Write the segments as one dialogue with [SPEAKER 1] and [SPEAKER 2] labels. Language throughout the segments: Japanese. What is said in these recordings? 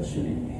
[SPEAKER 1] は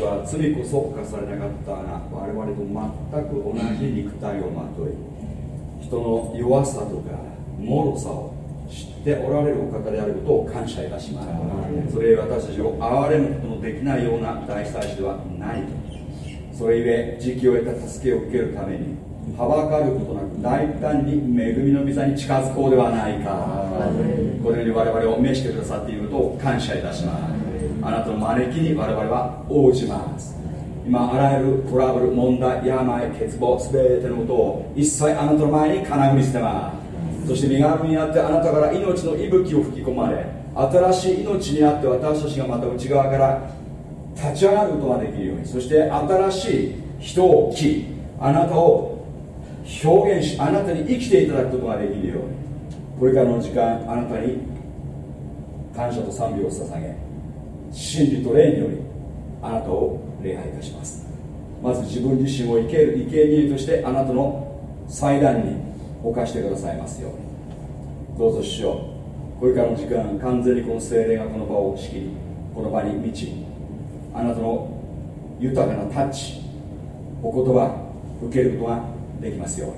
[SPEAKER 2] の大祭司は罪こそ犯されなかったが我々と全く同じ肉体をまとい人の弱さとか脆さを知っておられるお方であることを感謝いたします。それゆえ私たちを憐れむことのできないような大祭司ではない。それゆえ時期を得た助けを受けるためにはばかることなく大胆に恵みの御座に近づこうではないか。このように我々を召してくださっていることを感謝いたしますあなたの招きに我々は応じます。今あらゆるトラブル問題病欠乏全てのことを一切あなたの前に金具に捨てます。そして身軽になってあなたから命の息吹を吹き込まれ新しい命にあって私たちがまた内側から立ち上がることができるようにそして新しい人をきあなたを表現しあなたに生きていただくことができるようにこれからの時間あなたに感謝と賛美を捧げ真理と霊によりあなたを礼拝いたします。まず自分自身を生ける生贄としてあなたの祭壇に犯してくださいますように。どうぞ主よこれからの時間完全にこの精霊がこの場を仕切りこの場に満ちあなたの豊かなタッチお言葉受けることができますように。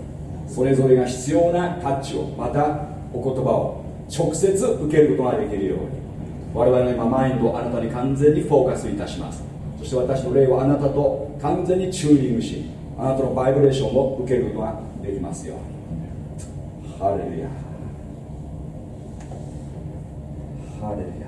[SPEAKER 2] それぞれが必要なタッチをまたお言葉を直接受けることができるように。我々の今マインドをあなたに完全にフォーカスいたします。そして私の霊はあなたと完全にチューニングしあなたのバイブレーションを受けることができますよハレルヤ。ハレルヤ。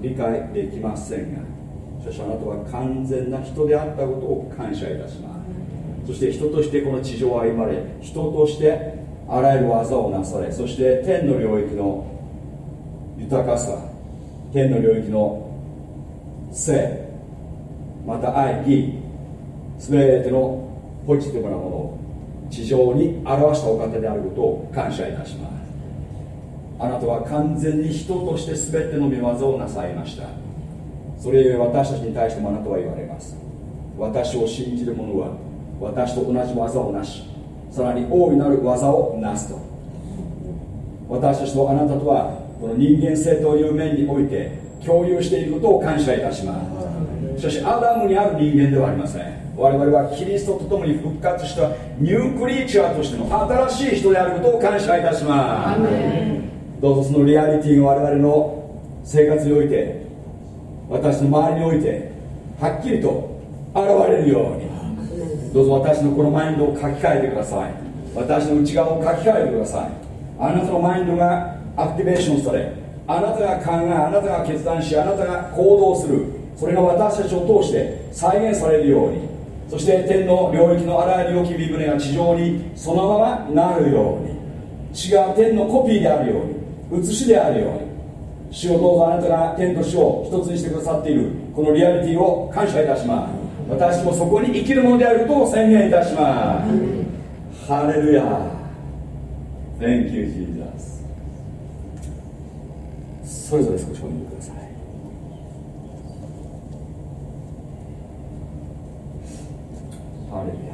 [SPEAKER 1] 理解できませんがしかしあなたは完全な人であったことを感謝いたします。そして人としてこの地上を歩まれ人としてあらゆる技をなされそして天の領域の豊かさ天の領域の性また愛義全てのポジティブなものを地上に表したお方であることを感謝いたします。あなたは完全に人として全ての見業をなさいました。それゆえ私たちに対してもあなたは言われます。私を信じる者は私と同じ技をなし。さらに大いなる技をなすと。私たちとあなたとはこの人間性という面において共有していることを感謝いたします。しかしアダムにある人間ではありません。我々はキリストと共に復活したニュークリーチャーとしての新しい人であることを感謝いたします。どうぞそのリアリティが我々の生活において私の周りにおいてはっきりと現れるように。どうぞ私のこのマインドを書き換えてください。私の内側を書き換えてください。あなたのマインドがアクティベーションされあなたが考えあなたが決断しあなたが行動する。それが私たちを通して再現されるように。そして天の領域のあらゆる良き身船が地上にそのままなるように。血が天のコピーであるように。写しであるよ。うに主をどうぞあなたが天と死を一つにしてくださっている。このリアリティを感謝いたします。私もそこに生きるものであることを宣言いたします。ハレルヤ。Thank you Jesus. それぞれ少しお見ください。ハレルヤ。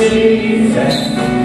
[SPEAKER 3] Jesus.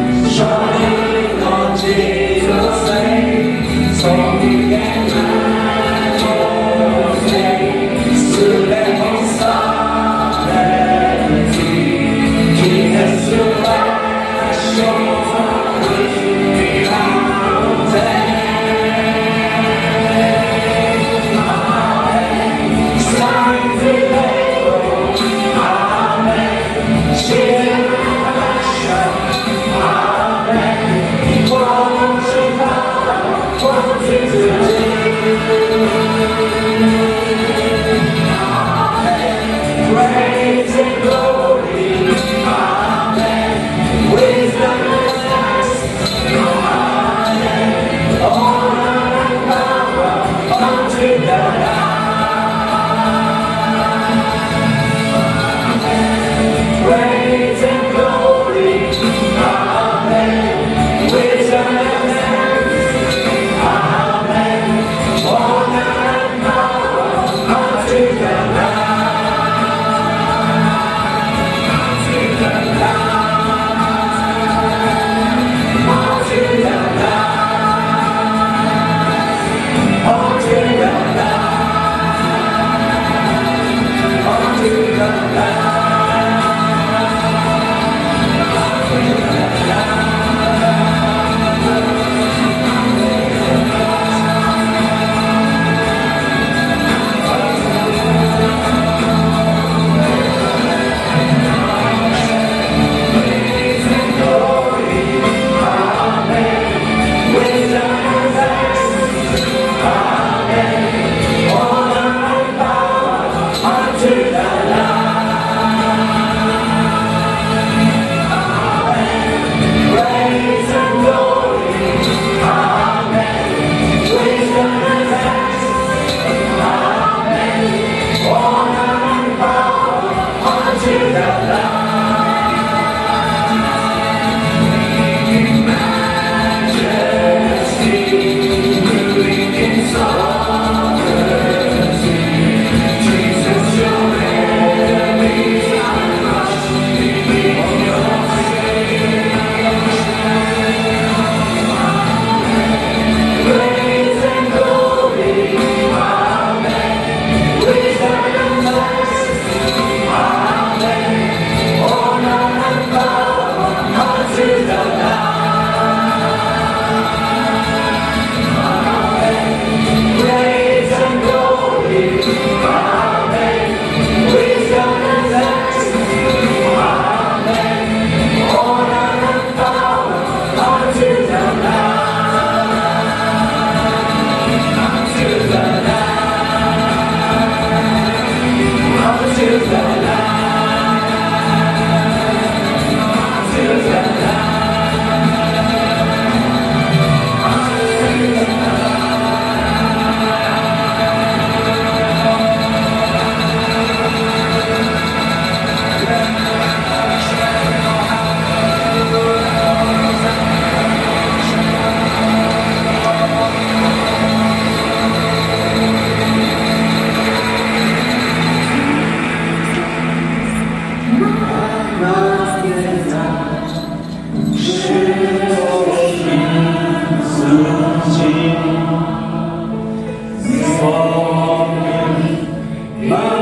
[SPEAKER 3] Amen.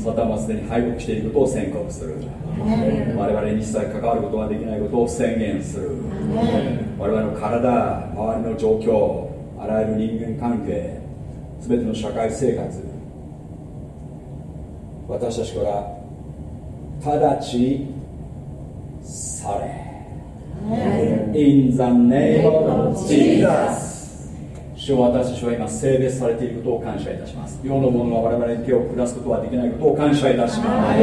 [SPEAKER 2] していることを宣告する。我々に一切関わることができないことを宣言する。我々の体周りの状況あらゆる人間関係全ての社会生活私たちから直ちにされ。In the name of Jesus 主を私たちは今性別されていることを感謝いたします。世のものが我々に手を下すことはできないことを感謝いたします。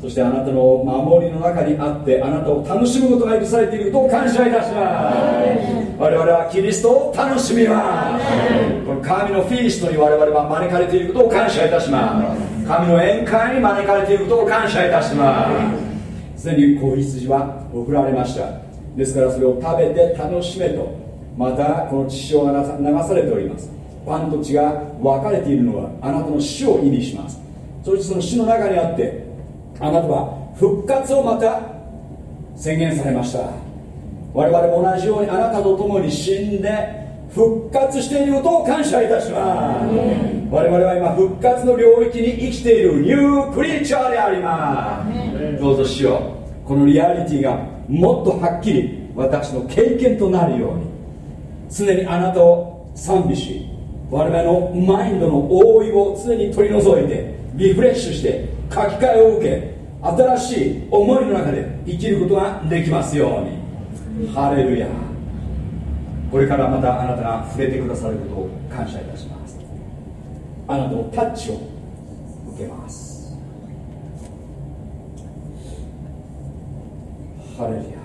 [SPEAKER 2] そしてあなたの守りの中にあってあなたを楽しむことが許されていることを感謝いたします。我々はキリストを楽しみます。この神のフィーストに我々は招かれていることを感謝いたします。神の宴会に招かれていることを感謝いたします。すでに子羊は送られました。ですからそれを食べて楽しめとまたこの血潮が流されております。パンと血が分かれているのはあなたの死を意味します。そしてその死の中にあってあなたは復活をまた宣言されました。我々も同じようにあなたと共に死んで復活していることを感謝いたします。我々は今復活の領域に生きているニュークリーチャーであります。どうぞしようこのリアリティがもっとはっきり私の経験となるように。常にあなたを賛美し我々のマインドの覆いを常に取り除いてリフレッシュして書き換えを受け新しい思いの中で生きることができますように。ハレルヤ。これからまたあなたが触れてくださることを感謝いたします。あなたのタッチを受けます。ハレルヤ。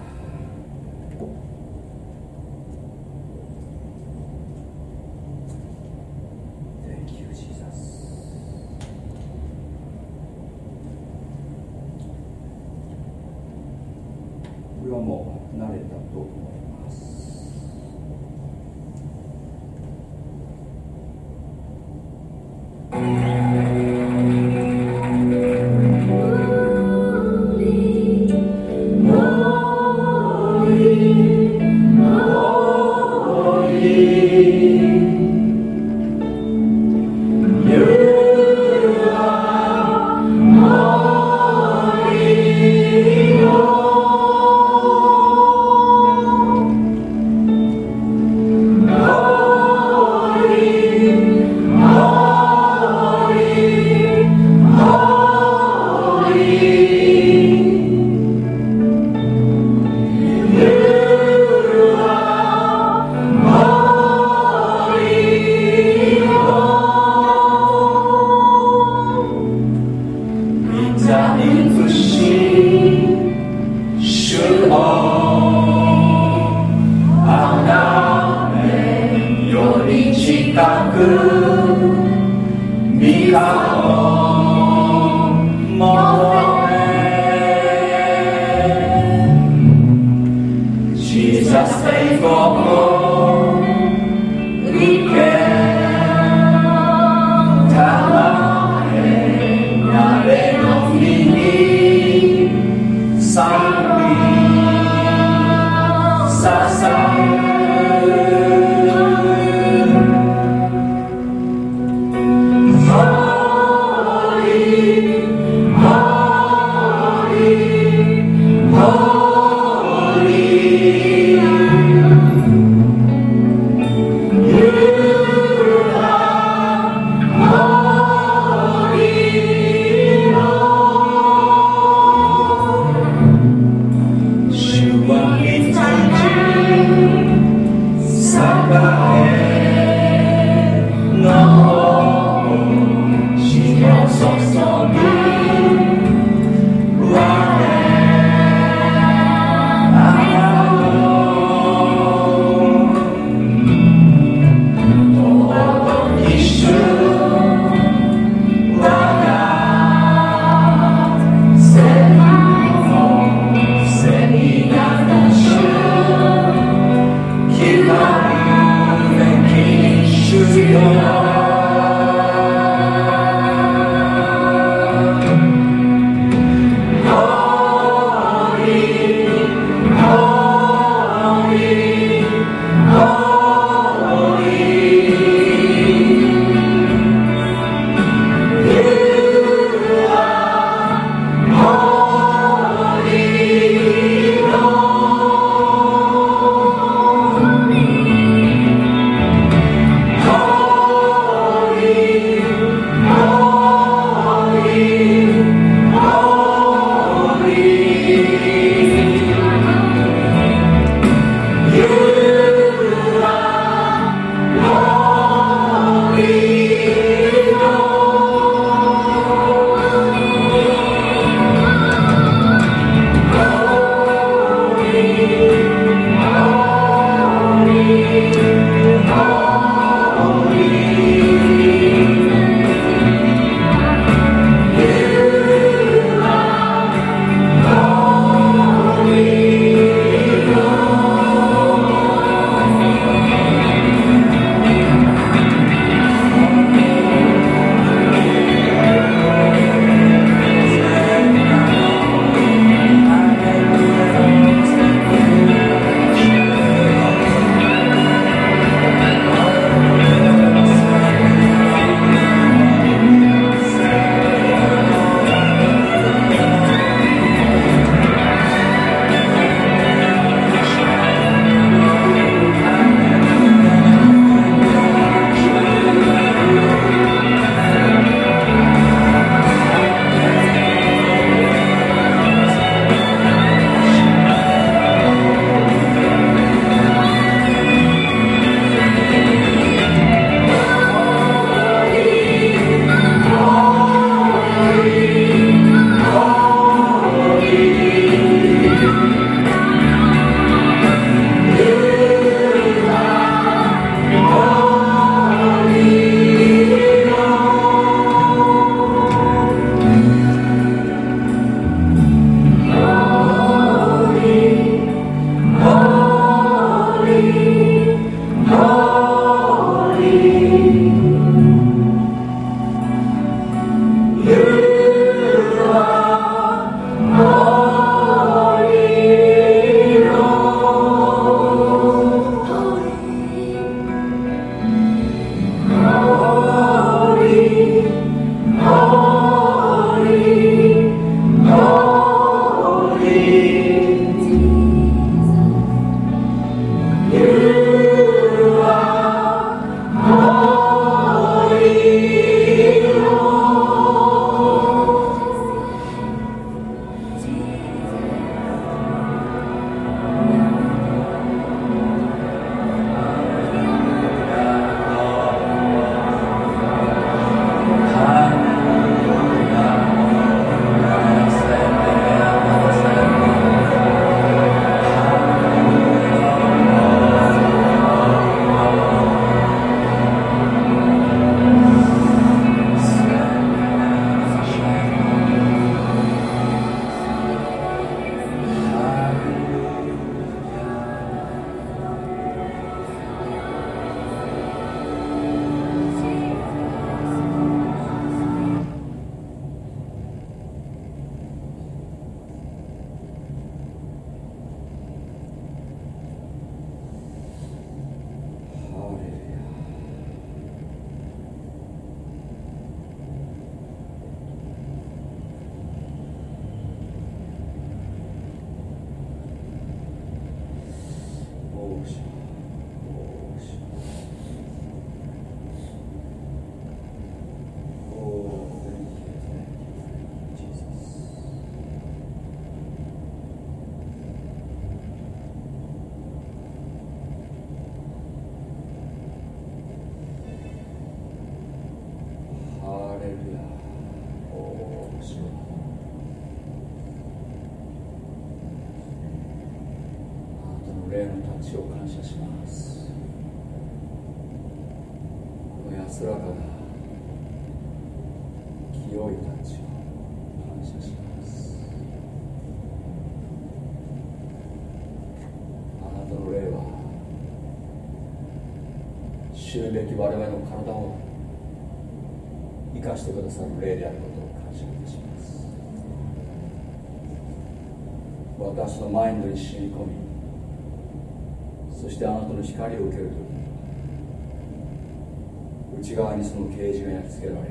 [SPEAKER 2] 側にその啓示が焼き付けられ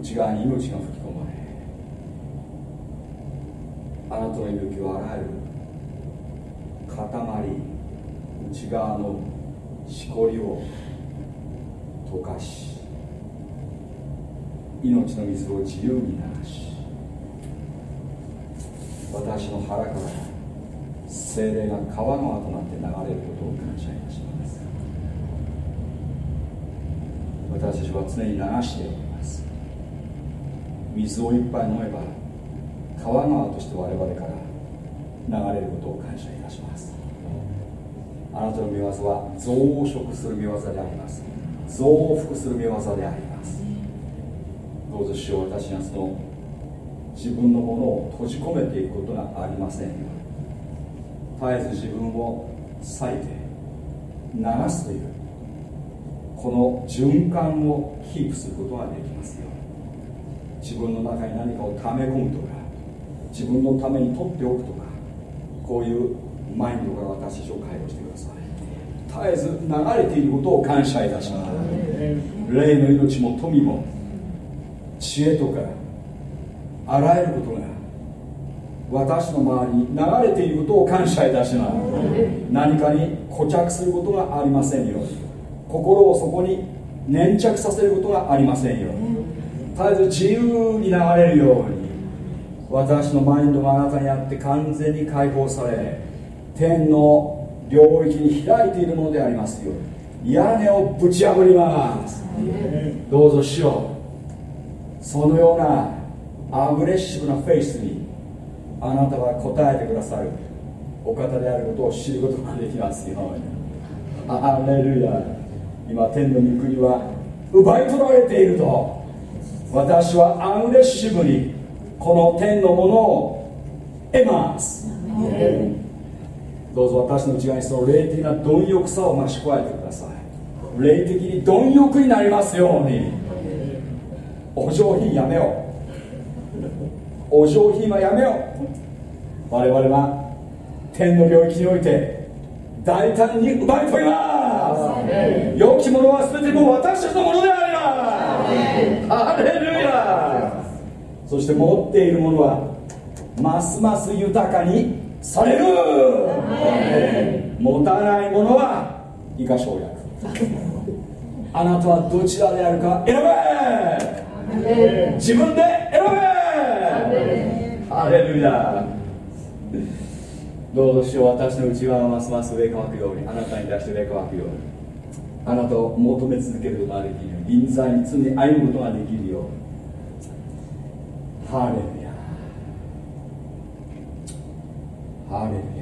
[SPEAKER 2] 内側に命が吹き込まれあなたの息をあらゆる塊内側のしこりを溶かし命の水を自由に流し私の腹から精霊が川川となって流れることを感謝いたします。私たちは常に流しております。水を一杯飲めば川川として我々から流れることを感謝いたします。あなたの見業は増殖する見業であります。増幅する見業であります。どうぞしよう私がその自分のものを閉じ込めていくことがありません。よ絶えず自分を裂いて流すというこの循環をキープすることができますよ。自分の中に何かを溜め込むとか自分のために取っておくとかこういうマインドから私たちを解放してください。絶えず流れていることを感謝いたします。霊の命も富も知恵とかあらゆることが私の周りに流れていることを感謝いたします。何かに固着することがありませんように。心をそこに粘着させることがありませんよ絶えず自由に流れるように。私のマインドがあなたにあって完全に解放され天の領域に開いているものでありますよ屋根をぶち破ります。どうぞしよう。そのようなアグレッシブなフェイスにあなたは答えてくださる。お方であることを知ることができますように。ハレルヤ。今天の御国は奪い取られていると。私はアグレッシブにこの天のものを得ます。どうぞ私の内側にその霊的な貪欲さを増し加えてください。霊的に貪欲になりますように。お上品やめよう。お上品はやめよう。我々は天の領域において大胆に奪い取ります良きものは全てもう私たちのものであります。ハレルヤそして持っているものはますます豊かにされる。持たないものは以下省略あなたはどちらであるか選べ。自分で選べ。ハレルヤどうしよう。私の内側はますます上乾くように。あなたに対して上乾くようにあなたを求め続けることができるように臨在に常に歩むことができるよう。にハレルヤ。ハレルヤ「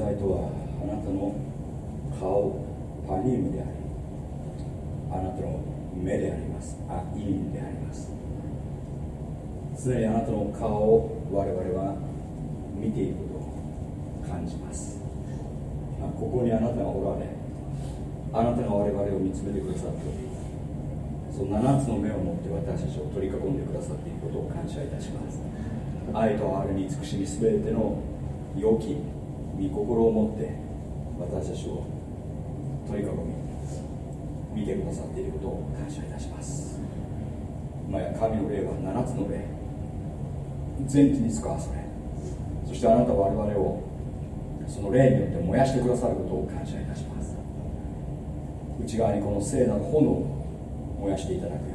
[SPEAKER 2] 在とはあなたの顔パニームでありあなたの目であります。あインであります。常にあなたの顔を我々は見ていることを感じます。ここにあなたがおられあなたが我々を見つめてくださっておりその7つの目を持って私たちを取り囲んでくださっていることを感謝いたします。愛とあるに慈しみ全ての良き御心を持って私たちを取り囲み見てくださっていることを感謝いたします。ま神の霊は7つの霊。全地に使わされ。そしてあなたは我々をその霊によって燃やしてくださることを感謝いたします。内側にこの聖なる炎を燃やしていただくように。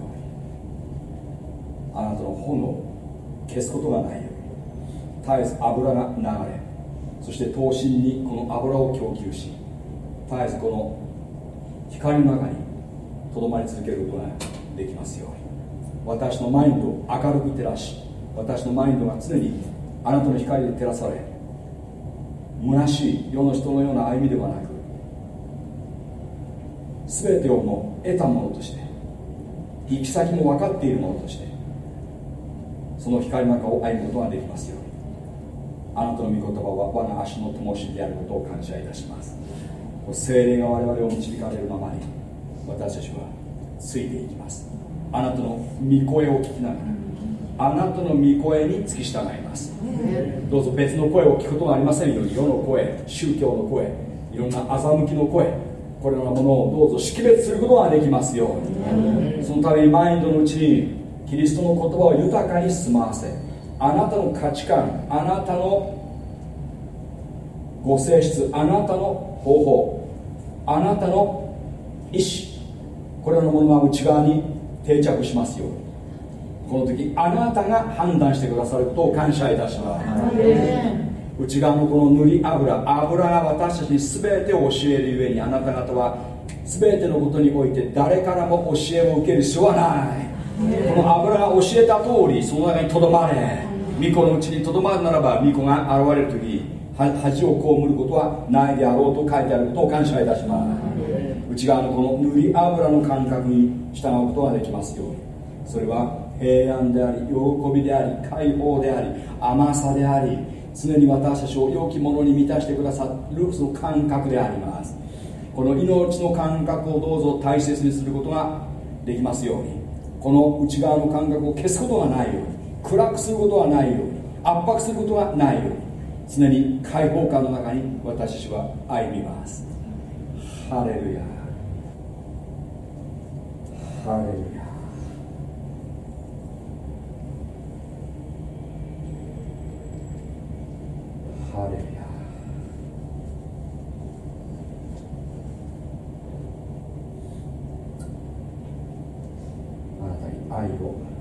[SPEAKER 2] あなたの炎を消すことがないように。絶えず油が流れそして刀身にこの油を供給し絶えずこの光の中にとどまり続けることができますように。私のマインドを明るく照らし私のマインドが常にあなたの光で照らされ虚しい世の人のような歩みではなく全てをも得たものとして行き先も分かっているものとしてその光の中を歩むことができますように。あなたの御言葉は我が足の灯しであることを感謝いたします。精霊が我々を導かれるままに私たちはついていきます。あなたの御声を聞きながらあなたの御声に付き従います。どうぞ別の声を聞くことがありませんように世の声宗教の声いろんな欺きの声これらのものをどうぞ識別することができますように。そのためにマインドのうちにキリストの言葉を豊かに住まわせあなたの価値観あなたのご性質あなたの方法あなたの意志これらのものが内側に定着しますように。この時あなたが判断してくださることを感謝いたします。内側のこの塗り油油が私たちに全てを教えるゆえにあなた方は全てのことにおいて誰からも教えを受ける必要はない。この油が教えた通りその中にとどまれ巫女のうちにとどまるならば巫女が現れる時恥を被ることはないであろうと書いてあることを感謝いたします。内側のこの塗り油の感覚に従うことができますように。それは平安であり喜びであり解放であり甘さであり常に私たちを良きものに満たしてくださるその感覚であります。この命の感覚をどうぞ大切にすることができますように。この内側の感覚を消すことがないように暗くすることがないように圧迫することがないように常に解放感の中に私たちは歩みます。ハレルヤ。ハレルヤ。ハレルヤ。あなたに愛を。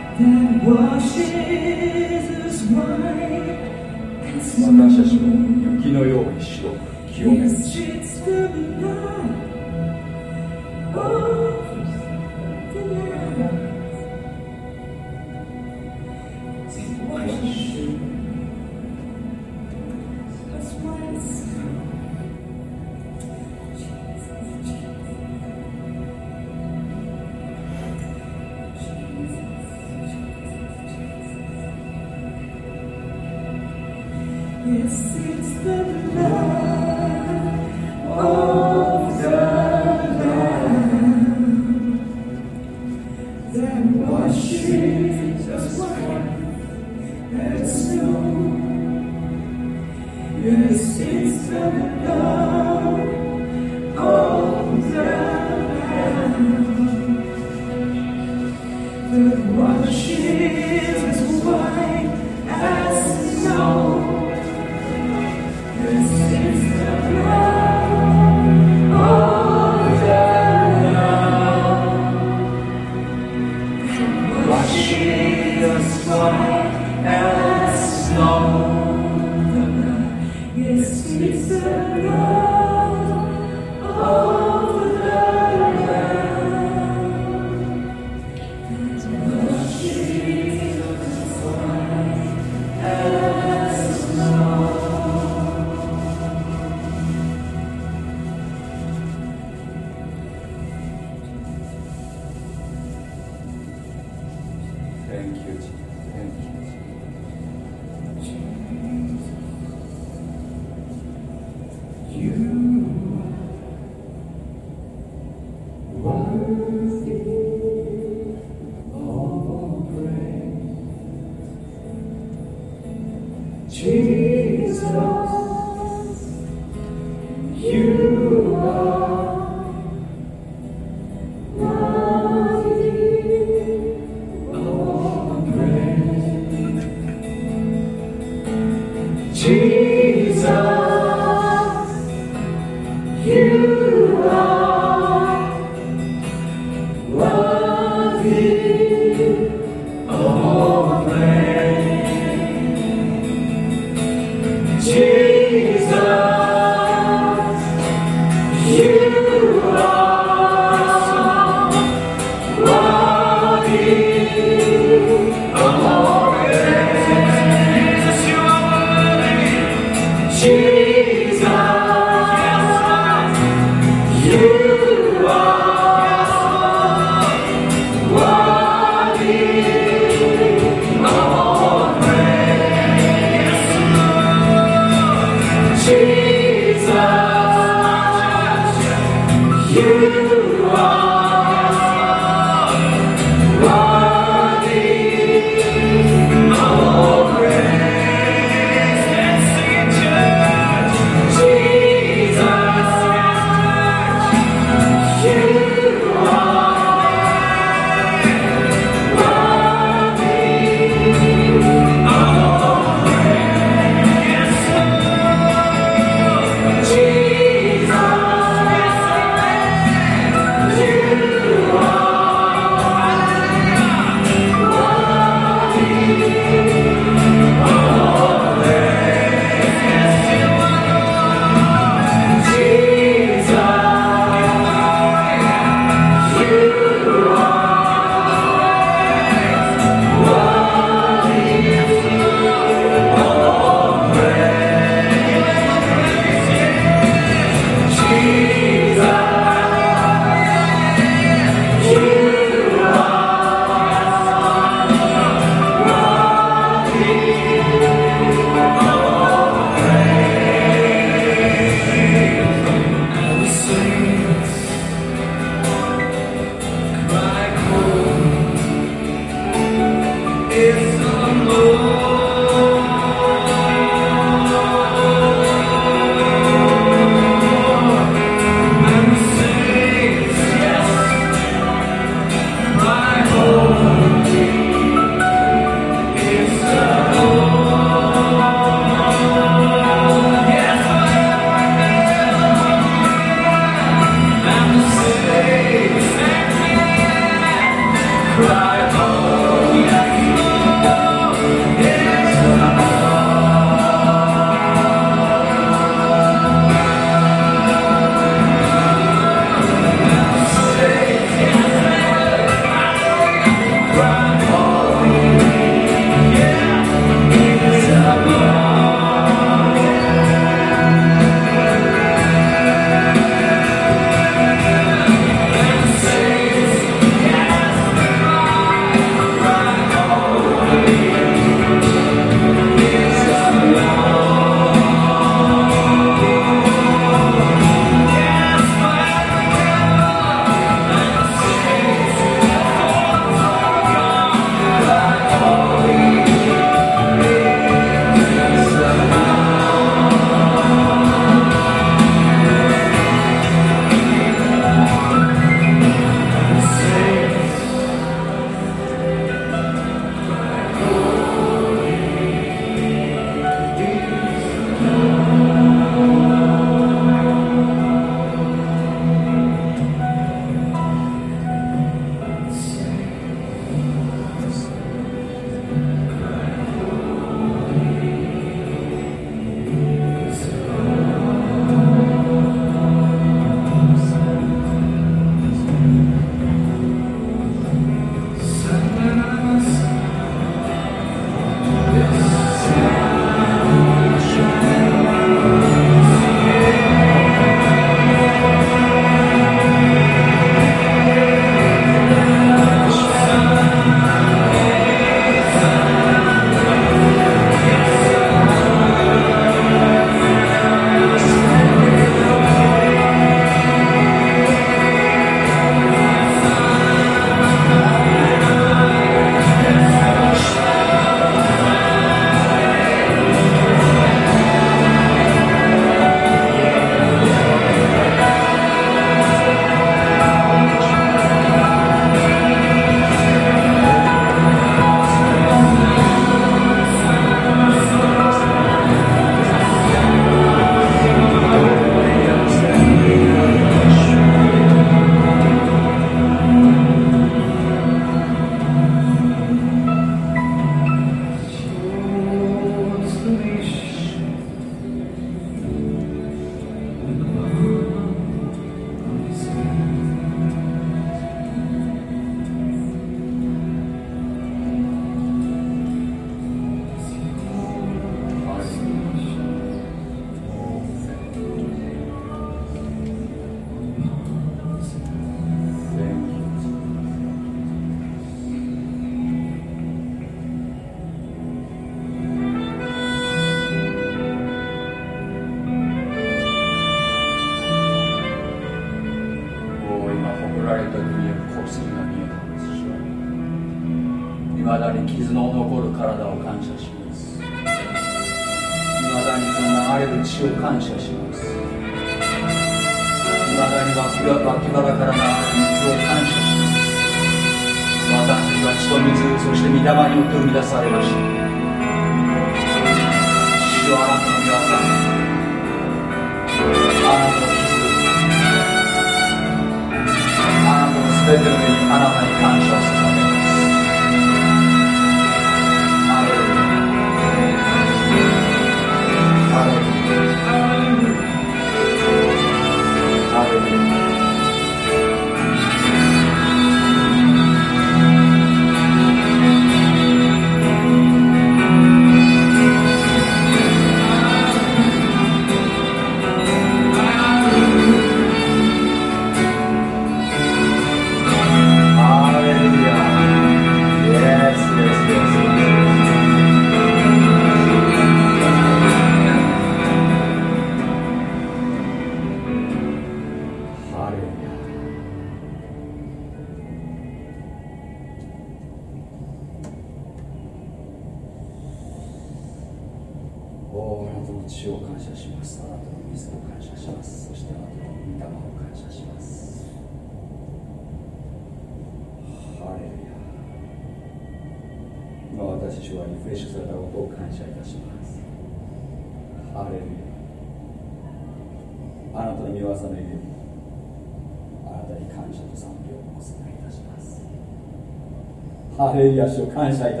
[SPEAKER 2] 癒し
[SPEAKER 4] を感謝いたし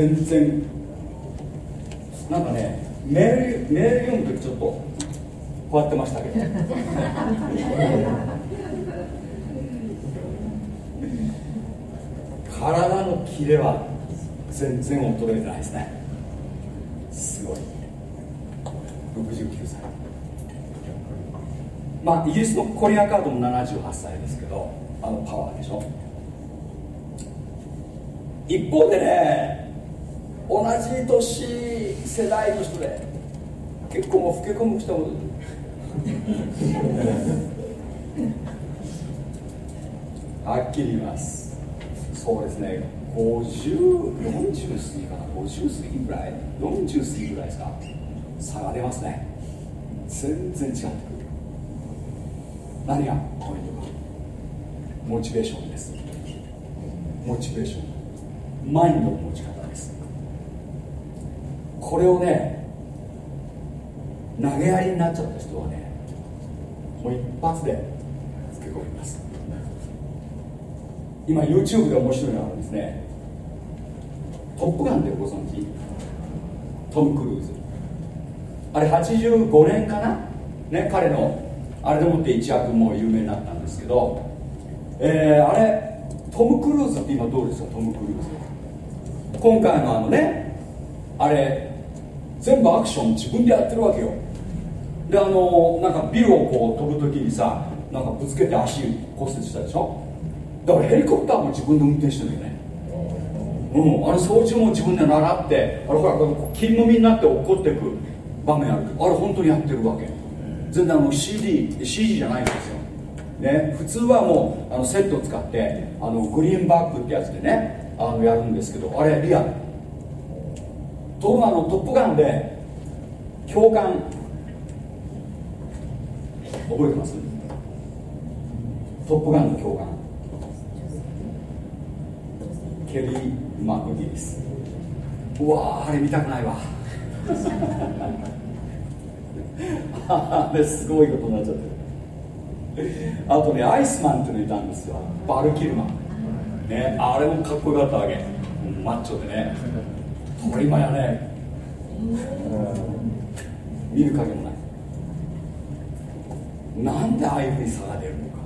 [SPEAKER 4] 全然。なんかねメールメール読む時ちょっとこうやってましたけど。体のキレは全然衰えてないです
[SPEAKER 2] ね。すごい。69歳。まあイギリスのコリアカードも78歳ですけどあのパワーでしょ。一方でね同じ年世代の人で結構もう老け込む人もはっきり言います。そうですね。5040過ぎかな。50過ぎぐらい。40過ぎぐらいですか。差が出ますね。全然違ってくる。何がポイントか。モチベーションです。モチベーション。マインドの持ち方。これをね投げやりになっちゃった人はねもう一発でつけ込みます。今 YouTube で面白いのがあるんですね。トップガンってご存知？トム・クルーズ。あれ85年かな？ね彼のあれでもって一躍もう有名になったんですけど、えー、あれトム・クルーズって今どうですか？トム・クルーズ。今回のあのねあれ全部アクション自分でやってるわけよ。であのなんかビルをこう飛ぶ時にさなんかぶつけて足骨折したでしょ？だからヘリコプターも自分で運転してるよね。うん、あの掃除も自分で習ってあれほら金もみになって落っこってく場面あるけどあれ本当にやってるわけ。全然あの CD, CG じゃないんですよ、ね、普通はもうあのセットを使ってあのグリーンバックってやつでねあのやるんですけどあれリアル。ところがあのトップガンで教官覚えてます？トップガンの教官ケリー・マクギリス。うわあれ見たくないわ。あれすごいことになっちゃってる。あとねアイスマンっていうのいたんですよ。バルキルマ。ンねあれもかっこよかったわけ。マッチョでね。これ今やね。見る影もない。なんでああいうふうに差が出るのか。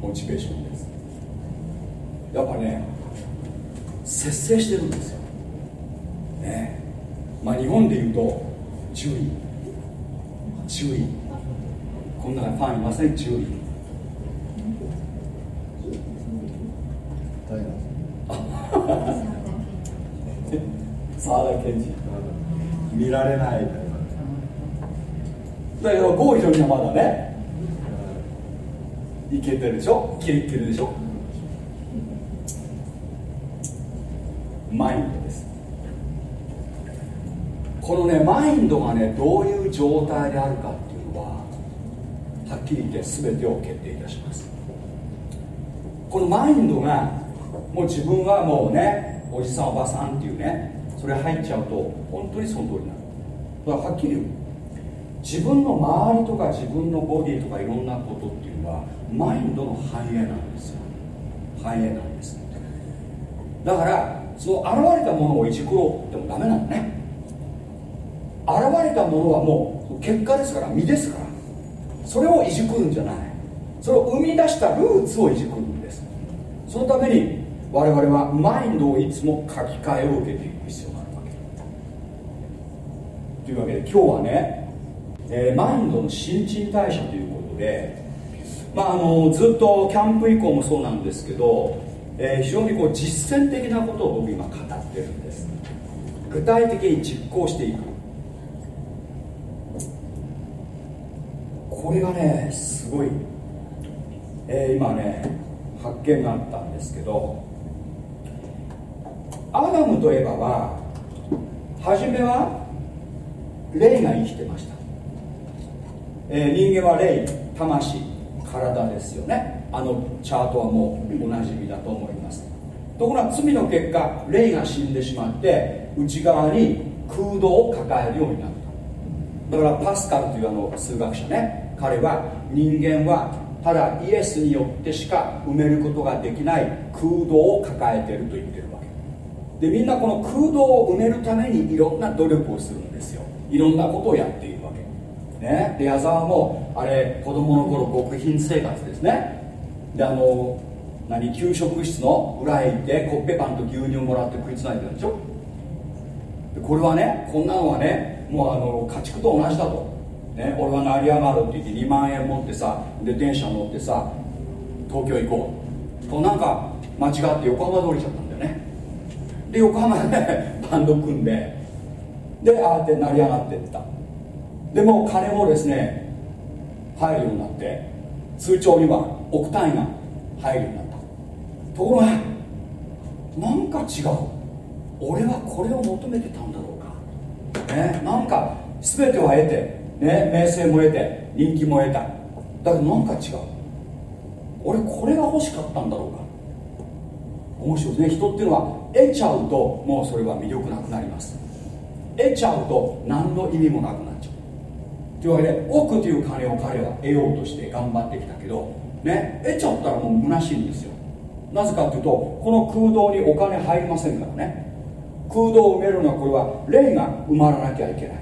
[SPEAKER 2] モチベーションです。やっぱね節制してるんですよ。ね。まあ日本で言うと注意。注意。こんなファンいません。注意 沢田研二見られない。だけど郷ひろみはまだねいけてるでしょ？キレッキレでしょ？マインドです。このねマインドがねどういう状態であるかっていうのははっきり言って全てを決定いたします。このマインドがもう自分はもうねおじさんおばさんっていうねそれ入っちゃうと本当にその通りになるだからはっきり言う。自分の周りとか自分のボディとかいろんなことっていうのはマインドの反映なんですよ。反映なんです。だからその現れたものをいじくろうってもダメなのね。現れたものはもう結果ですから身ですから。それをいじくるんじゃない。それを生み出したルーツをいじくるんです。そのために我々はマインドをいつも書き換えを受けている。というわけで今日はね、えー、マインドの新陳代謝ということで、まあ、あのずっとキャンプ以降もそうなんですけど、えー、非常にこう実践的なことを僕今語ってるんです。具体的に実行していく。これがねすごい、えー、今ね発見があったんですけどアダムとエバは初めは霊が生きてました、えー、人間は霊魂体ですよね。あのチャートはもうおなじみだと思います。ところが罪の結果霊が死んでしまって内側に空洞を抱えるようになった。だからパスカルというあの数学者ね。彼は人間はただイエスによってしか埋めることができない空洞を抱えていると言ってるわけ。でみんなこの空洞を埋めるためにいろんな努力をするんですよ。いろんなことをやっているわけ。ね。で矢沢もあれ子供の頃極貧生活ですね。であの何給食室の裏へ行ってコッペパンと牛乳をもらって食いつないでるでしょ。でこれはねこんなのはねもうあの家畜と同じだと。ね、俺は成り上がるって言って2万円持ってさで電車乗ってさ東京行こう。となんか間違って横浜通りちゃったんだよね。で横浜でバンド組んででああやって成り上がっていった。でも金もですね入るようになって通帳には億単位が入るようになった。ところがなんか違う。俺はこれを求めてたんだろうか。ねなんか全ては得てね、名声も得て人気も得た。だけどなんか違う。俺これが欲しかったんだろうか。面白いですね。人っていうのは得ちゃうともうそれは魅力なくなります。得ちゃうと何の意味もなくなっちゃう。というわけで億という金を彼は得ようとして頑張ってきたけどね得ちゃったらもう虚しいんですよ。なぜかというとこの空洞にお金入りませんからね。空洞を埋めるのはこれは霊が埋まらなきゃいけない。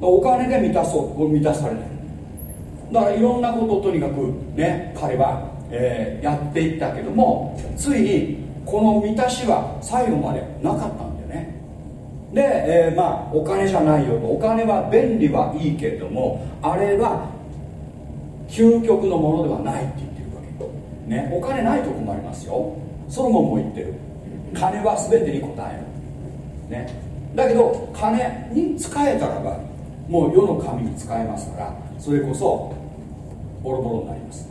[SPEAKER 2] お金で満たそう満たされない。だからいろんなことをとにかくね彼は、えー、やっていったけどもついにこの満たしは最後までなかったんだよねで、えー、まあお金じゃないよ。とお金は便利はいいけれどもあれは究極のものではないって言ってるわけ。ねお金ないと困りますよ。ソロモンも言ってる。金は全てに応える、ね、だけど金に使えたらばもう世の神に使えますからそれこそボロボロになります。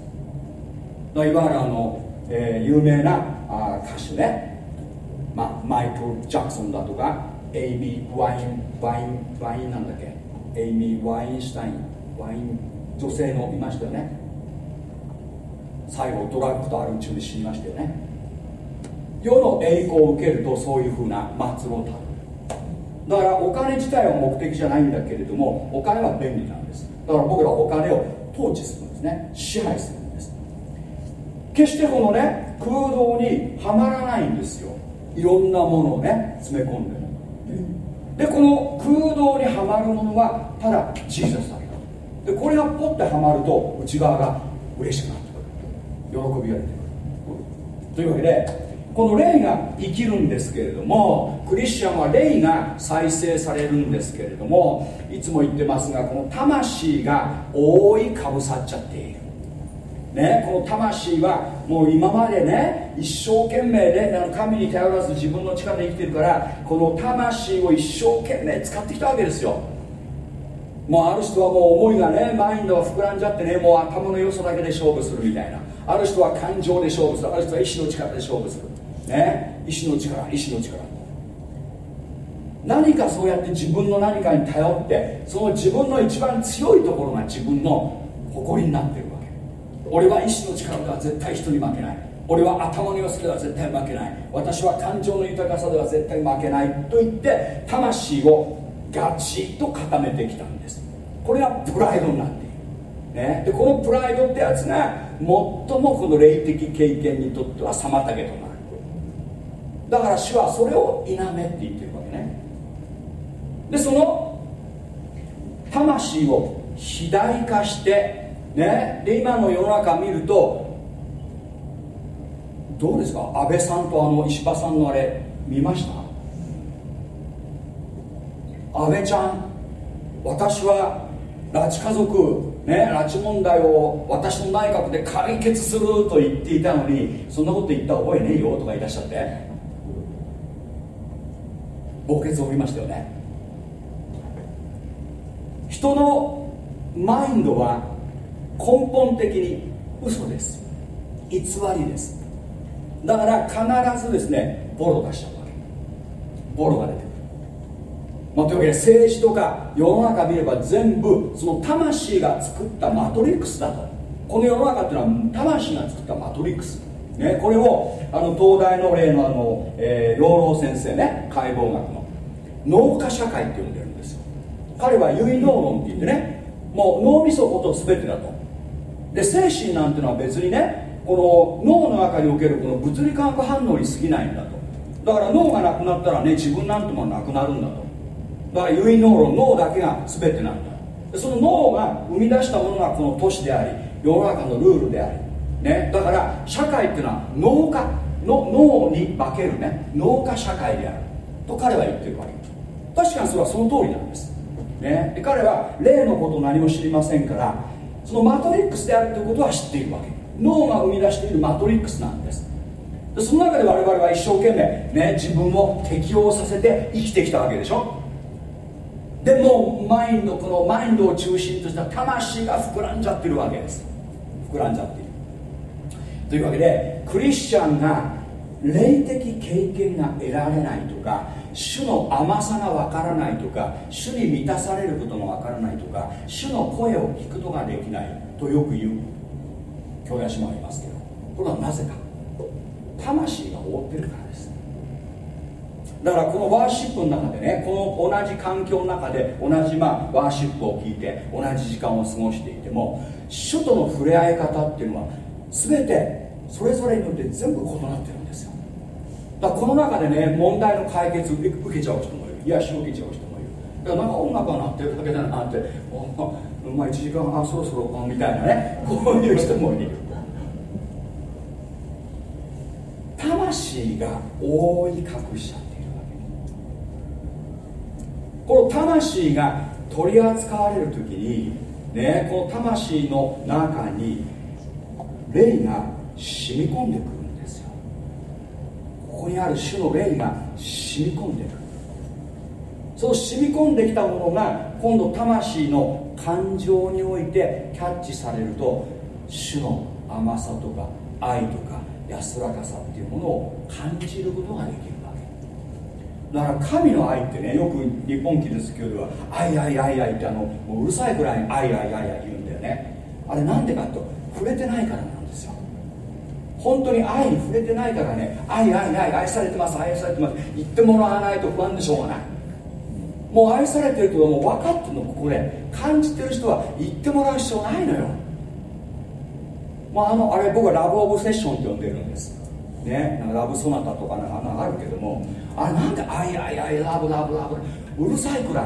[SPEAKER 2] だいわゆるあの、えー、有名なあ歌手ね、まあ、マイクル・ジャクソンだとかエイミー・ワインワインワインなんだっけ？エイミー・ワインシュタインワイン女性のいましたよね。最後ドラッグとアル中で死にましたよね。世の栄光を受けるとそういうふうな末路を立る。だからお金自体は目的じゃないんだけれどもお金は便利なんです。だから僕らお金を統治するんですね。支配するんです。決してこのね空洞にはまらないんですよ。いろんなものをね詰め込んで。でこの空洞にはまるものはただジーザスだけだ。でこれがポッてはまると内側が嬉しくなってくる。喜びが出てくる。というわけでこの霊が生きるんですけれどもクリスチャンは霊が再生されるんですけれどもいつも言ってますがこの魂が覆いかぶさっちゃっている。ね、この魂はもう今までね一生懸命で神に頼らず自分の力で生きてるからこの魂を一生懸命使ってきたわけですよ。もうある人はもう思いがねマインドが膨らんじゃってねもう頭の良さだけで勝負するみたいな。ある人は感情で勝負する。ある人は意志の力で勝負する。ね意志の力意志の力。何かそうやって自分の何かに頼ってその自分の一番強いところが自分の誇りになってる。俺は意志の力では絶対人に負けない。俺は頭の良さでは絶対負けない。私は感情の豊かさでは絶対負けないと言って魂をガチッと固めてきたんです。これがプライドになっている、ね、でこのプライドってやつが最もこの霊的経験にとっては妨げとなる。だから主はそれを否めって言ってるわけね。でその魂を肥大化してね。で今の世の中見るとどうですか？安倍さんとあの石破さんのあれ見ました？安倍ちゃん私は拉致家族ね拉致問題を私の内閣で解決すると言っていたのにそんなこと言った覚えねえよとか言い出しゃって。墓穴を見ましたよね。人のマインドは本的に嘘です。偽りです。だから必ずですねボロ出しちゃうわけ。ボロが出てくる、まあ、というわけで政治とか世の中見れば全部その魂が作ったマトリックスだと。この世の中っていうのは魂が作ったマトリックス。ね、これをあの東大の例のあの、えー、養老先生ね解剖学の。脳化社会って呼んでるんですよ。彼は唯脳論って言ってねもう脳みそこと全てだと。で精神なんてのは別にねこの脳の中におけるこの物理化学反応に過ぎないんだと。だから脳がなくなったらね自分なんてもなくなるんだと。だから唯脳論脳だけが全てなんだ。でその脳が生み出したものがこの都市であり世の中のルールであり、ね、だから社会っていうのは脳化の脳に化けるね脳化社会である。と彼は言ってるわけ。確かにそれはその通りなんです、ね、で彼は例のこと何も知りませんからそのマトリックスであるということは知っているわけ。脳が生み出しているマトリックスなんです。でその中で我々は一生懸命、ね、自分を適応させて生きてきたわけでしょ。でもマインドこのマインドを中心とした魂が膨らんじゃってるわけです。膨らんじゃっている。というわけでクリスチャンが霊的経験が得られないとか主の甘さがわからないとか主に満たされることがわからないとか主の声を聞くことができないとよく言う。兄弟姉妹いますけど。これはなぜか。魂が覆ってるからです。だからこのワーシップの中でねこの同じ環境の中で同じまあワーシップを聞いて同じ時間を過ごしていても主との触れ合い方っていうのは全てそれぞれによって全部異なってるんですよ。だこの中でね問題の解決受けちゃう人もいる。癒しを受けちゃう人もいる。だからなんか音楽が鳴ってるだけだなっておまあ1時間あそろそろみたいなねこういう人もいる。魂が覆い隠しちゃっているわけ。この魂が取り扱われる時にねこの魂の中に霊が染み込んでくる。ここにある主の霊が染み込んでいくその染み込んできたものが今度魂の感情においてキャッチされると主の甘さとか愛とか安らかさっていうものを感じることができるわけ。だから神の愛ってねよく日本キリスト教では「愛愛愛愛」ってあのもううるさいくらいに「愛愛愛愛」言うんだよね。あれなんでかと触れてないからな。本当に愛に触れてないからね。愛愛愛愛されてます。愛されてます。言ってもらわないと不安でしょうがない。もう愛されてるともう分かってるのここで。感じてる人は言ってもらう必要ないのよ。まあ、あのあれ僕はラブ・オブ・セッションって呼んでるんです。ね。ラブソナタとかなんかあるけども。あれなんで「アイアイアイラブラブラブ」うるさいくらい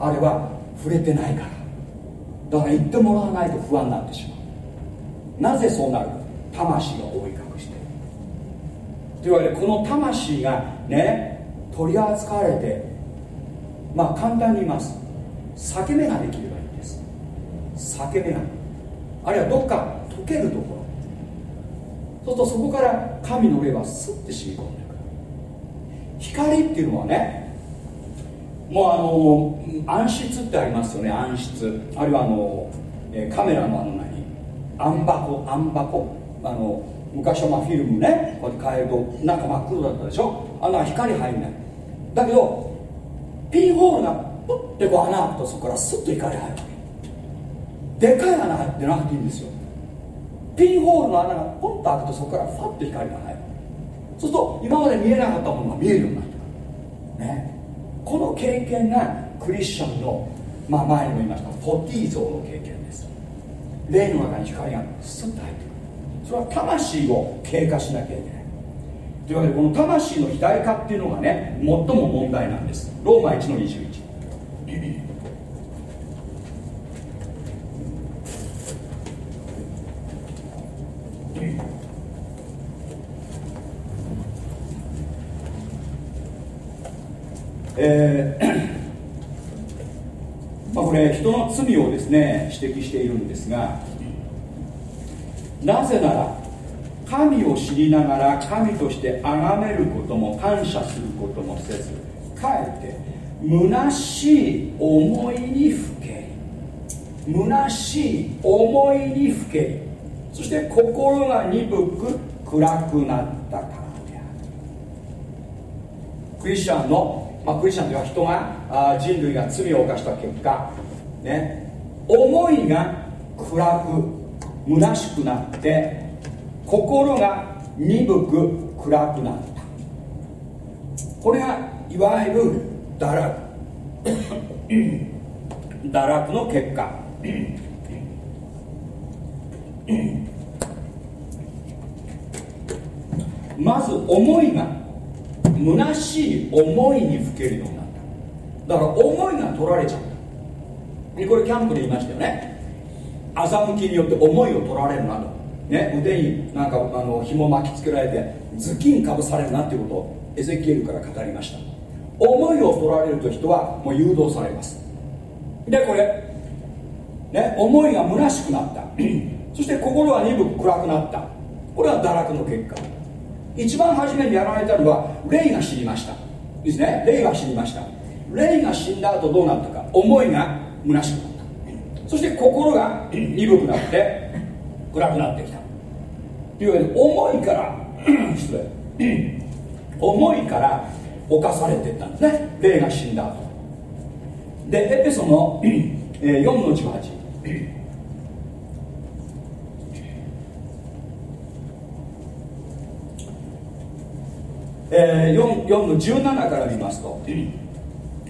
[SPEAKER 2] あれは触れてないからだから言ってもらわないと不安になってしまうなぜそうなるか魂が覆い隠してというわけでこの魂がね取り扱われてまあ簡単に言います。裂け目ができればいいんです。裂け目が。あるいはどっか溶けるところ。そうするとそこから神の霊はスッて染み込んでくる。光っていうのはねもうあの暗室ってありますよね。暗室。あるいはあのカメラのあの何暗箱暗箱。あの昔はまあフィルムねこうやって変えると中真っ黒だったでしょ？あんな光入んない。だけどピンホールがプッてこう穴開くとそこからスッと光入るでかい穴入ってなくていいんですよ。ピンホールの穴がポンと開くとそこからファッと光が入る。そうすると今まで見えなかったものが見えるようになってくるね。この経験がクリスチャンの、まあ、前にも言いましたフォティー像の経験です。霊の中に光がスッと入ってる。それは魂を経過しなきゃいけない。というわけでこの魂の肥大化っていうのがね最も問題なんです。ローマ1の21えーまあ、これ人の罪をですね指摘しているんですがなぜなら神を知りながら神として崇めることも感謝することもせずかえって虚しい思いにふけり。虚しい思いにふけり。そして心が鈍く暗くなったからである。クリスチャンのまあ、クリスチャンというのは人があ人類が罪を犯した結果、ね、思いが暗く虚しくなって心が鈍く暗くなった。これがいわゆる堕落。堕落の結果。まず思いが虚しい思いにふけるようになった。だから思いが取られちゃった。これキャンプで言いましたよね。欺きによって思いを取られるなと、ね、腕になんかあの紐巻きつけられて頭巾かぶされるなっていうことをエゼキエルから語りました。思いを取られると人はもう誘導されます。でこれ、ね、思いが虚しくなった。そして心は鈍く暗くなった。これは堕落の結果。一番初めにやられたのは霊が死にました。ですね？霊が死にました。霊が死んだ後どうなったか。思いが虚しくなった。そして心が鈍くなって暗くなってきた。というわけで思いから 失礼。思いから侵されていったんですね。霊が死んだ後。でエペソの4の18えー、4, 4の17 から見ますと、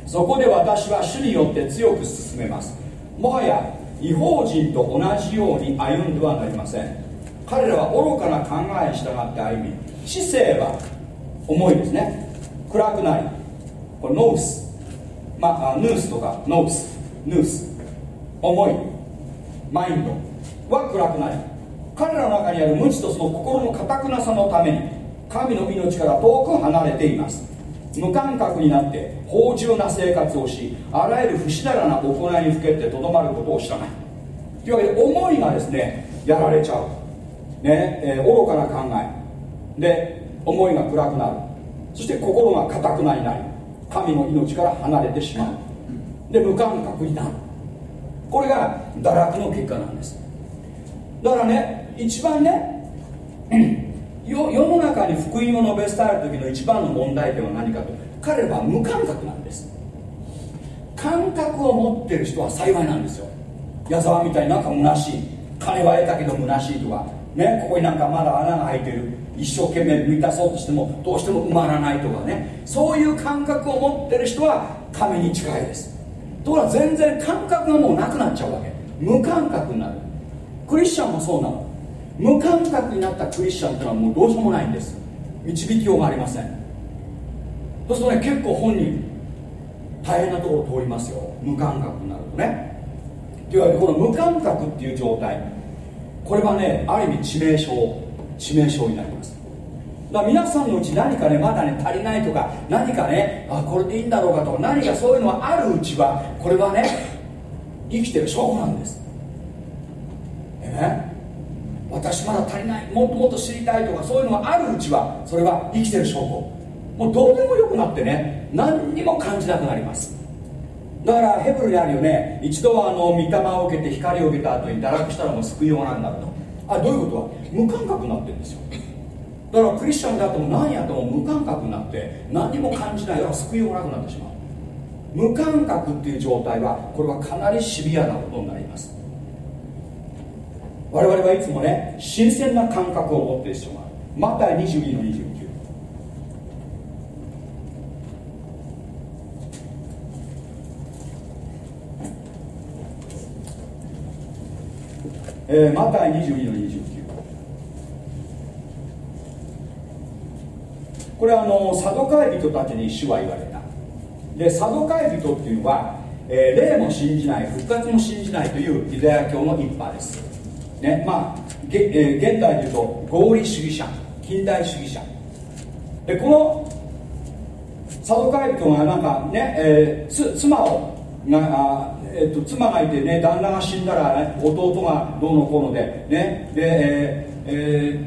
[SPEAKER 2] そこで私は主によって強く進めます。もはや違法人と同じように歩んではなりません。彼らは愚かな考えに従って歩み知性は思いですね。暗くなりこれノース。まあヌースとかノース。ヌース。思い。マインド。は暗くなり彼らの中にある無知とその心の堅くなさのために神の命から遠く離れています。無感覚になって放縦な生活をしあらゆる不死だらな行いにふけてとどまることを知らないというわけで思いがですねやられちゃう、ねえー、愚かな考え。で思いが暗くなる。そして心が固くなりない。神の命から離れてしまう。で無感覚になる。これが堕落の結果なんです。だからね一番ね世世の中に福音を述べ伝える時の一番の問題点は何かと。彼は無感覚なんです。感覚を持ってる人は幸いなんですよ。矢沢みたいになんか虚しい。金は得たけど虚しいとか。ねここになんかまだ穴が開いてる。一生懸命満たそうとしてもどうしても埋まらないとかね。そういう感覚を持ってる人は神に近いです。ところが全然感覚がもうなくなっちゃうわけ。無感覚になる。クリスチャンもそうなの。無感覚になったクリスチャンっていうのはもうどうしようもないんです。導きようがありません。そうするとね結構本人大変なところを通りますよ。無感覚になるとね。というわけでこの無感覚っていう状態。これはねある意味致命傷。致命傷になります。だから皆さんのうち何かねまだね足りないとか何かねあこれでいいんだろうかとか何かそういうのがあるうちはこれはね生きてる証拠なんです。えね私まだ足りない。もっともっと知りたいとかそういうのがあるうちはそれは生きてる証拠。もうどうでもよくなってね何にも感じなくなります。だからヘブルにあるよね。一度はあの御霊を受けて光を受けた後に堕落したらもう救いようがなくなると。あどういうことは無感覚になってるんですよ。だからクリスチャンであっても何やっても無感覚になって何にも感じないから救いようがなくなってしまう。無感覚っていう状態はこれはかなりシビアなことになります。我々はいつもね新鮮な感覚を持っている必要がある。マタイ22の29えー、マタイ22の29これはあのサドカイ人たちに主は言われた。でサドカイ人っていうのは、えー、霊も信じない復活も信じないというユダヤ教の一派です。ねまあ、げえー、現代でいうと合理主義者近代主義者。でこのサドカイ人がなんかね、えー、つ妻をがあえーと、妻がいてね旦那が死んだら、ね、弟がどうのこうのでねで、えーえ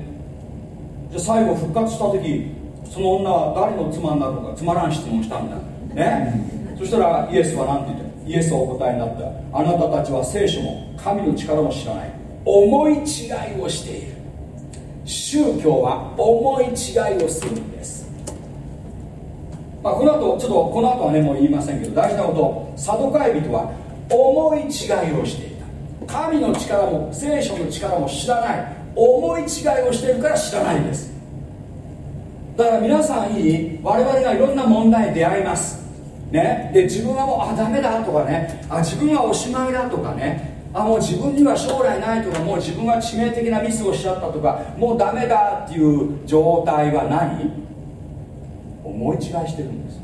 [SPEAKER 2] ー、じゃ最後復活した時その女は誰の妻になるのかつまらん質問したんだ。ね。そしたらイエスは何て言ってイエスはお答えになった。あなたたちは聖書も神の力も知らない。思い違いをしている。宗教は思い違いをするんです。まあ、この後ちょっとこの後はねもう言いませんけど大事なこと。サドカイ人は思い違いをしていた。神の力も聖書の力も知らない。思い違いをしているから知らないんです。だから皆さんいい。我々がいろんな問題に出会います。ね。で自分はもうあダメだとかね。あ自分はおしまいだとかね。あもう自分には将来ないとかもう自分は致命的なミスをしちゃったとかもうダメだっていう状態は何思い違いしてるんです。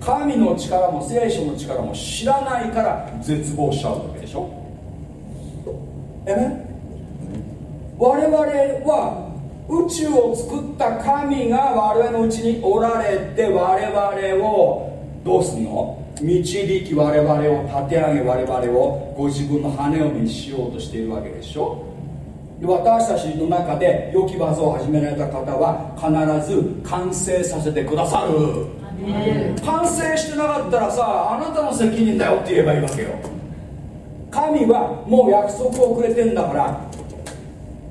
[SPEAKER 2] 神の力も聖書の力も知らないから絶望しちゃうわけでしょ？えね我々は宇宙を作った神が我々のうちにおられて我々をどうするの？導き我々を立て上げ我々をご自分の羽を身にしようとしているわけでしょで私たちの中で良き技を始められた方は必ず完成させてくださる。完成してなかったらさあなたの責任だよって言えばいいわけよ。神はもう約束をくれてんだから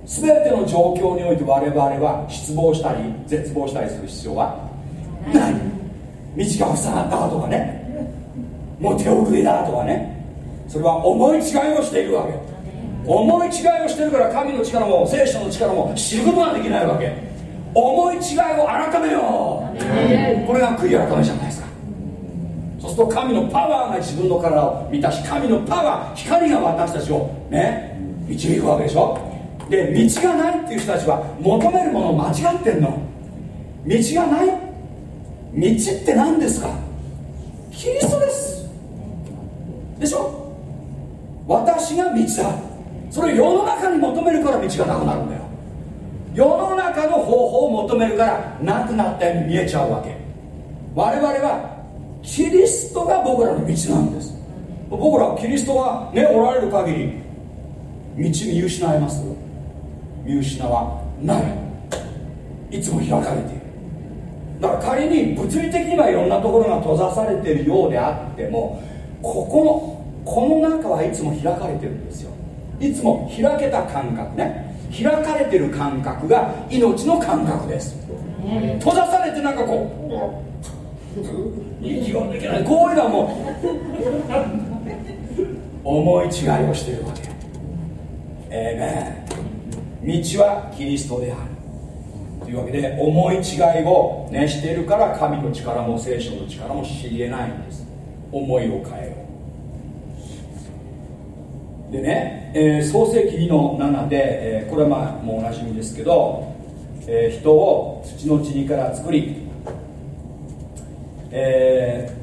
[SPEAKER 2] 全ての状況において我々は失望したり絶望したりする必要はない。道が塞がったとかねもう手遅れだとかね。それは思い違いをしているわけ。思い違いをしてるから神の力も聖書の力も知ることができないわけ。思い違いを改めよう。これが悔い改めじゃないですか。そうすると神のパワーが自分の体を満たし神のパワー光が私たちをね導くわけでしょ。で道がないっていう人たちは求めるものを間違ってんの。道がない。道って何ですか。キリストですでしょ？私が道だ。それを世の中に求めるから道がなくなるんだよ。世の中の方法を求めるからなくなったように見えちゃうわけ。我々はキリストが僕らの道なんです。僕らキリストがねおられる限り道見失います。見失わない。いつも開かれている。だから仮に物理的にはいろんなところが閉ざされているようであってもここのこの中はいつも開かれてるんですよ。いつも開けた感覚ね。開かれてる感覚が命の感覚です。閉ざされてなんかこう息ができない。こういうのはもう思い違いをしてるわけ。ええね道はキリストである。というわけで思い違いを、ね、しているから神の力も聖書の力も知りえないんです。思いを変えよう。でね、えー、創世記2の7で、えー、これはまあもうおなじみですけど、えー、人を土の塵から作り、え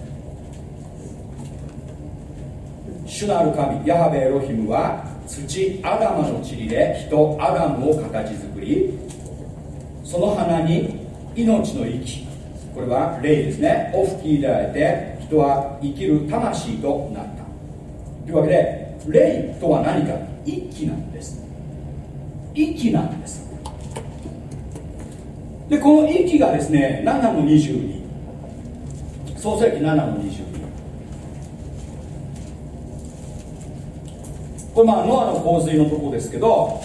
[SPEAKER 2] ー、主なる神ヤハベエロヒムは土アダマの塵で人アダムを形作りその花に命の息。これは霊ですね。を吹き入れられて人は生きる魂となった。というわけで霊とは何か？息なんです。息なんです。でこの息がですね7の22創世記7の22これまあノアの洪水のとこですけど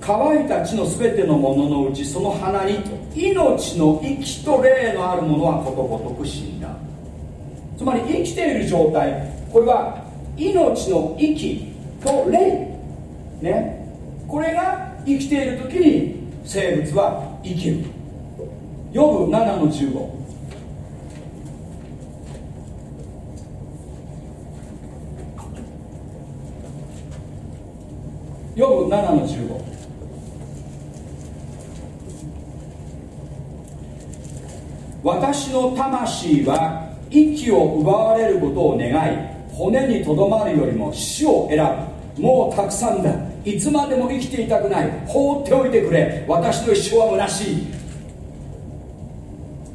[SPEAKER 2] 乾いた地の全てのもののうちその花に命の息と霊のあるものはことごとく死んだ。つまり生きている状態。これは命の息と霊。ね。これが生きている時に生物は生きる。ヨブ7の15ヨブ7の15私の魂は息を奪われることを願い骨にとどまるよりも死を選ぶ。もうたくさんだ。いつまでも生きていたくない。放っておいてくれ。私の一生は虚しい。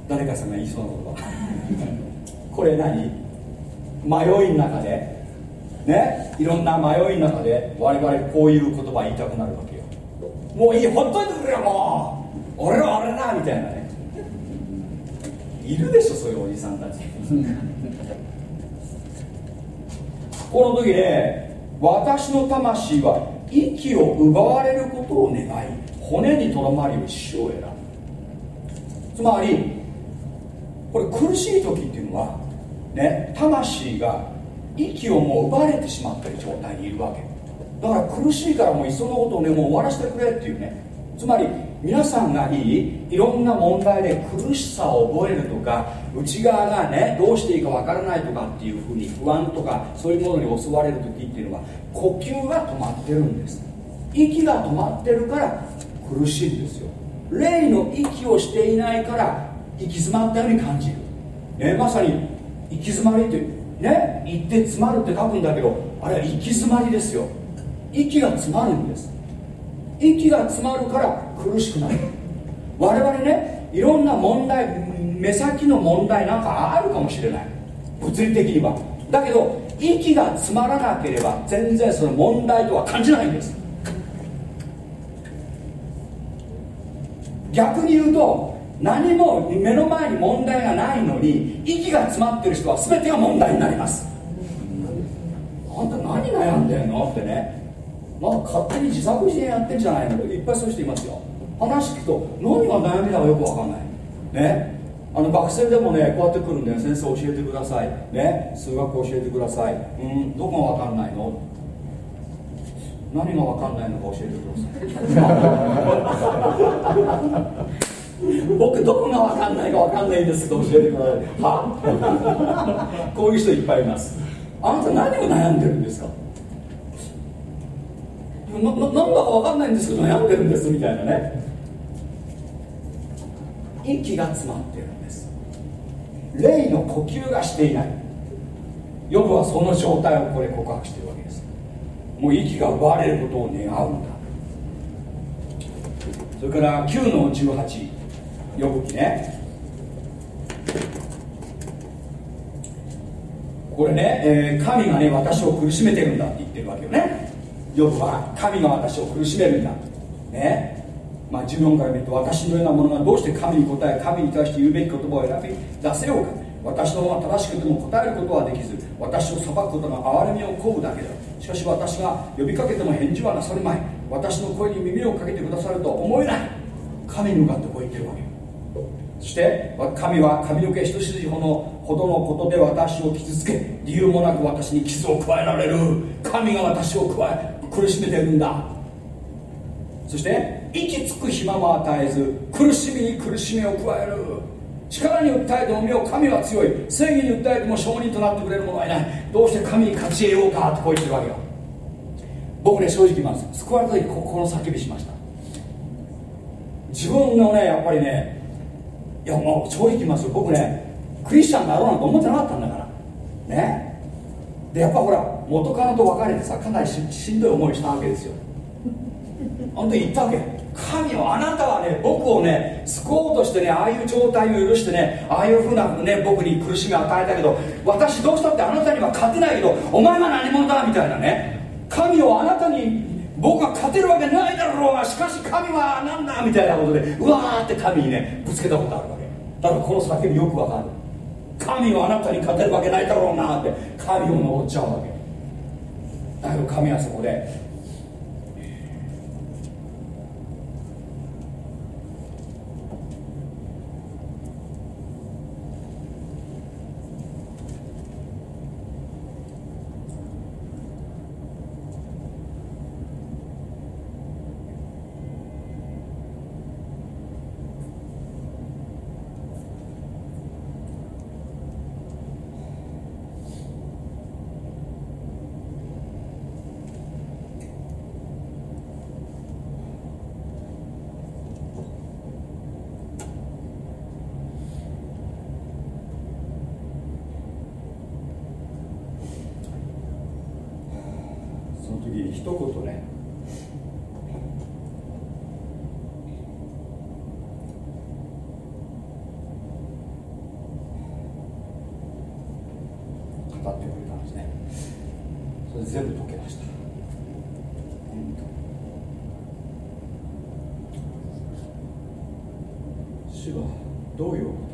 [SPEAKER 2] 誰かさんが言いそうな言葉 これ何？迷いの中で？ね？いろんな迷いの中で我々こういう言葉言いたくなるわけよ。もういいほっといてくれよもう。俺ら俺らみたいなね。いるでしょそういうおじさんたち。この時ね私の魂は息を奪われることを願い骨にとどまり死を選ぶ。つまりこれ苦しい時っていうのはね魂が息をもう奪われてしまってる状態にいるわけ。だから苦しいからもういっそのことをねもう終わらせてくれっていうねつまり皆さんがいいいろんな問題で苦しさを覚えるとか内側がねどうしていいかわからないとかっていうふうに不安とかそういうものに襲われる時っていうのは呼吸が止まってるんです。息が止まってるから苦しいんですよ。霊の息をしていないから行き詰まったように感じる、ね、まさに行き詰まりってね行って詰まるって書くんだけどあれは行き詰まりですよ。息が詰まるんです。息が詰まるから苦しくなる。我々ねいろんな問題目先の問題なんかあるかもしれない。物理的には。だけど息が詰まらなければ全然その問題とは感じないんです。逆に言うと何も目の前に問題がないのに息が詰まってる人は全てが問題になります。あんた何悩んでんの？ってね。まあ勝手に自作自演やってんじゃないの？いっぱいそういう人いますよ。話聞くと何が悩みだかよく分かんない。ね。あの学生でもねこうやって来るんだよ先生教えてください。ね数学教えてください。うんどこが分かんないの？何が分かんないのか教えてください。僕どこが分かんないか分かんないんですけど教えてください。は？こういう人いっぱいいます。あなた何を悩んでるんですか？なななんだか分かんないんですけど悩んでるんですみたいなね。息が詰まってる。霊の呼吸がしていない。ヨブはその状態をこれ告白してるわけです。もう息が奪われることを願うんだ。それから9の18ヨブ記ね。これね、えー、神がね私を苦しめてるんだって言ってるわけよね。ヨブは神が私を苦しめるんだ。ね。まあ、14から見ると私のようなものがどうして神に答え神に対して言うべき言葉を選び出せようか。私の方が正しくても答えることはできず私を裁くことが憐れみを請うだけだ。しかし私が呼びかけても返事はなさるまい。私の声に耳をかけてくださるとは思えない。神に向かってこう言ってるわけ。そして神は髪の毛一筋ほどのほどのことで私を傷つけ理由もなく私に傷を加えられる。神が私を加え苦しめてるんだ。そして息つく暇も与えず苦しみに苦しみを加える。力に訴えてもみよ神は強い。正義に訴えても証人となってくれる者はいない。どうして神に勝ち得ようかってこう言ってるわけよ。僕ね正直言います。救われた時ここの叫びしました。自分のねやっぱりねいやもう正直言いますよ。僕ねクリスチャンになろうなんて思ってなかったんだから。ね。でやっぱほら元カノと別れてさかなりしんどい思いしたわけですよ。あの時言ったわけ。神よあなたはね僕をね救おうとしてねああいう状態を許してねああいうふうなね僕に苦しみを与えたけど私どうしたってあなたには勝てないけどお前は何者だみたいなね。神をあなたに僕は勝てるわけないだろうがしかし神は何だみたいなことでうわーって神にねぶつけたことあるわけ。だからこの叫びよくわかる。神はあなたに勝てるわけないだろうなって神を登っちゃうわけ。だけど神はそこでに一言ね。語ってくれたんですね。それ全部解けました。主はどういうこと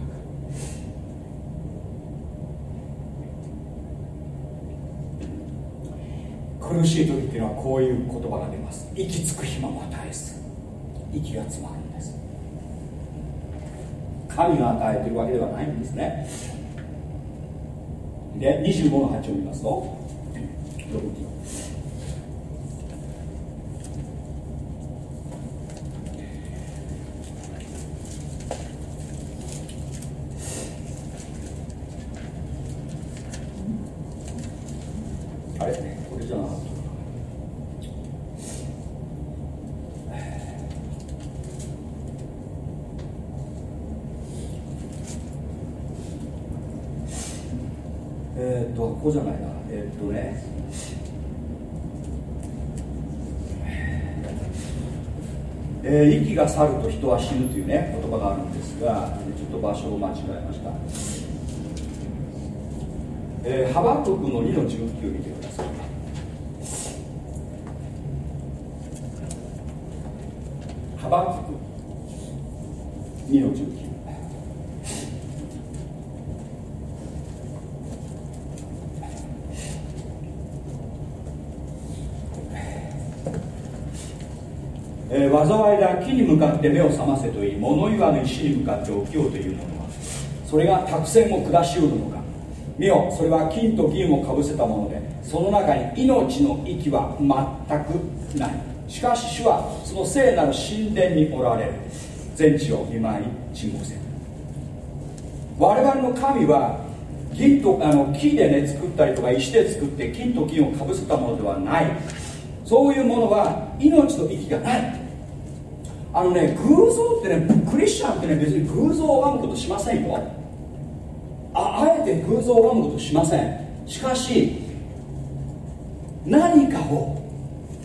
[SPEAKER 2] 苦しい時っていうのはこういう言葉が出ます。息つく暇も与えず息が詰まるんです。神が与えてるわけではないんですね。で25の8を見ますとここじゃないなえー、っとねえー、息が去ると人は死ぬというね言葉があるんですがちょっと場所を間違えました、えー、ハバククの2の19を見てくださいハバクク2の19災いだ木に向かって目を覚ませといい物言わぬ石に向かって起きようというものはそれが託戦を下しうるのか。見よそれは金と銀をかぶせたものでその中に命の息は全くない。しかし主はその聖なる神殿におられる。全地を見舞い沈黙せ我々の神は銀とあの木でね作ったりとか石で作って金と銀をかぶせたものではない。そういうものは命の息がない。あのね偶像ってねクリスチャンってね別に偶像を拝むことしませんよ。ああえて偶像を拝むことしません。しかし何かを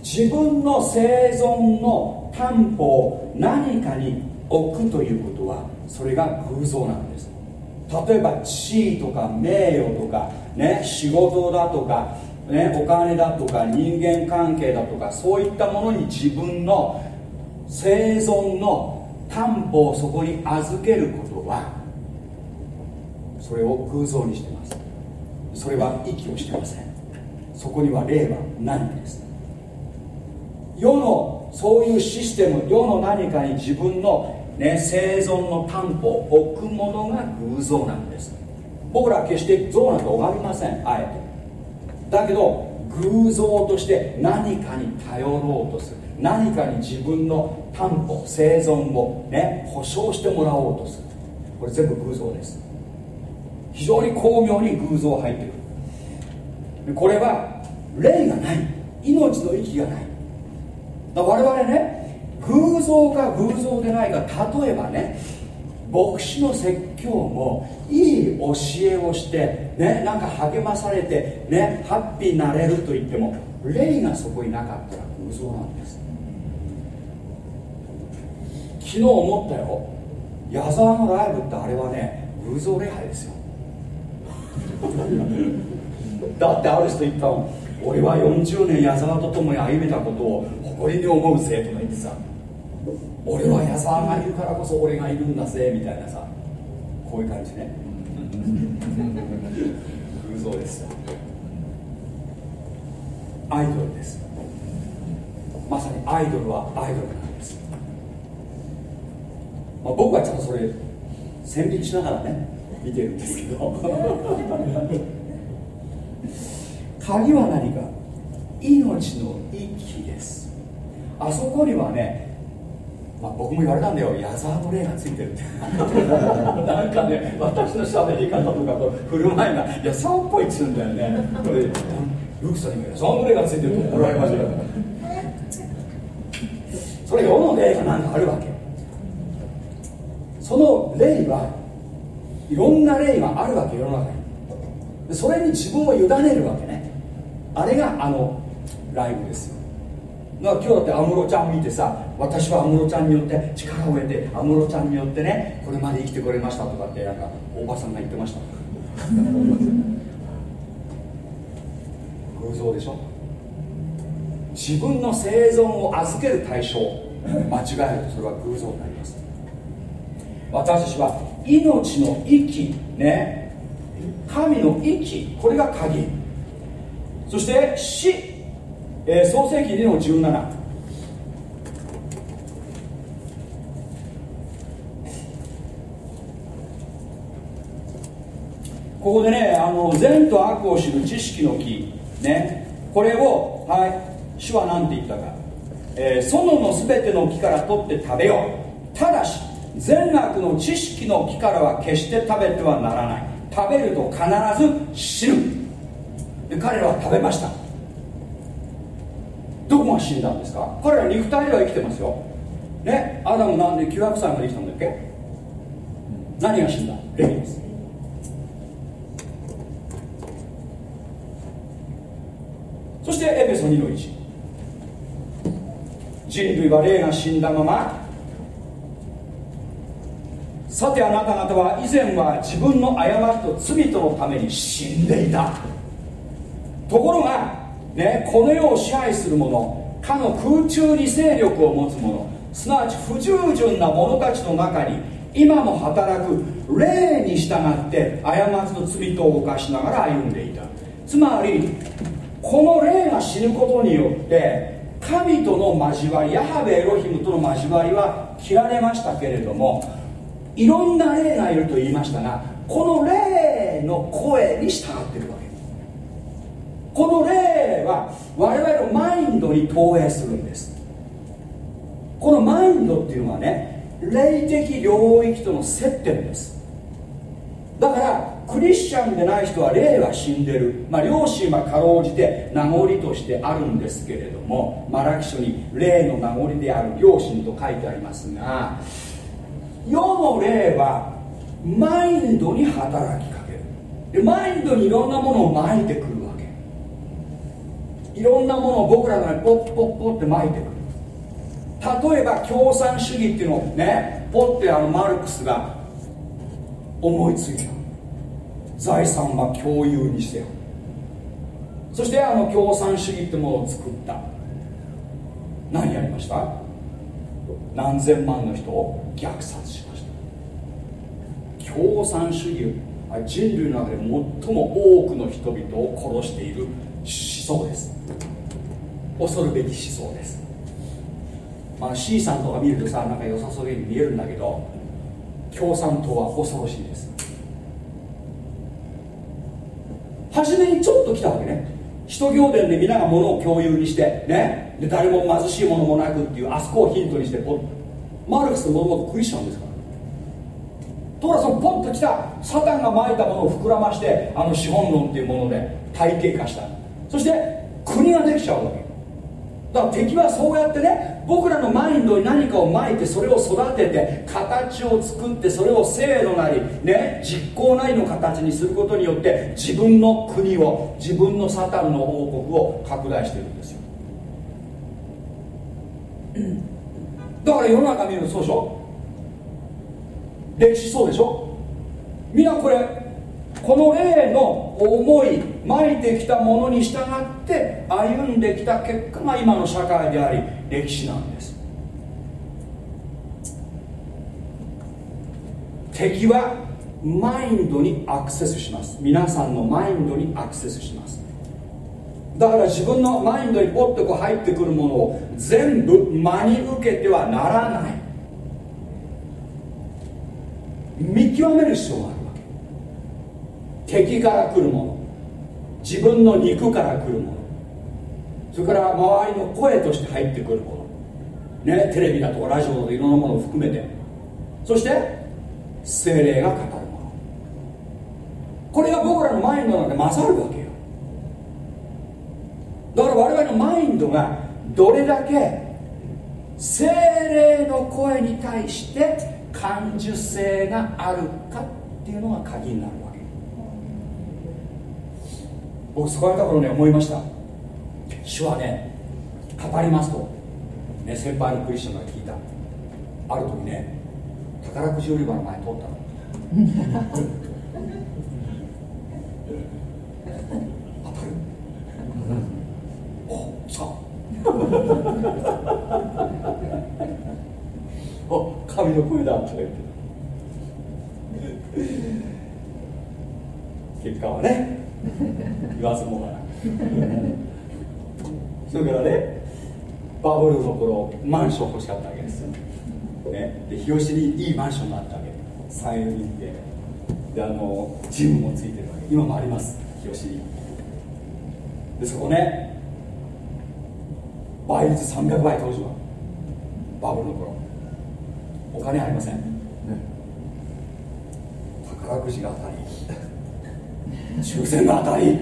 [SPEAKER 2] 自分の生存の担保を何かに置くということはそれが偶像なんです。例えば地位とか名誉とか、ね、仕事だとか、ね、お金だとか人間関係だとかそういったものに自分の生存の担保をそこに預けることはそれを偶像にしてます。それは息をしてません。そこには霊はないんです。世のそういうシステム世の何かに自分の、ね、生存の担保を置くものが偶像なんです。僕らは決して像なんて拝みませんあえて。だけど偶像として何かに頼ろうとする。何かに自分の担保生存をね保証してもらおうとする。これ全部偶像です。非常に巧妙に偶像入ってくる。これは霊がない。命の息がない。だ我々ね偶像か偶像でないか例えばね牧師の説教もいい教えをしてねなんか励まされてねハッピーになれると言っても霊がそこになかったら偶像なんです。昨日思ったよ。矢沢のライブってあれはね偶像礼拝ですよ。だってある人言ったの俺は40年矢沢と共に歩めたことを誇りに思うぜとか言ってさ。俺は矢沢がいるからこそ俺がいるんだぜみたいなさ。こういう感じね。偶像ですアイドルです。まさにアイドルはアイドルなんです、まあ、僕はちょっとそれ線引きしながらね見てるんですけど。鍵は何か？命の息です。あそこにはねまあ、僕も言われたんだよ。矢沢の霊がついてるって。なんかね私の喋り方とかと振る舞いが矢沢っぽいっつうんだよね。これルクさんに矢沢の霊がついてると怒られましたよそれ世の霊が何かあるわけその霊はいろんな霊があるわけ世の中に。それに自分を委ねるわけね。あれがあのライブですよ。だから今日だって安室ちゃん見てさ私は安室ちゃんによって力を得て安室ちゃんによってねこれまで生きてこれましたとかってなんかおばさんが言ってました。偶像でしょ。自分の生存を預ける対象間違えるとそれは偶像になります私たちは命の息ね。神の息。これが鍵。そして死。えー、創世紀2の17ここでねあの善と悪を知る知識の木ね。これをはい主は何て言ったか、えー、園の全ての木から取って食べよう。ただし善悪の知識の木からは決して食べてはならない。食べると必ず死ぬ。で彼らは食べました。どこが死んだんですか？彼ら肉体では生きてますよ。ねアダムなんで900歳まで生きたんだっけ？何が死んだ？霊です。そしてエペソ2の1人類は霊が死んだままさてあなた方は以前は自分の過ちと罪とのために死んでいた。ところがね、この世を支配する者かの空中に勢力を持つ者すなわち不従順な者たちの中に今も働く霊に従って過ちと罪とを犯しながら歩んでいた。つまりこの霊が死ぬことによって神との交わりヤハベエロヒムとの交わりは切られましたけれどもいろんな霊がいると言いましたがこの霊の声に従ってるわけ。この霊は我々のマインドに投影するんです。このマインドっていうのはね霊的領域との接点です。だからクリスチャンでない人は霊は死んでる、まあ、両親はかろうじて名残としてあるんですけれどもマラキ書に霊の名残である両親と書いてありますが世の霊はマインドに働きかける。でマインドにいろんなものを巻いてくるわけ。いろんなものを僕らがポッポッポッって巻いてくる。例えば共産主義っていうのをねポッてあのマルクスが思いついた。財産は共有にしてよ。そしてあの共産主義ってものを作った。何やりました？何千万の人を虐殺しました。共産主義人類の中で最も多くの人々を殺している思想です。恐るべき思想です。まあ C さんとか見るとさなんか良さそうに見えるんだけど共産党は恐ろしいです。初めにちょっと来たわけね。使徒行伝で皆が物を共有にしてね。で誰も貧しいものもなくっていうあそこをヒントにしてマルクスもともとクリスチャンですから。ところがそのポッと来たサタンがまいたものを膨らましてあの資本論っていうもので体系化した。そして国ができちゃうわけ。だから敵はそうやってね僕らのマインドに何かをまいてそれを育てて形を作ってそれを制度なりね実行なりの形にすることによって自分の国を自分のサタンの王国を拡大してるんですよ。だから世の中見るとそうでしょ？歴史そうでしょ？みんなこれこの例の思いまいてきたものに従って歩んできた結果が今の社会であり歴史なんです。敵はマインドにアクセスします。皆さんのマインドにアクセスします。だから自分のマインドにポッとこう入ってくるものを全部真に受けてはならない。見極める必要があるわけ。敵から来るもの。自分の肉から来るもの。それから周りの声として入ってくるもの。ねテレビだとかラジオだとかいろんなものを含めて。そして精霊が語るもの。これが僕らのマインドなんて勝るわけよ。だから我々のマインドがどれだけ精霊の声に対して感受性があるかっていうのが鍵になるわけ。僕そこらところね思いました。主はね語りますと、ね、先輩のクリスチャンが聞いた。ある時ね宝くじ売り場の前通ったの当たるおさ お神の声だって。言って結果はね言わずもがな。それからねバブルの頃マンション欲しかったわけです。よ、ね、で日吉にいいマンションがあったわけ。3 4人で。であのジムもついてるわけ。今もあります日吉に。でそこね倍率300倍当時は。バブルの頃。お金ありません、ね、宝くじが当たり。抽選が当たり。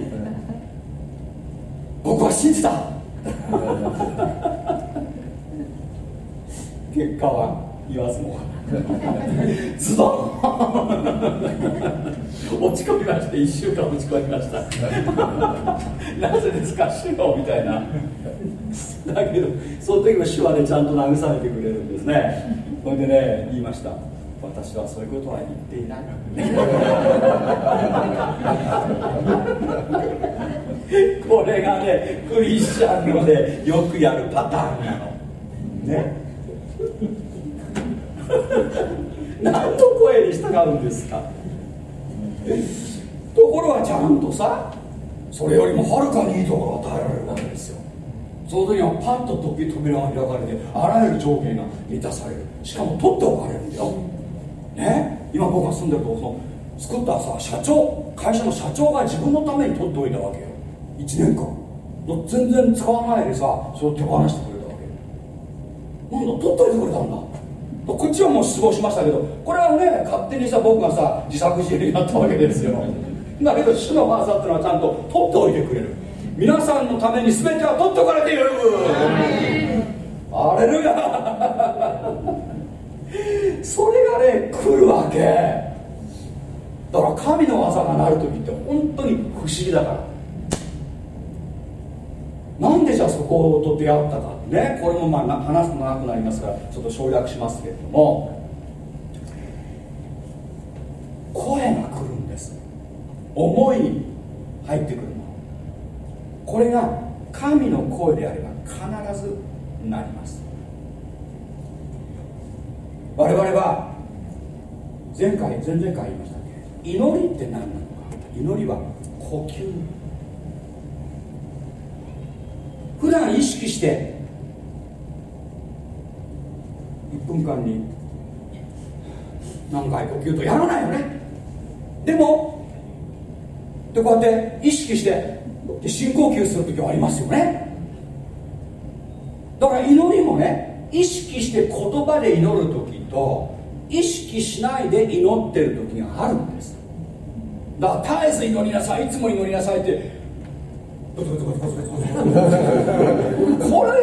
[SPEAKER 2] 僕は信じた。結果は言わずも ズドン。落ち込みまして1週間落ち込みました。なぜですか？主よみたいな。だけどその時も主はねちゃんと慰めてくれるんですね。それでね言いました。私はそういうことは言っていない。これがねクリスチャンのでよくやるパターンなの。ね。何の声に従うんですか？ところがちゃんとさそれよりもはるかにいいところを与えられるわけですよ。その時はパッと時扉が開かれてあらゆる条件が満たされる。しかも取っておかれるんだよ。ね？今僕が住んでるとこの作ったさ社長会社の社長が自分のために取っておいたわけよ。1年間。全然使わないでさそれを手放してくれたわけ。なんだ取っといてくれたんだ。こっちはもう失望しましたけどこれはね勝手にさ僕がさ自作自演になったわけですよ。だけど主の技っていうのはちゃんと取っておいてくれる。皆さんのために全ては取っておかれている。あれるやそれがね来るわけ。だから神の技がなる時って本当に不思議だから。なんでじゃあそこと出会ったか。ねこれもまあ話すと長くなりますからちょっと省略しますけれども。声が来るんです。思いに入ってくるもの。これが神の声であれば必ずなります。我々は前回前々回言いましたけ？祈りって何なのか。祈りは呼吸。普段意識して1分間に何回呼吸とやらないよね。でもでこうやって意識して深呼吸する時はありますよね。だから祈りもね意識して言葉で祈る時と意識しないで祈ってる時があるんです。だから絶えず祈りなさいいつも祈りなさいってこれいう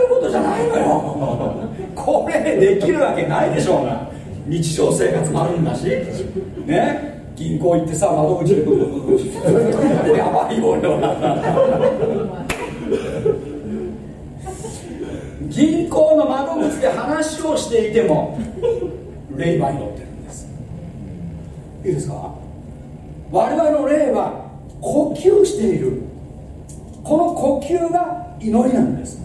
[SPEAKER 2] ことじゃないのよ。これできるわけないでしょうが。日常生活もあるんだし。ね？銀行行ってさ窓口でやばいよ俺は銀行の窓口で話をしていても霊は祈ってるんです。いいですか？我々の霊は呼吸している。この呼吸が祈りなんです。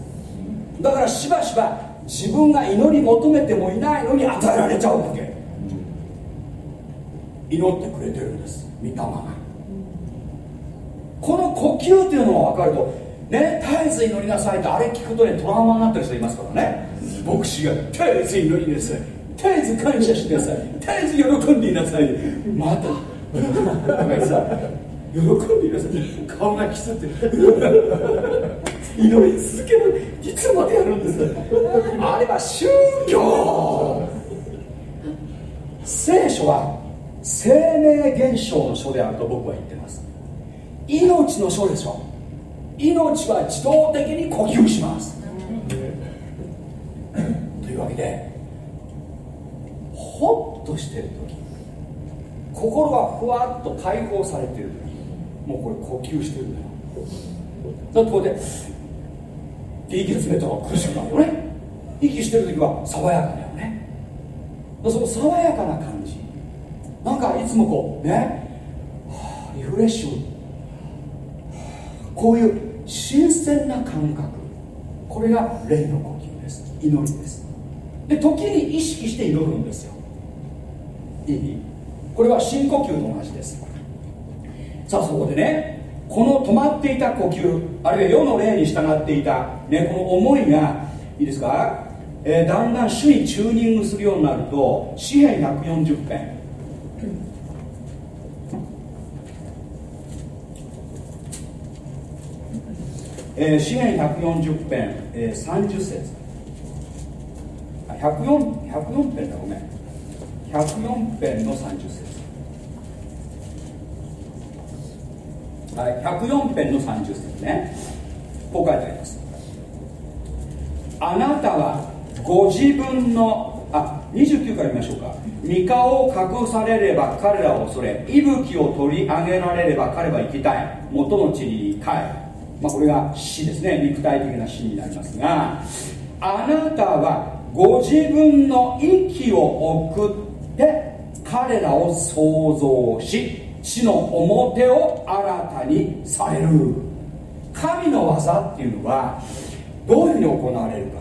[SPEAKER 2] だからしばしば自分が祈り求めてもいないのに与えられちゃうわけ。祈ってくれてるんです。御霊が。この呼吸っていうのが分かるとね絶えず祈りなさいとあれ聞くとねトラウマになってる人いますからね。牧師が絶えず祈りなさい。絶えず感謝しなさい。絶えず喜んでいなさい。また さ喜んでいなさい。顔がきつって。祈り続ける。いつまでやるんですあれは宗教。聖書は生命現象の書であると僕は言ってます。命の書でしょ。命は自動的に呼吸します。というわけでホッとしてる時心がふわっと解放されてる時もうこれ呼吸してるんだよ。だってこうやって息詰めたら苦しくなるよね息してる時は爽やかだよね。その爽やかな感じ。なんかいつもこうね、はあ、リフレッシュ。こういう新鮮な感覚。これが霊の呼吸です。祈りです。で時に意識して祈るんですよ。いい？これは深呼吸と同じです。さあそこでね。この止まっていた呼吸あるいは世の霊に従っていた、ね、この思いがいいですか、えー、だんだん主にチューニングするようになると詩篇140編。えー、詩篇140編、えー、30節。あ104 104編だごめん。104編の30節。はい104編の30節ね。こう書いてあります。あなたはご自分のあ29から見ましょうか。三顔を隠されれば彼らを恐れ息吹を取り上げられれば彼は生きたい。元の地に帰る。まあ、これが死ですね。肉体的な死になりますがあなたはご自分の息を送って彼らを創造し地の表を新たにされる。神の技っていうのはどういうふうに行われるか。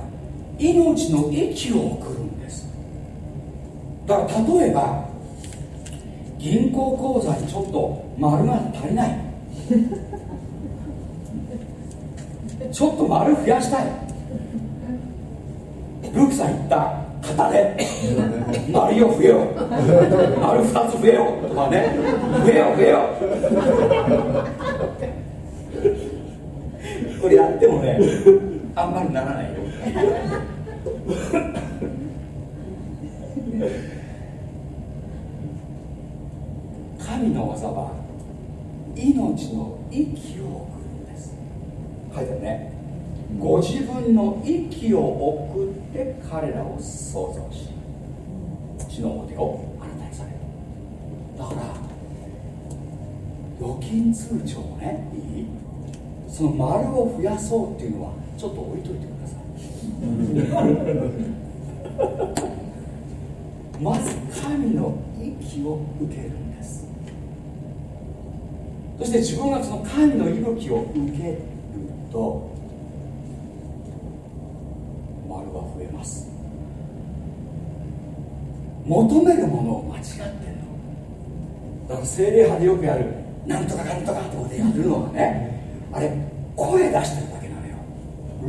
[SPEAKER 2] 命の息を送るんです。だから例えば銀行口座にちょっと丸が足りない。ちょっと丸増やしたい。ルークさん言った。型で丸を増えよ。丸2つ増えよ。とかね。増えよ増えよ。これやってもねあんまりならないよ。神の技は命の息を送るんです。書いてあるね。ご自分の息を送って彼らを創造し地の表をあなたにされるだから預金通帳をねいい。その丸を増やそうっていうのはちょっと置いといてください。まず神の息を受けるんです。そして自分がその神の息吹を受けると丸は増えます。求めるものを間違ってんの。だから精霊派でよくやるなんとかなんとかってことでやるのはねあれ声出してるだけなのよ。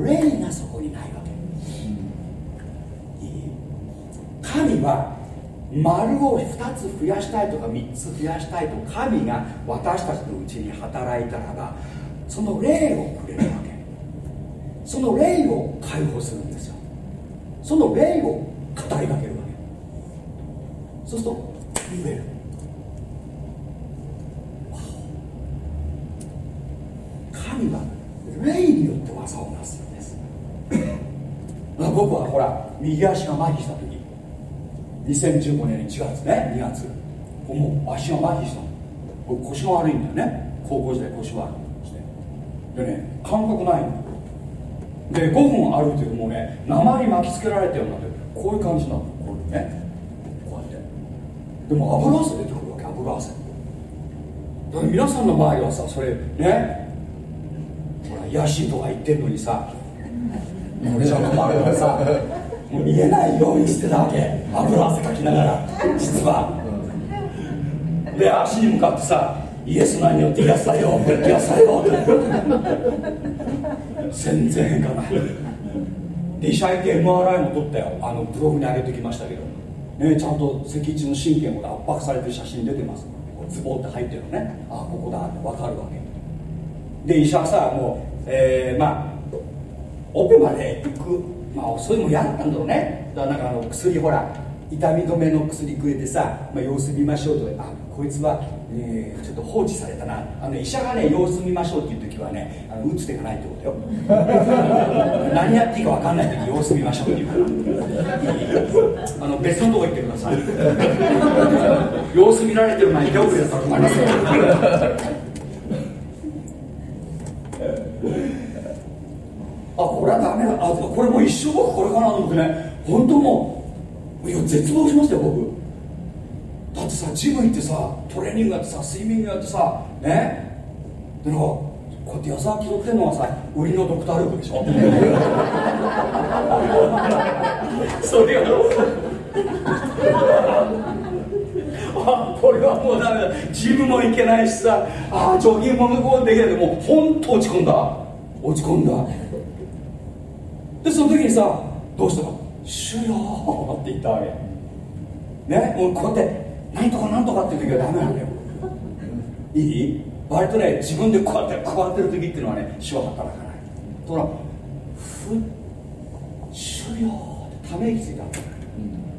[SPEAKER 2] 霊がそこにないわけ、いい？神は丸を2つ増やしたいとか3つ増やしたいと神が私たちのうちに働いたらばその霊をくれるわけ。その霊を解放するんですよ。その霊を語りかけるわけ。そうすると言える神は霊によって技をなすんです。僕はほら右足が麻痺した時。2015年1月ね2月。もう足が麻痺した。僕腰が悪いんだよね。高校時代腰悪い。してでね感覚ないの。で5分歩いてるもうね鉛巻きつけられたようになってこういう感じなのこうね。こうやって。でも油汗出てくるわけ油汗。だ皆さんの周りはさそれね。ほら野心とか言ってんのにさ俺ちゃんの周りはさもう見えないようにしてたわけ。油汗かきながら実は。で足に向かってさイエスの名によって癒されよう癒されようって。全然変化なで医者行って MRI も撮ったよ。あのブログに上げてきましたけど、ね、ちゃんと脊髄の神経も圧迫されてる写真出てます。こうズボンって入ってるのね。あここだって分かるわけ。で医者はさもう、えー、まあオペまで行く。まあそういうのも嫌だったんだろうね。だからなんかあの薬ほら痛み止めの薬くれてさ、まあ、様子見ましょうとあこいつは、えー、ちょっと放置されたな。あの医者がね様子見ましょうっていうはねあの打つ手がないってことよ。何やっていいか分かんない時様子見ましょうっていうから。あの別のとこ行ってください。様子見られてる前に手遅れだったら困りますよ。あこれはダメだ。あこれもう一生僕これかなと思ってね。本当もういや絶望しましたよ僕。だってさジム行ってさトレーニングやってさスイミングやってさね。でなんかこうやって矢沢気取ってんのはさ売りのドクター・ルークでしょ。それが あこれはもうダメだ。ジムも行けないしさ。あジョギングも向こうできない。でもう本当落ち込んだ。落ち込んだ。でその時にさどうしたの「主よ」って言ったわけ。ね？もうこうやって「なんとかなんとか」っていう時はダメなんだよ。いい？割とね自分でこうやってこうやってる時っていうのはね主は働かない。とらふっ主よってため息ついた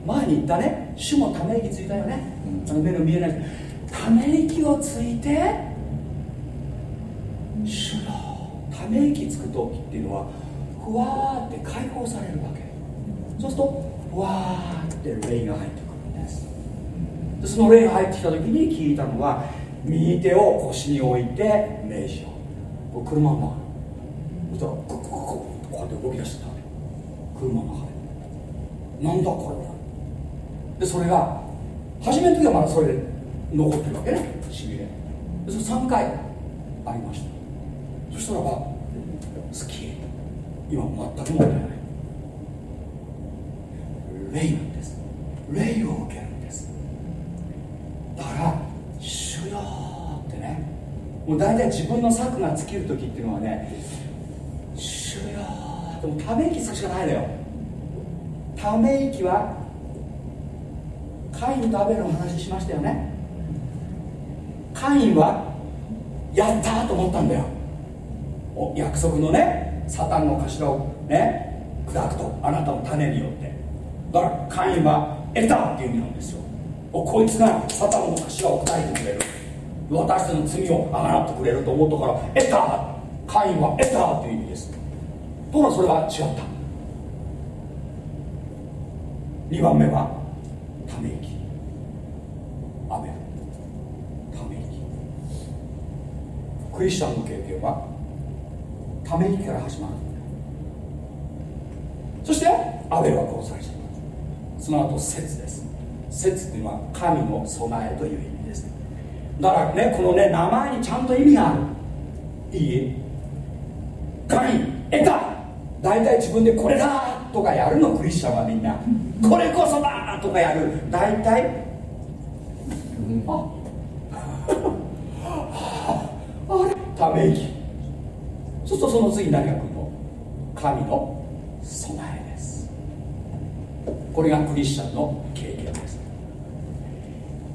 [SPEAKER 2] 前に言ったね主もため息ついたよね、あの目の見えないため息をついて主よため息つく時っていうのはふわーって解放されるわけ。そうするとふわーって霊が入ってくるんです。その霊が入ってきた時に聞いたのは右手を腰に置いて名詞を。これ車の中そしたらこここここうやって動き出してた車の中でなんだこれはでそれが初めの時はまだそれで残ってるわけねしびれでそれ3回ありましたそしたらば好き今全く問題ない霊なんです霊を受けるんですだから「」ってね。もう大体自分の策が尽きる時っていうのはね「主よ」でもため息つくしかないのよ。ため息はカインとアベルの話しましたよね。カインはやったと思ったんだよ。お約束のねサタンの頭をね砕くとあなたの種によって。だからカインは得たっていう意味なんですよ。おこいつがサタンの頭を砕いてくれる。私たちの罪をあがなってくれると思ったから得たカインは得たっていう意味です。ところがそれは違った。2番目はため息。アメため息。クリスチャンの経験はため息から始まる。そしてアベルは殺されちゃったその後節です。節っていうのは神の備えという意味。だからねこのね名前にちゃんと意味がある。いい？神得た！大体自分でこれだ！とかやるのクリスチャンはみんな。これこそだ！とかやる。大体ああれ？ため息。そうするとその次何が来るの？神の備えです。これがクリスチャンの経験です。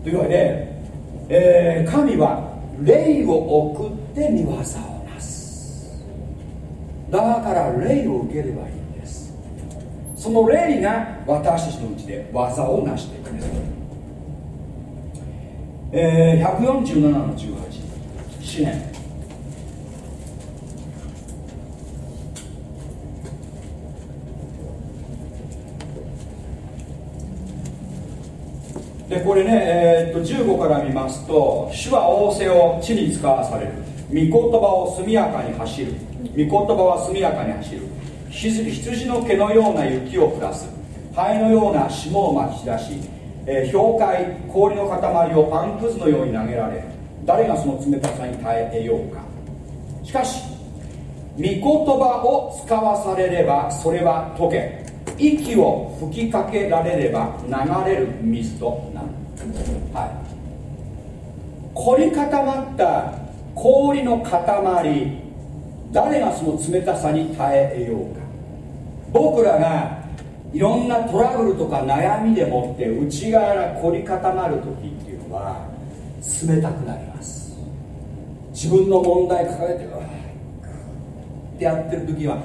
[SPEAKER 2] というわけで、えー神は霊を送って見業をなす。だから霊を受ければいいんです。その霊が私たちのうちで技をなしてくれる、えー、147の18四年。でこれね、えーっと15から見ますと主は仰せを地に使わされる。御言葉を速やかに走る。御言葉は速やかに走る。羊の毛のような雪を降らす。灰のような霜をまき散らし、えー氷塊氷の塊をパンくずのように投げられ誰がその冷たさに耐えようか。しかし御言葉を使わされればそれは溶け。息を吹きかけられれば流れる水となる。はい。凝り固まった氷の塊誰がその冷たさに耐えようか。僕らがいろんなトラブルとか悩みでもって内側が凝り固まる時っていうのは冷たくなります。自分の問題抱えてうわーってやってる時は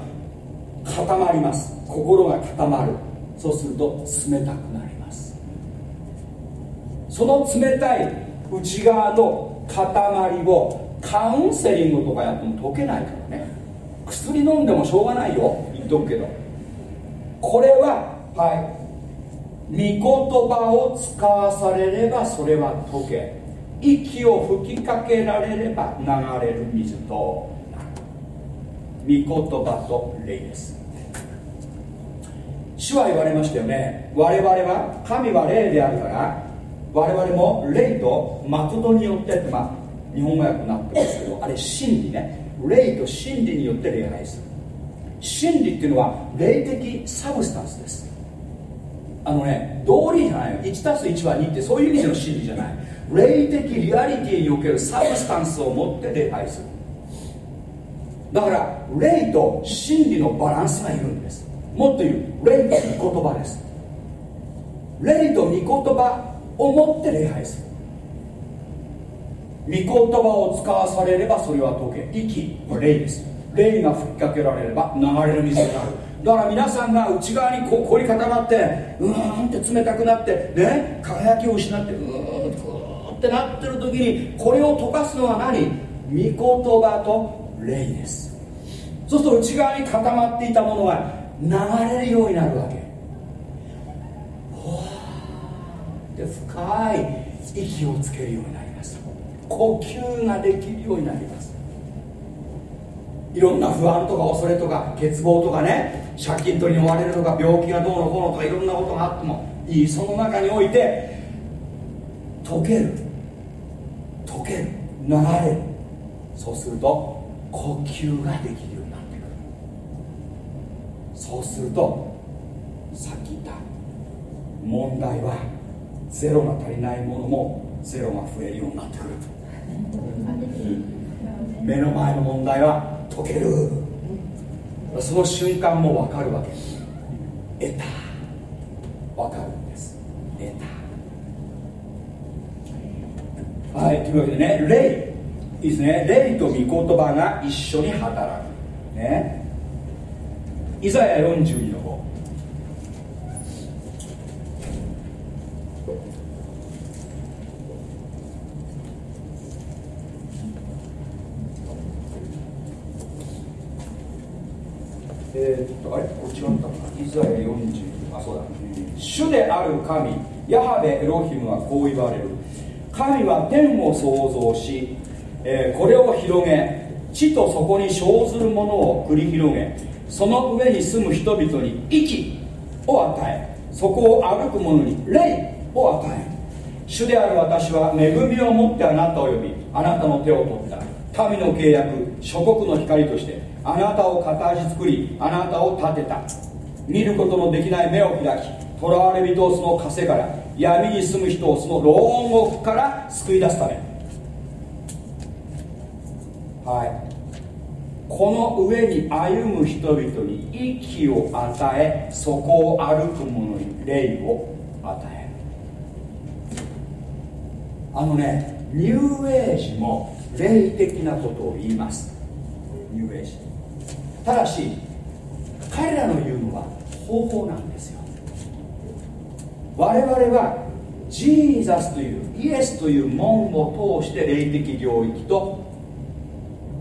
[SPEAKER 2] 固まります。心が固まる。そうすると冷たくなります。その冷たい内側の塊をカウンセリングとかやっても解けないからね。薬飲んでもしょうがないよ。言っとくけど。これははい。御言葉を使わされればそれは解け。息を吹きかけられれば流れる水と。御言葉と霊です。主は言われましたよね。我々は神は霊であるから我々も霊とまことによってってまあ日本語訳になってますけどあれ真理ね。霊と真理によって礼拝する。真理っていうのは霊的 substance です。あのね道理じゃないよ。1+1 は2ってそういう意味での真理じゃない。霊的リアリティにおける substance を持って礼拝する。だから霊と真理のバランスがいるんです。もっと言う霊と御言葉です。霊と御言葉を持って礼拝する。御言葉を使わされればそれは解け息は霊です。霊が吹きかけられれば流れる水になる。だから皆さんが内側にこう凝り固まってうーんって冷たくなってね輝きを失ってうーんってなってる時にこれを溶かすのは何？御言葉と霊です。そうすると内側に固まっていたものが流れるようになるわけ。ほわー。って深い息をつけるようになります。呼吸ができるようになります。いろんな不安とか恐れとか欠乏とかね借金取りに追われるとか病気がどうのこうのとかいろんなことがあってもいいその中において溶ける。溶ける。流れる。そうすると呼吸ができるようになってくる。そうするとさっき言った問題はゼロが足りないものもゼロが増えるようになってくる目の前の問題は解ける。その瞬間も分かるわけ得た。分かるんです。得た。はいというわけでね霊いいですね。霊と御言葉が一緒に働く。ね。イザヤ42の方えーっとあれ？これ違ったかな？イザヤ40あそうだ。主である神ヤハベエロヒムはこう言われる。神は天を創造し、えーこれを広げ地とそこに生ずるものを繰り広げその上に住む人々に息を与えそこを歩く者に霊を与え主である私は恵みを持ってあなたを呼びあなたの手を取った。民の契約諸国の光としてあなたを形作りあなたを立てた。見ることのできない目を開き囚われ人をその枷から闇に住む人をその牢獄から救い出すため。はい。この上に歩む人々に息を与えそこを歩く者に霊を与える。あのねニューエイジも霊的なことを言います。ニューエイジ。ただし彼らの言うのは方法なんですよ。我々はジーザスというイエスという門を通して霊的領域と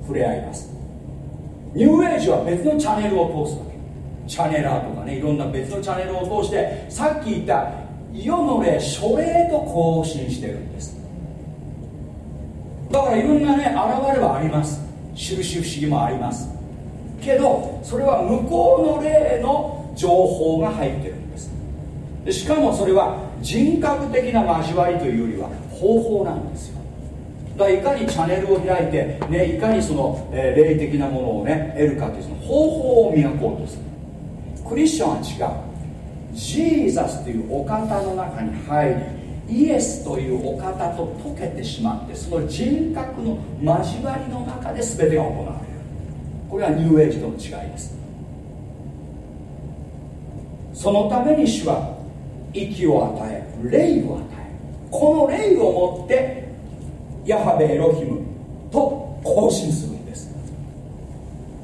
[SPEAKER 2] 触れ合います。ニューエイジは別のチャンネルを通すわけ。チャネラーとかねいろんな別のチャンネルを通してさっき言った世の霊書霊と交信してるんです。だからいろんなね現れはあります。印不思議もあります。けどそれは向こうの霊の情報が入ってるんです。でしかもそれは人格的な交わりというよりは方法なんですよ。だいかにチャンネルを開いて、ね、いかにその、えー、霊的なものをね得るかというその方法を磨こうとする。クリスチャンは違う。ジーザスというお方の中に入りイエスというお方と溶けてしまってその人格の交わりの中で全てが行われる。これはニューエイジとの違いです。そのために主は息を与え霊を与えこの霊をもってヤハベエロヒムと交信するんです。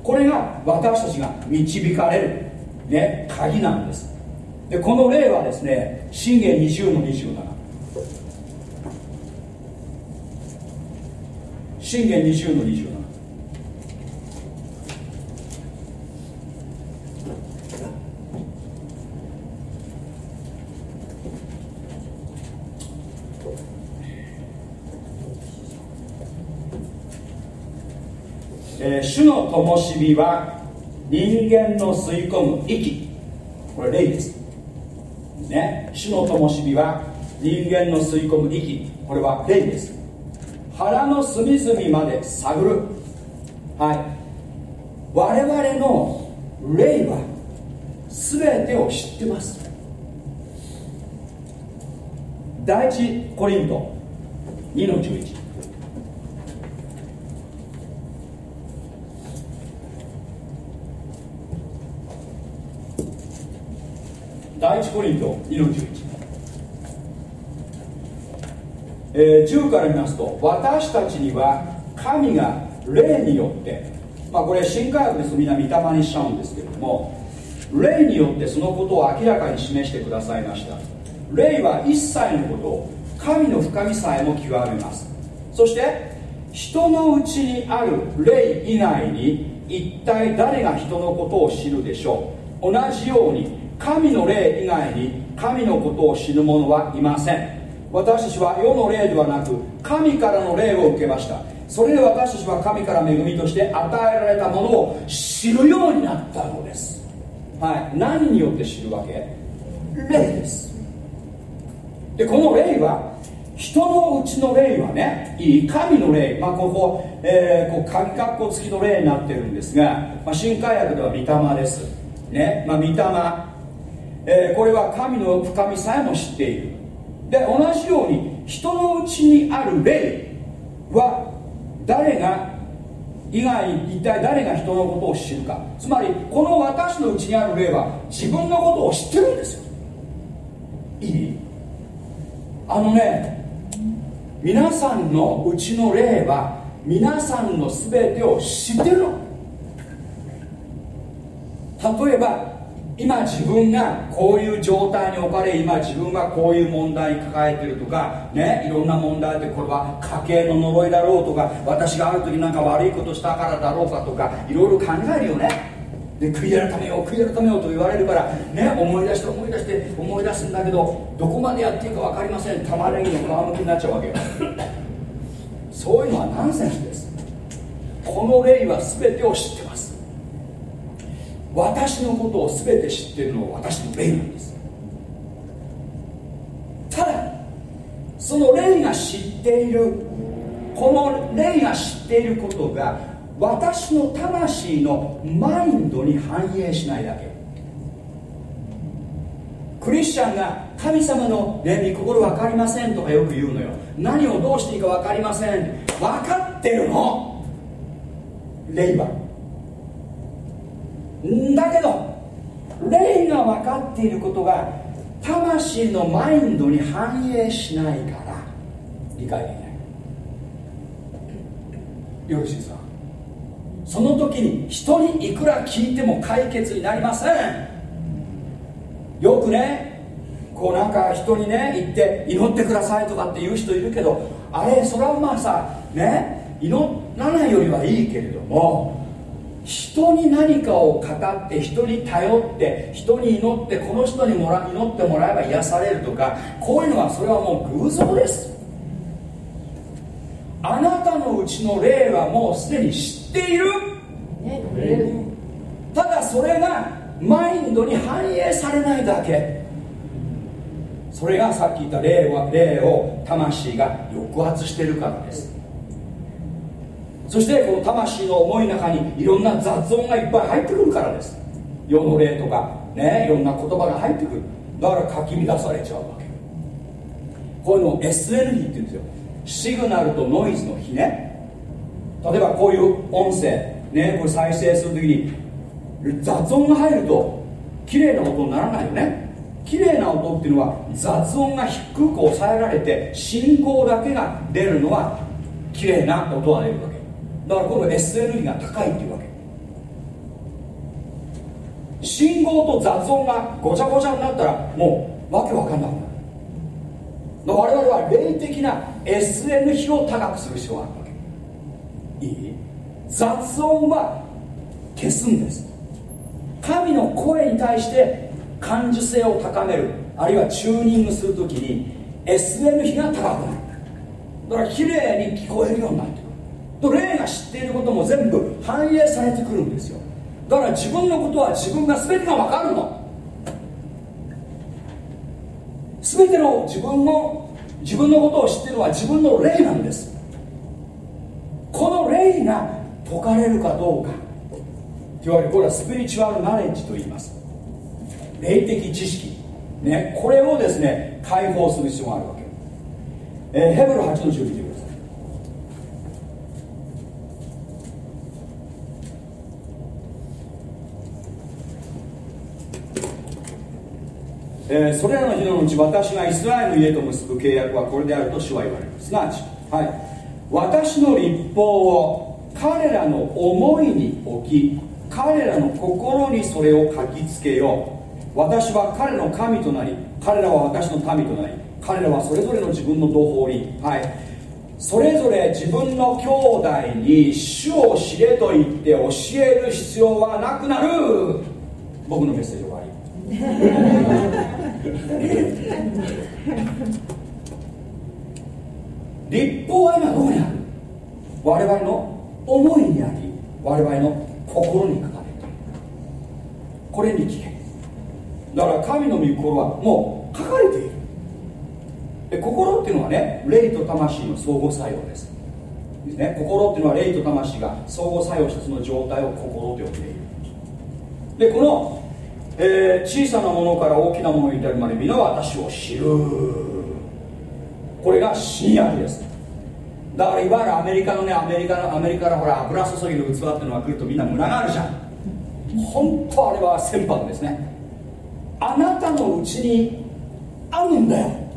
[SPEAKER 2] これが私たちが導かれる、ね、鍵なんです。でこの例はですね信玄20の27信玄20の27えー、主の灯火は人間の吸い込む息。これ霊です。ね。主の灯火は人間の吸い込む息。これは霊です。腹の隅々まで探る。はい。我々の霊は全てを知ってます。第一コリント2の11第一コリント2の11、えー、10から見ますと私たちには神が霊によってまあこれ新科学ですとみんな御霊にしちゃうんですけれども霊によってそのことを明らかに示してくださいました。霊は一切のことを神の深みさえも極めます。そして人のうちにある霊以外に一体誰が人のことを知るでしょう。同じように神の霊以外に神のことを知る者はいません。私たちは世の霊ではなく神からの霊を受けました。それで私たちは神から恵みとして与えられたものを知るようになったのです。はい。何によって知るわけ？霊です。でこの霊は人のうちの霊はねいい神の霊、まあ、ここ、えー、こう鍵括弧付きの霊になってるんですが、まあ、新海薬では御霊です。ね、まあ、御霊。えー、これは神の深みさえも知っている。で同じように人のうちにある霊は誰が以外一体誰が人のことを知るか。つまりこの私のうちにある霊は自分のことを知ってるんですよ。いいあのね皆さんのうちの霊は皆さんの全てを知ってるの。例えば今自分がこういう状態に置かれ今自分がこういう問題抱えてるとかねいろんな問題でこれは家計の呪いだろうとか私がある時なんか悪いことしたからだろうかとかいろいろ考えるよね。で悔い改めよう悔い改めようと言われるからね思い出して思い出して思い出すんだけどどこまでやっていいか分かりません。玉ねぎの皮むきになっちゃうわけよ。そういうのはナンセンスです。この霊は全てを知って私のことを全て知っているのは私の霊なんです。ただその霊が知っているこの霊が知っていることが私の魂のマインドに反映しないだけ。クリスチャンが神様の、ね、御心分かりませんとかよく言うのよ。何をどうしていいか分かりません。分かってるの。霊は。だけど霊が分かっていることが魂のマインドに反映しないから理解できない。よろしいですかその時に人にいくら聞いても解決になりません。よくねこうなんか人にね言って祈ってくださいとかって言う人いるけどあれそれはまあさね祈らないよりはいいけれども人に何かを語って人に頼って人に祈ってこの人にもら祈ってもらえば癒されるとかこういうのはそれはもう偶像です。あなたのうちの霊はもうすでに知っている、ただそれがマインドに反映されないだけ。それがさっき言った霊は霊を魂が抑圧してるからですそしてこの魂の思いの中にいろんな雑音がいっぱい入ってくるからです。世の霊とかねいろんな言葉が入ってくる。だからかき乱されちゃうわけ。こういうのを SNE って言うんですよ。シグナルとノイズの比ね。例えばこういう音声。ねこれ再生するときに雑音が入ると綺麗な音にならないよね。綺麗な音っていうのは雑音が低く抑えられて信号だけが出るのは綺麗な音が出るわけ。だからこの SNE が高いっていうわけ。信号と雑音がごちゃごちゃになったらもうわけわかんなくなる。我々は霊的な SN 比を高くする必要があるわけ。いい？雑音は消すんです。神の声に対して感受性を高める。あるいはチューニングするときに SN 比が高くなる。だから綺麗に聞こえるようになる。と霊が知っていることも全部反映されてくるんですよ。だから自分のことは自分が全てが分かるの。全ての自分の自分のことを知ってるのは自分の霊なんです。この霊が解かれるかどうか。といわれるこれはスピリチュアルナレッジと言います。霊的知識。ねこれをですね解放する必要があるわけ、えー、ヘブル8の10見てくださいえー、それらの日のうち私がイスラエルの家と結ぶ契約はこれであると主は言われる。すなわち、はい、私の立法を彼らの思いに置き彼らの心にそれを書きつけよう。私は彼の神となり彼らは私の民となり彼らはそれぞれの自分の同胞にはい。それぞれ自分の兄弟に主を知れと言って教える必要はなくなる。僕のメッセージ立法は今どこにある我々の思いにあり我々の心に書かれている。これに聞け。だから神の御心はもう書かれている。で心っていうのはね霊と魂の相互作用です。ですね心っていうのは霊と魂が相互作用してその状態を心と呼んでいる。でこのえー、小さなものから大きなものに至るまで皆は私を知る。これが新約です。だからいわゆるアメリカのねアメリカのアメリカのほら油注ぎの器っていうのが来るとみんな群があるじゃん。本当あれは船舶ですね。あなたのうちにあるんだよ。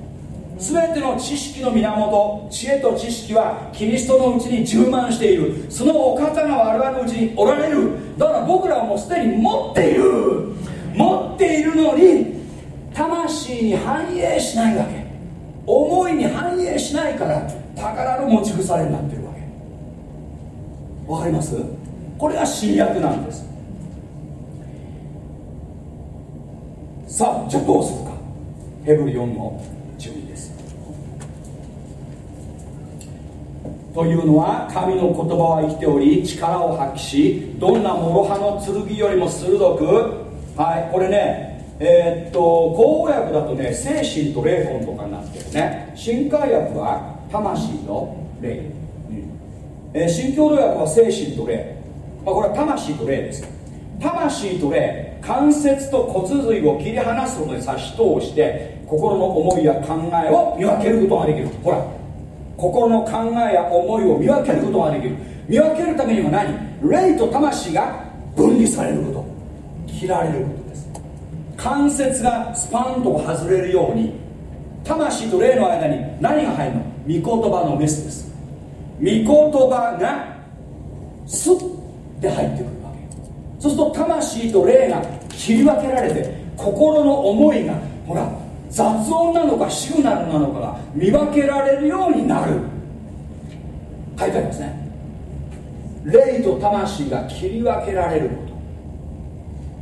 [SPEAKER 2] 全ての知識の源知恵と知識はキリストのうちに充満している。そのお方が我々のうちにおられる。だから僕らはもうすでに持っている。持っているのに魂に反映しないわけ。思いに反映しないから宝の持ち腐れになってるわけ。わかります？これが新約なんです。さあじゃあどうするか。ヘブル4の12です。というのは神の言葉は生きており力を発揮しどんな諸刃の剣よりも鋭くはいこれねえー、っと口語訳だとね精神と霊魂とかになってるね。新海訳は魂と霊、うん、えー、新共同訳は精神と霊、まあ、これは魂と霊です魂と霊関節と骨髄を切り離すことに差し通して心の思いや考えを見分けることができる。ほら心の考えや思いを見分けることができる。見分けるためには何？霊と魂が分離されること。切られることです。関節がスパンと外れるように魂と霊の間に何が入るの？御言葉のメスです。御言葉がスッて入ってくるわけ。そうすると魂と霊が切り分けられて心の思いがほら雑音なのかシグナルなのかが見分けられるようになる。書いてありますね。霊と魂が切り分けられること。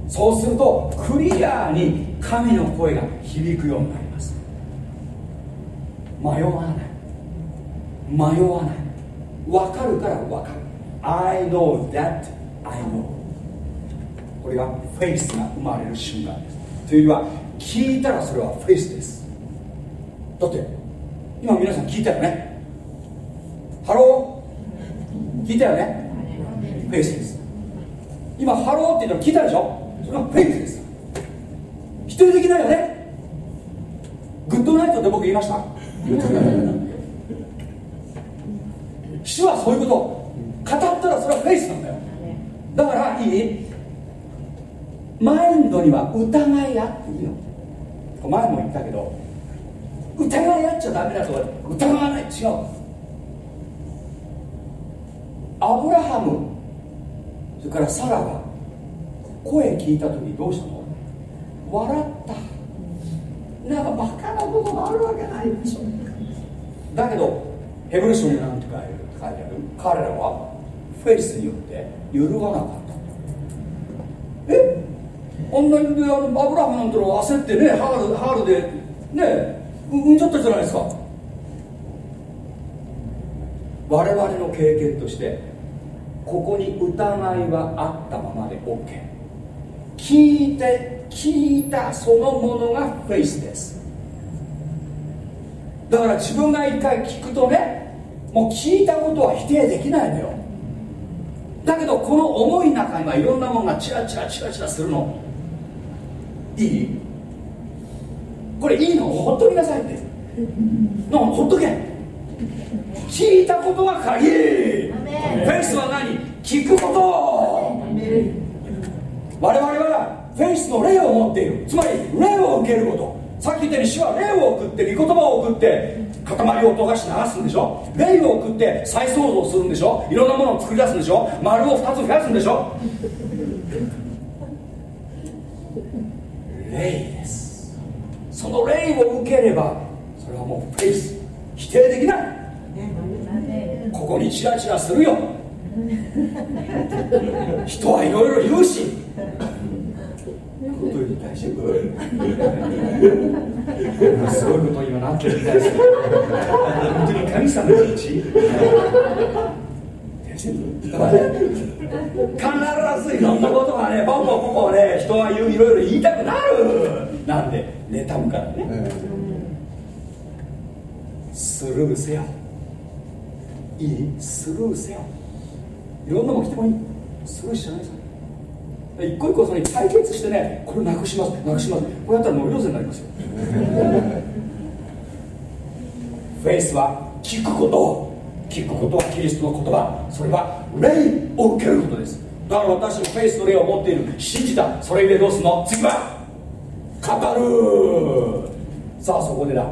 [SPEAKER 2] そうするとクリアに神の声が響くようになります。迷わない。迷わない。分かるから分かる。I know that I know. これがフェイスが生まれる瞬間です。というよりは聞いたらそれはフェイスです。だって今皆さん聞いたよね？ハロー？聞いたよね？フェイスです。今ハローって言ったら聞いたでしょ？それはフェイスです。否定できないよね。 Good night って僕言いました。主はそういうこと。語ったらそれはフェイスなんだよ。だからいい。マインドには疑いあっていいの。前も言ったけど疑いあっちゃダメだとか疑わない。違う。アブラハムそれからサラが声聞いた時どうしたの？笑った。なんかバカなことがあるわけないでしょ。だけどヘブル書に何て書いてある彼らはフェイスによって揺るがなかった。え？あんなにであのアブラハムなんてのは焦ってねハールハールでね産んじゃったじゃないですか。我々の経験としてここに疑いはあったままで OK 聞いて聞いたそのものがフェイスです。だから自分が一回聞くとねもう聞いたことは否定できないのよ。だけどこの思いの中にはいろんなものがチラチラチラチラするの。いい？これいいのほっときなさいって。のほっとけ。聞いたことは鍵。フェイスは何？聞くこと我々はフェイスの霊を持っている。つまり霊を受けること。さっき言ったように主は霊を送って御言葉を送って塊を溶かして流すんでしょ。霊を送って再創造するんでしょ。いろんなものを作り出すんでしょ。丸を2つ増やすんでしょ。霊です。その霊を受ければそれはもうフェイス。否定できない。ここにチラチラするよ人はいろいろ言うし。こと言大丈夫すごいこと今なってるみたいです。本当に神様のうちだからね必ずいろんなことがねポンポンポンポンね人は言ういろいろ言いたくなる。なんで妬むからね、スルーせよ。いいスルーせよいろんなもん来てもいい。スルーしちゃないですか一個一個それに解決してねこれなくします。なくします。こうやったらノリノになりますよ。フェイスは聞くこと。聞くことはキリストの言葉。それは霊を受けることです。だから私もフェイスの霊を持っている。信じた。それでどうするの？次は語る。さあそこでだ。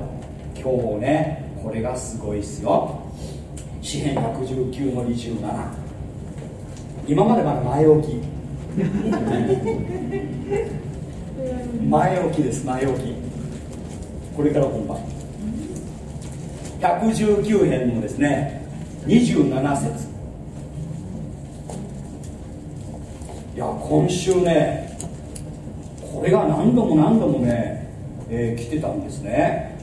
[SPEAKER 2] 今日ねこれがすごいっすよ。詩編119の27今までまだ前置き。前置きです前置き。これから本番。119編のですね27節。いや今週ねこれが何度も何度もね、えー、来てたんですね。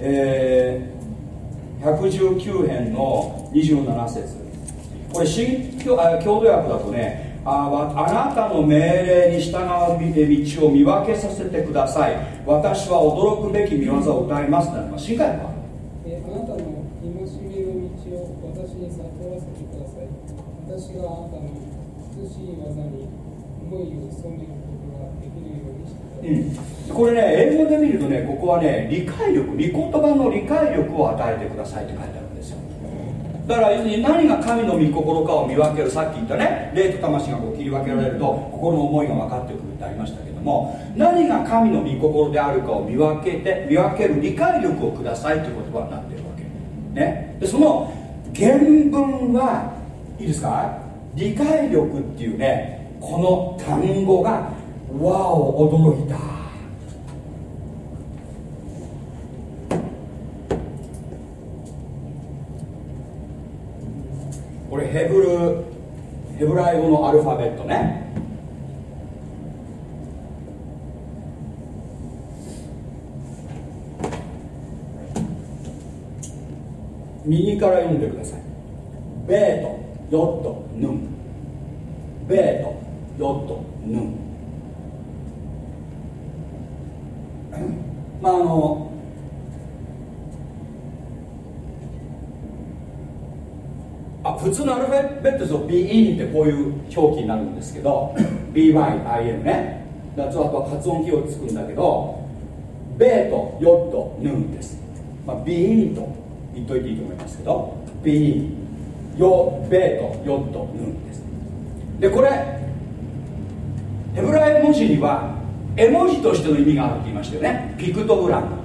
[SPEAKER 2] えー、119編の27節。これ新教郷土訳だとねああなたの命令に従う道を見分けさせてください。私は驚くべき見業を歌います。なの新海は？
[SPEAKER 5] えあなたの戒める道を私に悟らせてください。私があなたの美しい技に思いを潜めることができるようにしてください、
[SPEAKER 2] うん、これね英語で見るとねここはね理解力御言葉の理解力を与えてくださいって書いてある。だから要するに何が神の御心かを見分けるさっき言ったね霊と魂がこう切り分けられると心の思いが分かってくるってありましたけども何が神の御心であるかを見分けて見分ける理解力をくださいという言葉になってるわけ。ね。でその原文はいいですか？理解力っていうねこの単語がわお驚いたこれヘブルヘブライ語のアルファベットね。右から読んでください。ベートヨットヌン。ベートヨットヌン。まああのあ普通のアルファベットですと BE ってこういう表記になるんですけど。BYIN ねだからあとは発音記号つくんだけど。ベートヨットヌンです、まあ、BE と言っといていいと思いますけど。BE ヨベートヨットヌンです。でこれヘブライ文字には絵文字としての意味があるって言いましたよね。ピクトグラム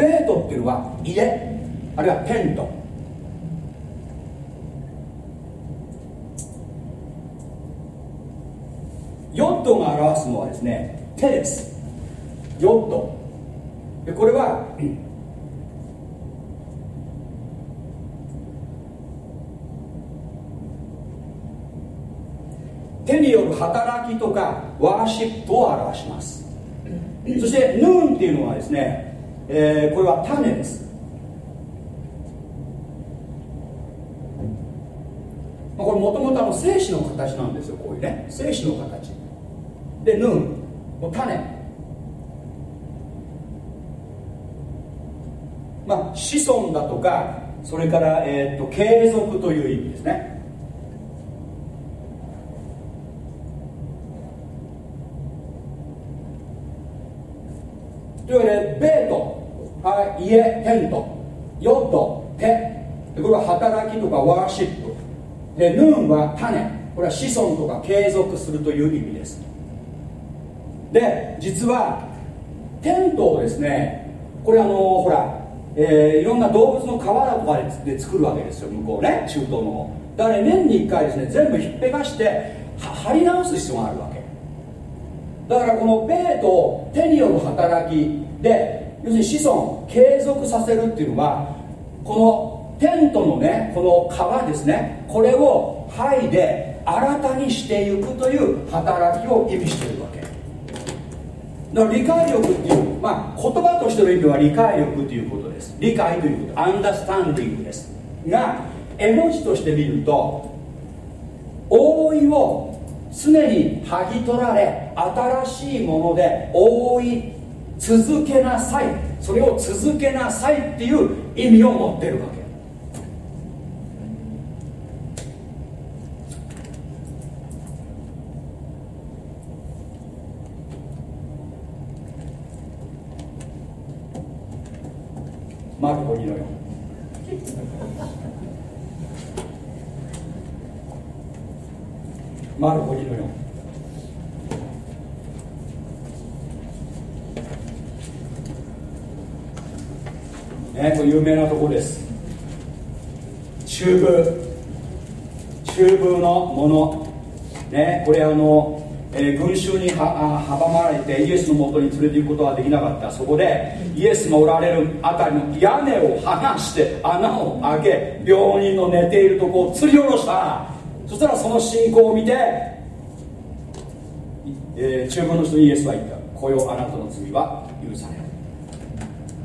[SPEAKER 2] ベートっていうのは家あるいはテントヨットが表すのはですね手ですヨット。でこれは手による働きとかワーシップを表します。そしてヌーンっていうのはですね、えーこれは種です。これもともと精子の形なんですよこういうね。精子の形。でヌン。もう種。まあ子孫だとかそれから、えー、と継続という意味ですね。というわけでベート、はい、家テントヨット手。でこれは働きとかワーシップでヌーンは種。これは子孫とか継続するという意味です。で実はテントをですねこれあのほら、えーいろんな動物の皮だとかで作るわけですよ。向こうね中東の方。だから年に1回ですね全部ひっぺがして貼り直す必要があるわけ。だからこのベートを手による働きで要するに子孫継続させるっていうのはこのテントのねこの皮ですねこれを剥いで新たにしていくという働きを意味しているわけ。だから理解力っていうまあ言葉としての意味は理解力ということです。理解ということ。アンダースタンディングです。が絵文字として見ると覆いを常に剥ぎ取られ新しいもので覆い続けなさい。それを続けなさいっていう意味を持ってるわけマルコ2の4マルコ2の4ね、これ有名なところです中部中部のものねこれあの、えー群衆には阻まれてイエスのもとに連れて行くことができなかった。そこでイエスのおられるあたりの屋根を剥がして穴を開け病人の寝ているとこを吊り下ろした。そしたらその信仰を見て、えー中部の人にイエスは言った「こよあなたの罪は許される」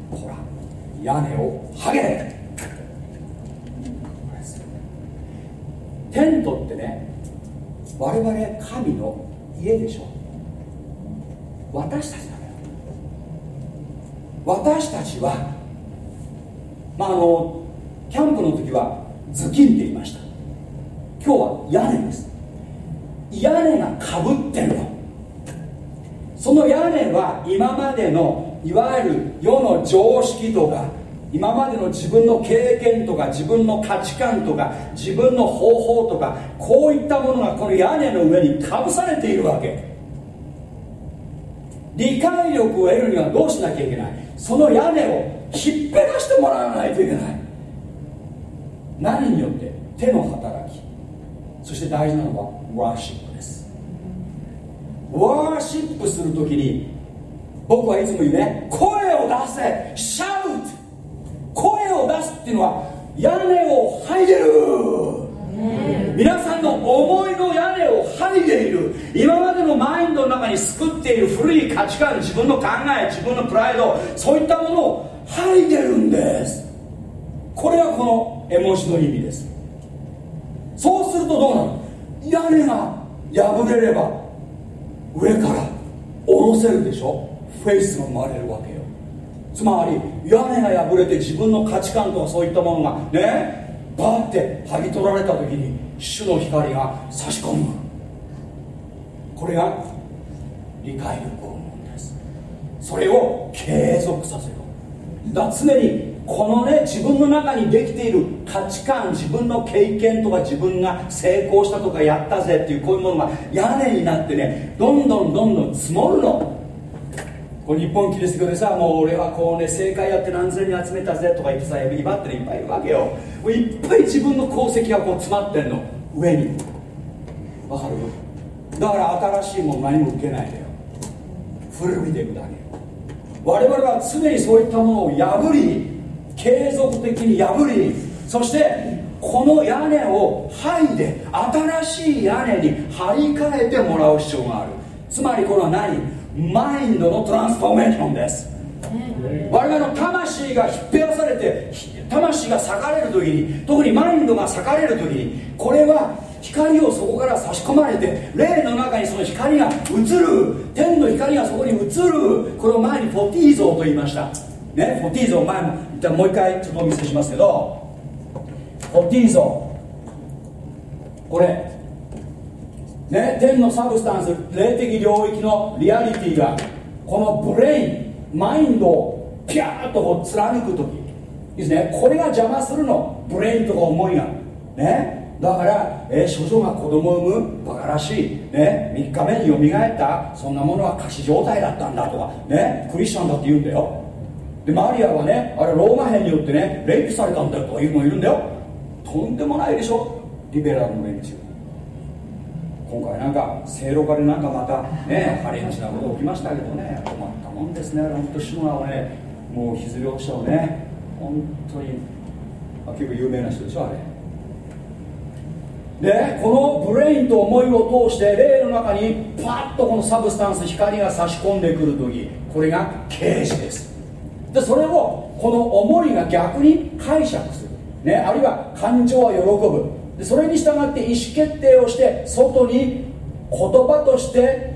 [SPEAKER 2] ほら屋根を剥げ。テントってね我々神の家でしょ私たちだよ私たちはまああのキャンプの時は頭巾って言いました。今日は屋根です。屋根がかぶってるの。その屋根は今までのいわゆる世の常識とか今までの自分の経験とか自分の価値観とか自分の方法とかこういったものがこの屋根の上にかぶされているわけ。理解力を得るにはどうしなきゃいけない。その屋根をひっぺがしてもらわないといけない。何によって？手の働き。そして大事なのはワーシップです。ワーシップするときに僕はいつも言うね声を出せ。シャっていうのは屋根を剥いでる。皆さんの思いの屋根を剥いでいる。今までのマインドの中に救っている古い価値観自分の考え自分のプライドそういったものを剥いでるんです。これがこの絵文字の意味です。そうするとどうなの？屋根が破れれば上から下ろせるでしょ？フェイスが生まれるわけよ。つまり屋根が破れて自分の価値観とかそういったものがねバーって剥ぎ取られた時に主の光が差し込む。これが理解力を生むんです。それを継続させろ。だ常にこのね自分の中にできている価値観自分の経験とか自分が成功したとかやったぜっていうこういうものが屋根になってねどんどんどんどん積もるの。これ日本キリスト教でさもう俺はこうね正解やって何千人集めたぜとか言ってさ威張ってるいっぱいいるわけよ。もういっぱい自分の功績がこう詰まってんの。上に。わかる？だから新しいもの何も受けないでよ。古びていくだけ我々は常にそういったものを破り継続的に破りそしてこの屋根を剥いで新しい屋根に張り替えてもらう必要がある。つまりこれは何？マインドのトランスフォーメーションです。我々の魂が引っぺがされて魂が裂かれる時に特にマインドが裂かれる時にこれは光をそこから差し込まれて霊の中にその光が映る天の光がそこに映るこれを前にフォティーゾと言いました。ねフォティーゾ前も一旦もう一回ちょっとお見せしますけどフォティー像これね天のサブスタンス霊的領域のリアリティがこの brain mind をピャーッとこう貫く時。いいですね。これが邪魔するの brain とか思いがね。だから、えー、処女が子供を産むバカらしい、ね、3日目によみがえったそんなものは仮死状態だったんだとか。ね。クリスチャンだって言うんだよ。でマリアはねあれローマ兵によってねレイプされたんだよとかいうのもいるんだよ。とんでもないでしょ。リベラルの連中。今回なんか聖路加でなんかまたねハレンチなこと起きましたけどね困ったもんですねあれ本当主のをねもう歪量者をね本当に、まあ、結構有名な人でしょあれ。でこの brain と思いを通して霊の中にパッとこの substance 光が差し込んでくる時これが啓示です。でそれをこの思いが逆に解釈する、ね、あるいは感情は喜ぶ。でそれに従って意思決定をして外に言葉として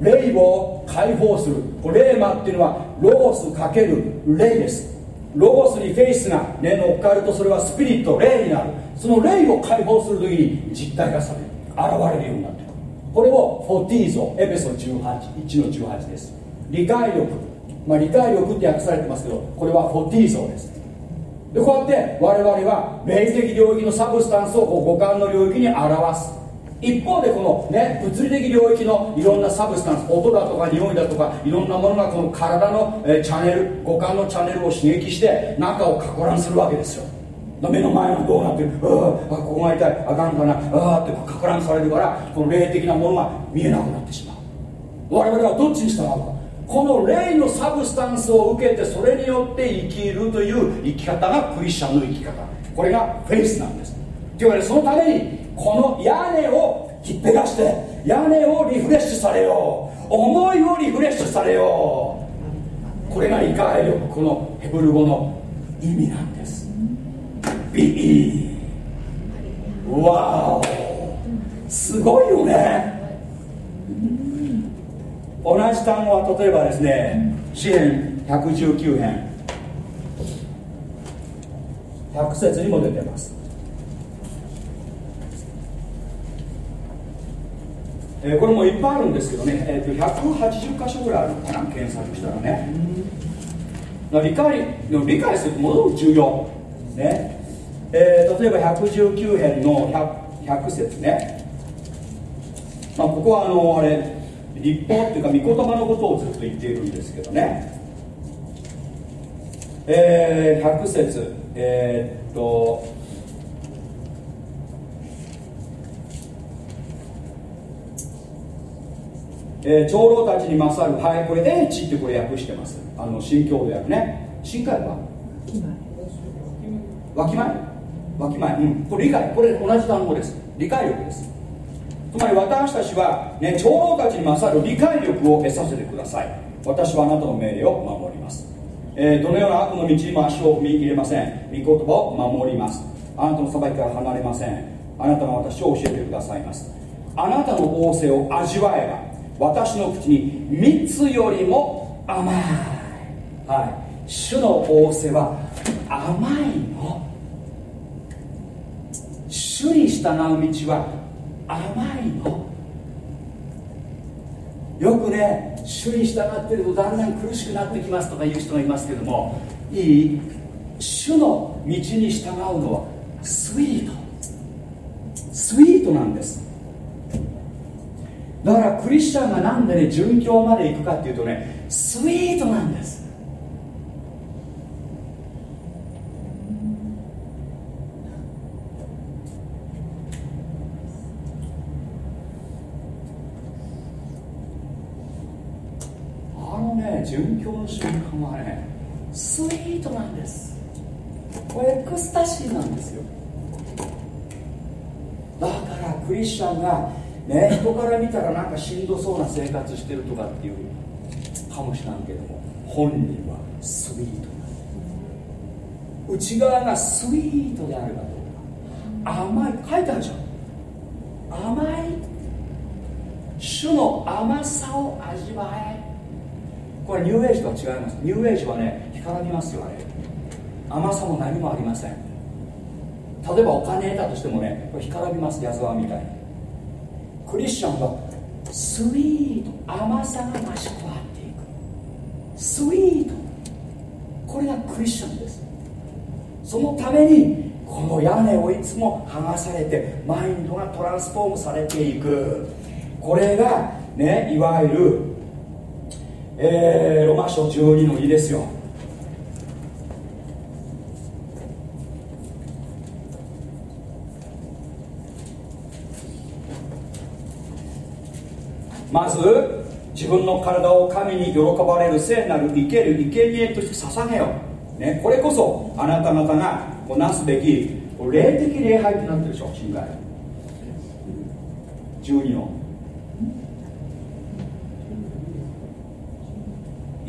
[SPEAKER 2] 霊を解放する。これレーマっていうのはロゴスかける霊です。ロゴスにフェイスが、ね、乗っかるとそれはスピリット霊になる。その霊を解放するときに実体がされる。現れるようになってる。これをフォティーゾエペソ181の18です。理解力。まあ理解力って訳されてますけどこれはフォティーゾです。でこうやって我々は霊的領域の substance を五感の領域に表す。一方でこのね物理的領域のいろんな substance 音だとか匂いだとかいろんなものがこの体の、え、チャンネル五感のチャンネルを刺激して中を撹乱するわけですよ。目の前がどうなってるああここが痛いあかんかなああって撹乱されるからこの霊的なものが見えなくなってしまう。我々はどっちに従うか。この霊の substance を受けてそれによって生きるという生き方がクリスチャンの生き方。これがフェイスなんです。というわけでそのためにこの屋根をひっぺがして屋根をリフレッシュされよう。思いをリフレッシュされよう。これが理解力このヘブル語の意味なんです。Be わおすごいよね。同じ単語は例えばですね詩篇119編。100節にも出てます。えーこれもいっぱいあるんですけどね、えー、と180箇所ぐらいあるのかな検索したらね。理解理解するともの重要。ね。えー例えば119編の 100, 100節ね、まあ、ここはあのあれ立法っていうか御言葉のことをずっと言っているんですけどね。えー、100節。えーっと。えー長老たちに勝る。はいこれ英知ってこれ訳してます。あの新共同訳ね。新海は？わきまえわきまえうん。これ理解。これ同じ単語です。理解力ですつまり私たちは、ね、長老たちに勝る理解力を得させてください。私はあなたの命令を守ります、えーどのような悪の道にも足を踏み入れません。御言葉を守ります。あなたの裁きから離れません。あなたが私を教えてくださいます。あなたの仰せを味わえば私の口に蜜よりも甘い。はい。主の仰せは甘いの。主に従う道は甘いの。よくね主に従ってるとだんだん苦しくなってきますとか言う人がいますけどもいい主の道に従うのはスイート。スイートなんです。だからクリスチャンがなんでね殉教まで行くかっていうとねスイートなんですあのね殉教の瞬間はねスイートなんです。これエクスタシーなんですよ。だからクリスチャンがね人から見たらなんかしんどそうな生活してるとかっていうかもしれんけども本人はスイートな内側がスイートであるかどうか。甘い書いてあるじゃん。甘い。主の甘さを味わえこれニューエイジとは違います。ニューエイジはね干からびますよあれ。甘さも何もありません。例えばお金得たとしてもねこれ干からびます矢沢みたいに。クリスチャンはスイート甘さが増し加わっていく。スイート。これがクリスチャンです。そのためにこの屋根をいつも剥がされてマインドがトランスフォームされていく。これがねいわゆる、えーロマ書12の2ですよ。まず自分の体を神に喜ばれる聖なる生ける生贄として捧げよう、ね、これこそあなた方がこうなすべき霊的礼拝ってなってるでしょ新海12の。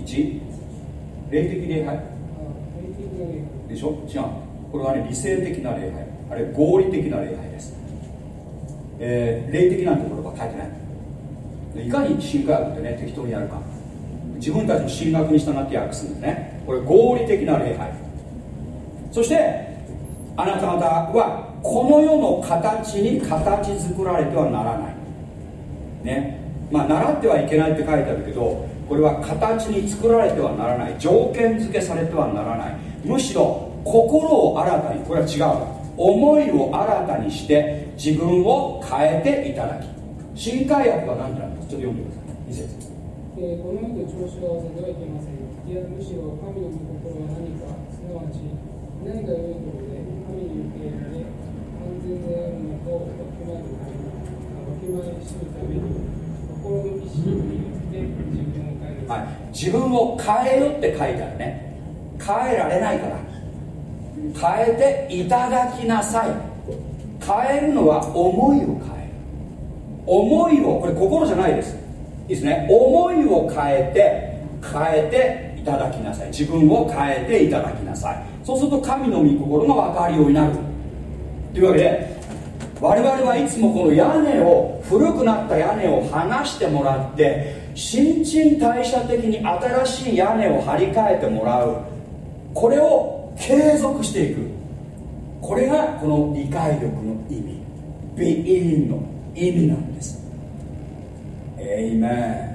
[SPEAKER 2] 1霊的礼拝。でしょ？違う。これはね理性的な礼拝。あれ合理的な礼拝です、えー霊的なんて言葉書いてない。いかに神科学ってね適当にやるか。自分たちの神学に従って訳すんですね。これ合理的な礼拝。そしてあなた方はこの世の形に形作られてはならない。ね。まあ習ってはいけないって書いてあるけどこれは形に作られてはならない。条件付けされてはならない。むしろ心を新たにこれは違う思いを新たにして自分を変えていただき。新海訳は何てなんですちょっと読んでください。2節
[SPEAKER 5] えーこの世と調子を合わせてはいけません。いや、むしろ神の御心は何か、すなわち、何が良いことで、神に受け入れられ、安全であるのと、わきまえるために、わきまえしむために、心の意志によって自分を。
[SPEAKER 2] はい、自分を変えるって書いてあるね。変えられないから。変えていただきなさい。変えるのは思いを変える。思いをこれ心じゃないです。いいですね。思いを変えて変えていただきなさい。自分を変えていただきなさい。そうすると神の御心が分かるようになる。というわけで我々はいつもこの屋根を古くなった屋根を剥がしてもらって新陳代謝的に新しい屋根を張り替えてもらう。これを継続していく。これがこの理解力の意味。Be in の意味なんです。エイメン。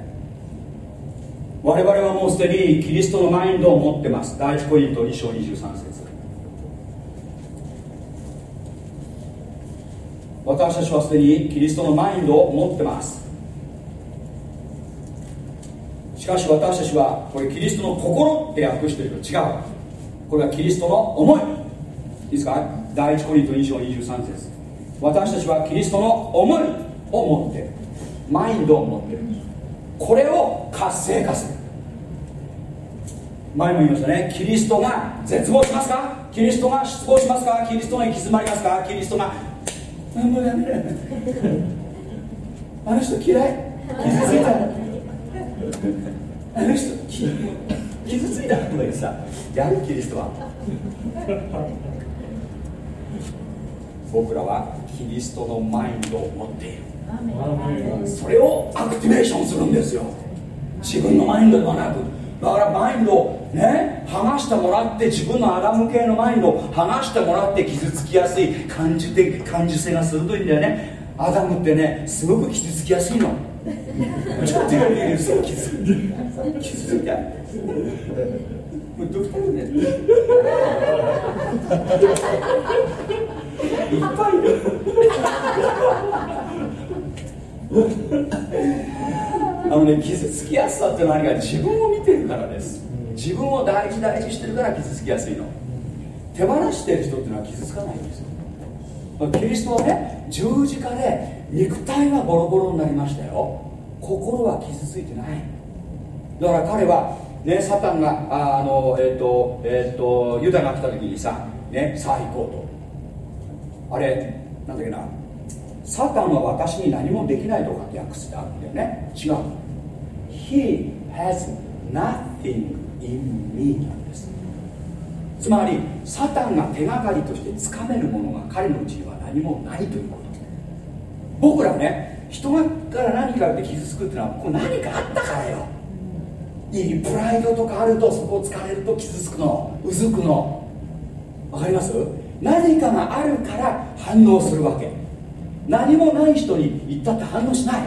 [SPEAKER 2] 我々はもうすでにキリストのマインドを持ってます。第一コリント2章23節。私たちはすでにキリストのマインドを持ってますしかし私たちはこれキリストの心って訳してると違う。これはキリストの思い。いいですか？第一コリント2章23節。私たちはキリストの思いを持ってるマインドを持ってるこれを活性化する。前も言いましたね。キリストが絶望しますか？キリストが失望しますか？キリストが行き詰まりますか？キリストがあもうやめれあの人嫌い。傷ついたあの人傷ついたとか言ってさやるキリストは僕らはキリストのマインドを持っている。それをアクティベーションするんですよ。自分のマインドではなく。だからマインドをね剥がしてもらって自分のアダム系のマインドを剥がしてもらって傷つきやすい感受的感受性が鋭いんだよね。アダムってねすごく傷つきやすいの。ちょっとやりるそう傷つ傷ついたドクターねいっぱいいるあのね傷つきやすさって何か自分を見てるからです。自分を大事大事してるから傷つきやすいの。手放してる人っていうのは傷つかないんです。よキリストはね十字架で肉体はボロボロになりましたよ。心は傷ついてない。だから彼はねサタンがあのえっ、ー、とえっ、ー、とユダが来た時にさねさあ行こうと。あれなんだっけな。サタンは私に何もできないとかって訳してあるんだよね。違う。He has nothing in me なんです。つまりサタンが手がかりとしてつかめるものが彼のうちには何もないということ。僕らね人がから何かって傷つくっていうのはこれ何かあったからよ。いいプライドとかあるとそこを突かれると傷つくの。うずくの。わかります？何かがあるから反応するわけ。何もない人に言ったって反応しない。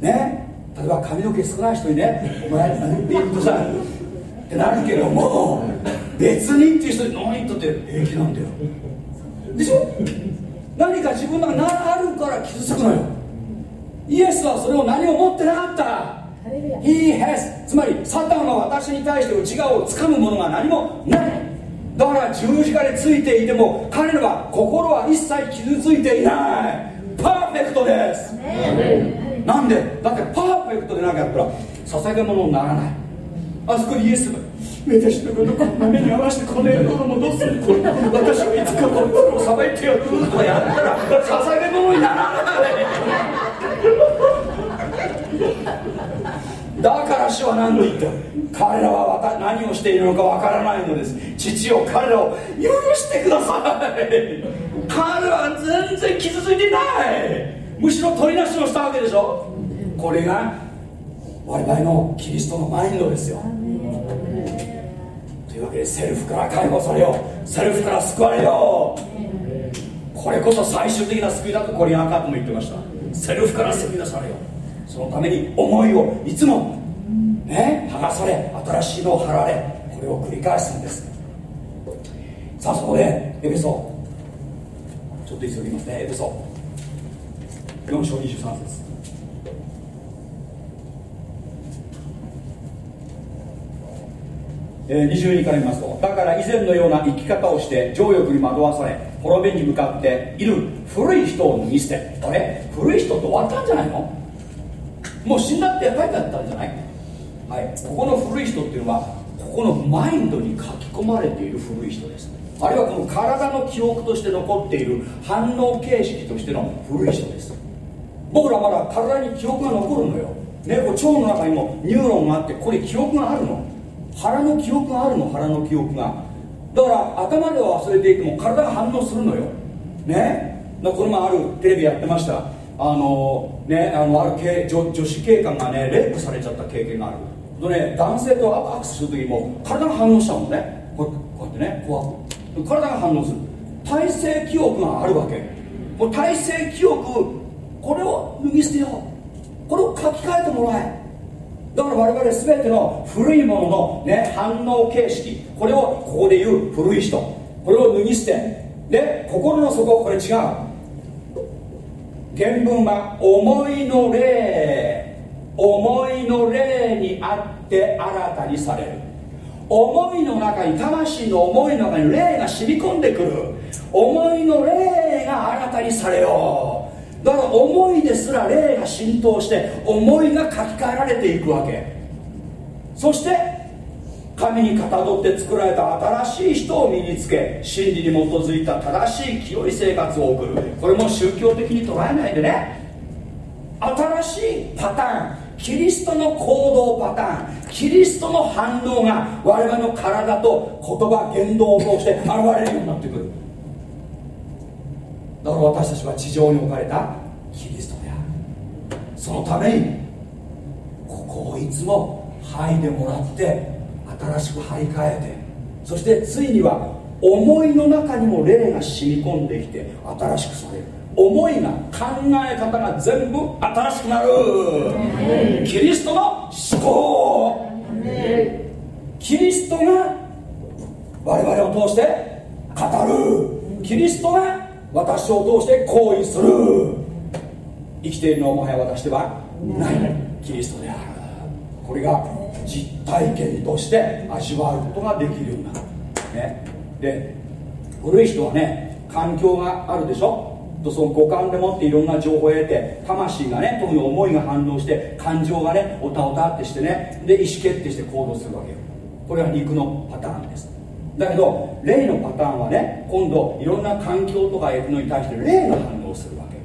[SPEAKER 2] ね？例えば髪の毛少ない人にね「お前何?」って言うとさってなるけども別にっていう人に何言ったって平気なんだよ。でしょ？何か自分が何あるから傷つくのよ。イエスはそれを何も持ってなかった。He has つまりサタンは私に対して内側をつかむものが何もない。だから十字架でついていても彼らは心は一切傷ついていない。パーフェクトです。なんで？だってパーフェクトでなかったら捧げ物にならない。あそこにイエスが私のことこんな目に合わせてこの野郎もどうするこれ私はいつかこいつをさばいてやるとやったら捧げ物にならないだから主は何と言った彼らは何をしているのかわからないのです。父よ彼らを許してください。彼は全然傷ついてない。むしろ取りなしをしたわけでしょ。これが我々のキリストのマインドですよ。わけでセルフから解放されよう。セルフから救われよう。これこそ最終的な救いだとコリアンカップも言ってました。セルフから救い出されよう。そのために思いをいつもね剥がされ新しいのを貼られこれを繰り返すんです。さあそこでエペソ。ちょっと急ぎますねエペソ。4章23節。えー、22から見ますとだから以前のような生き方をして情欲に惑わされ滅びに向かっている古い人を脱ぎ捨てあれ？古い人って終わったんじゃないの？もう死んだって書いてあったんじゃない？はい。ここの古い人っていうのはここのマインドに書き込まれている古い人です。あるいはこの体の記憶として残っている反応形式としての古い人です。僕らまだ体に記憶が残るのよ、ね、こ腸の中にもニューロンがあってこれ記憶があるの。腹の記憶があるの腹の記憶が。だから頭では忘れていても体が反応するのよ。ね？この前あるテレビやってました。あのねあのある女女子警官がねレイプされちゃった経験がある。とね男性と握手する時も体が反応しちゃうのね。こうこうやってねこう体が反応する。体制記憶があるわけ。もう体制記憶これを脱ぎ捨てよう。これを書き換えてもらえ。だから我々全ての古いものの、ね、反応形式これをここで言う古い人これを脱ぎ捨てで心の底これ違う。原文は思いの霊思いの霊にあって新たにされる。思いの中に魂の思いの中に霊が染み込んでくる。思いの霊が新たにされよう。だから思いですら霊が浸透して思いが書き換えられていくわけ。そして神にかたどって作られた新しい人を身につけ真理に基づいた正しい清い生活を送る。これも宗教的に捉えないでね。新しいパターンキリストの行動パターンキリストの反応が我々の体と言葉言動を通して現れるようになってくる。だから私たちは地上に置かれたキリストである。そのためにここをいつも剥いでもらって新しく張り替えてそしてついには思いの中にも霊が染み込んできて新しくされる。思いが考え方が全部新しくなる。キリストの思考。キリストが我々を通して語る。キリストが私を通して行為する？生きているのはもはや私ではない。キリストである。これが実体験として味わうことができるようになる、ね、で古い人はね環境があるでしょ？とその五感でもっていろんな情報を得て魂がね特に思いが反応して感情がねおたおたってしてね。で意思決定して行動するわけよ。これは肉のパターンです。だけど霊のパターンはね今度いろんな環境とかいうのに対して霊が反応するわけ。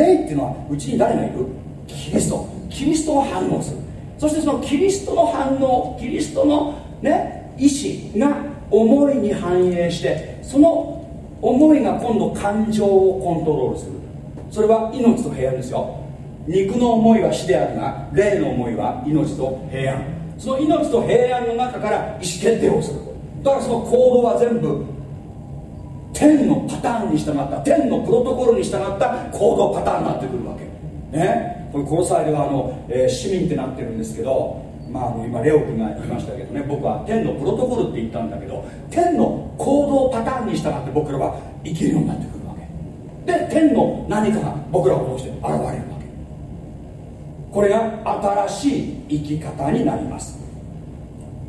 [SPEAKER 2] 霊っていうのはうちに誰がいる？キリスト。キリストが反応する。そしてそのキリストの反応キリストのね意志が思いに反映してその思いが今度感情をコントロールする。それは命と平安ですよ。肉の思いは死であるが霊の思いは命と平安。その命と平安の中から意思決定をする。だからその行動は全部天のパターンに従った天のプロトコルに従った行動パターンになってくるわけ。ね。これこの際ではあの、えー、市民ってなってるんですけどまあ、あの今レオ君が言いましたけどね。僕は天のプロトコルって言ったんだけど天の行動パターンに従って僕らは生きるようになってくるわけ。で天の何かが僕らを通して現れるわけ。これが新しい生き方になります。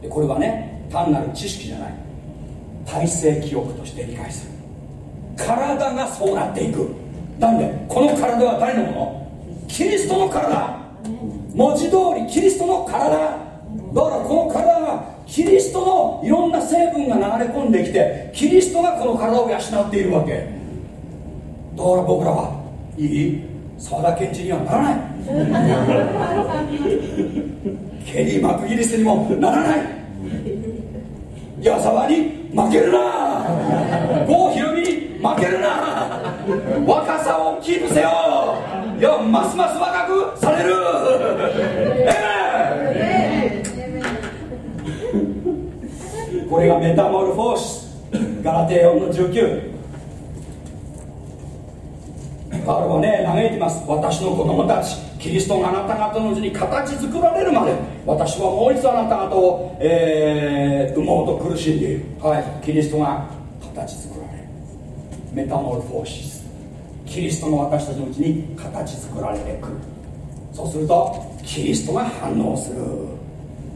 [SPEAKER 2] でこれはね単なる知識じゃない。体制記憶として理解する。体がそうなっていく。なんでこの体は誰のもの？キリストの体。文字通りキリストの体。だからこの体はキリストのいろんな成分が流れ込んできてキリストがこの体を養っているわけ。だから僕らはいい？沢田賢治にはならない。ケリー・マクギリスにもならない矢沢に負けるな。郷ひろみに負けるな。若さをキープせよ。いやますます若くされる。これがメタモルフォース。ガラテ4の19パウロはね嘆いてます。私の子供たちキリストがあなた方のうちに形作られるまで私はもう一度あなた方を、えー、産もうと苦しんでいる。はい。キリストが形作られる。メタモルフォーシス。キリストの私たちのうちに形作られてくる。そうするとキリストが反応する。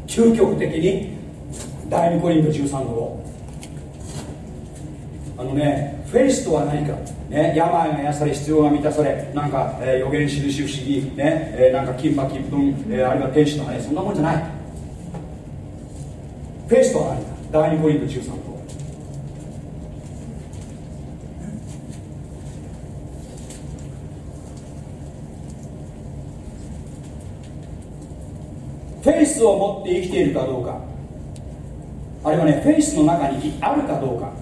[SPEAKER 2] 究極的に第2コリント13の5あのねフェイスとは何か。ね、病が癒され必要が満たされなんか、えー、予言印不思議、ねえー、なんか金馬金粉、えー、あるいは天使とかねそんなもんじゃない。フェイスとは何か第2コリント13のフェイスを持って生きているかどうか。あるいはねフェイスの中にあるかどうか。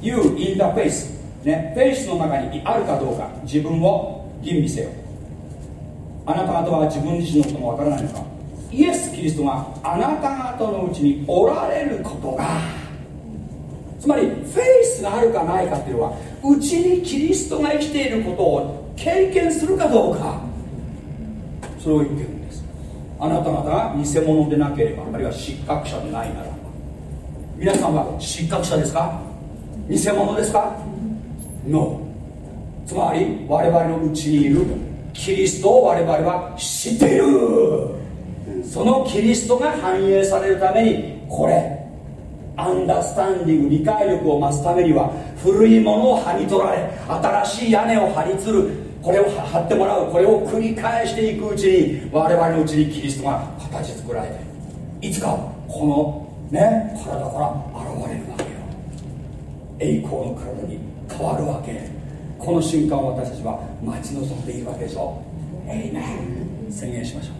[SPEAKER 2] You in the face ねフェイスの中にあるかどうか自分を吟味せよ。あなた方は自分自身のこともわからないのか？イエス・キリストがあなた方のうちにおられることが。つまりフェイスがあるかないかっていうのはうちにキリストが生きていることを経験するかどうか。それを言ってるんです。あなた方が偽物でなければあるいは失格者でないなら皆さんは失格者ですか？偽物ですか？?No つまり我々のうちにいるキリストを我々は知っているそのキリストが反映されるためにこれアンダースタンディング理解力を増すためには古いものを剥ぎ取られ新しい屋根を張りつるこれを張ってもらうこれを繰り返していくうちに我々のうちにキリストが形作られていつかこのね体から現れるわけよ栄光の体に変わるわけ。この瞬間を私たちは待ち望んでいるわけでしょエイメン宣言しましょう。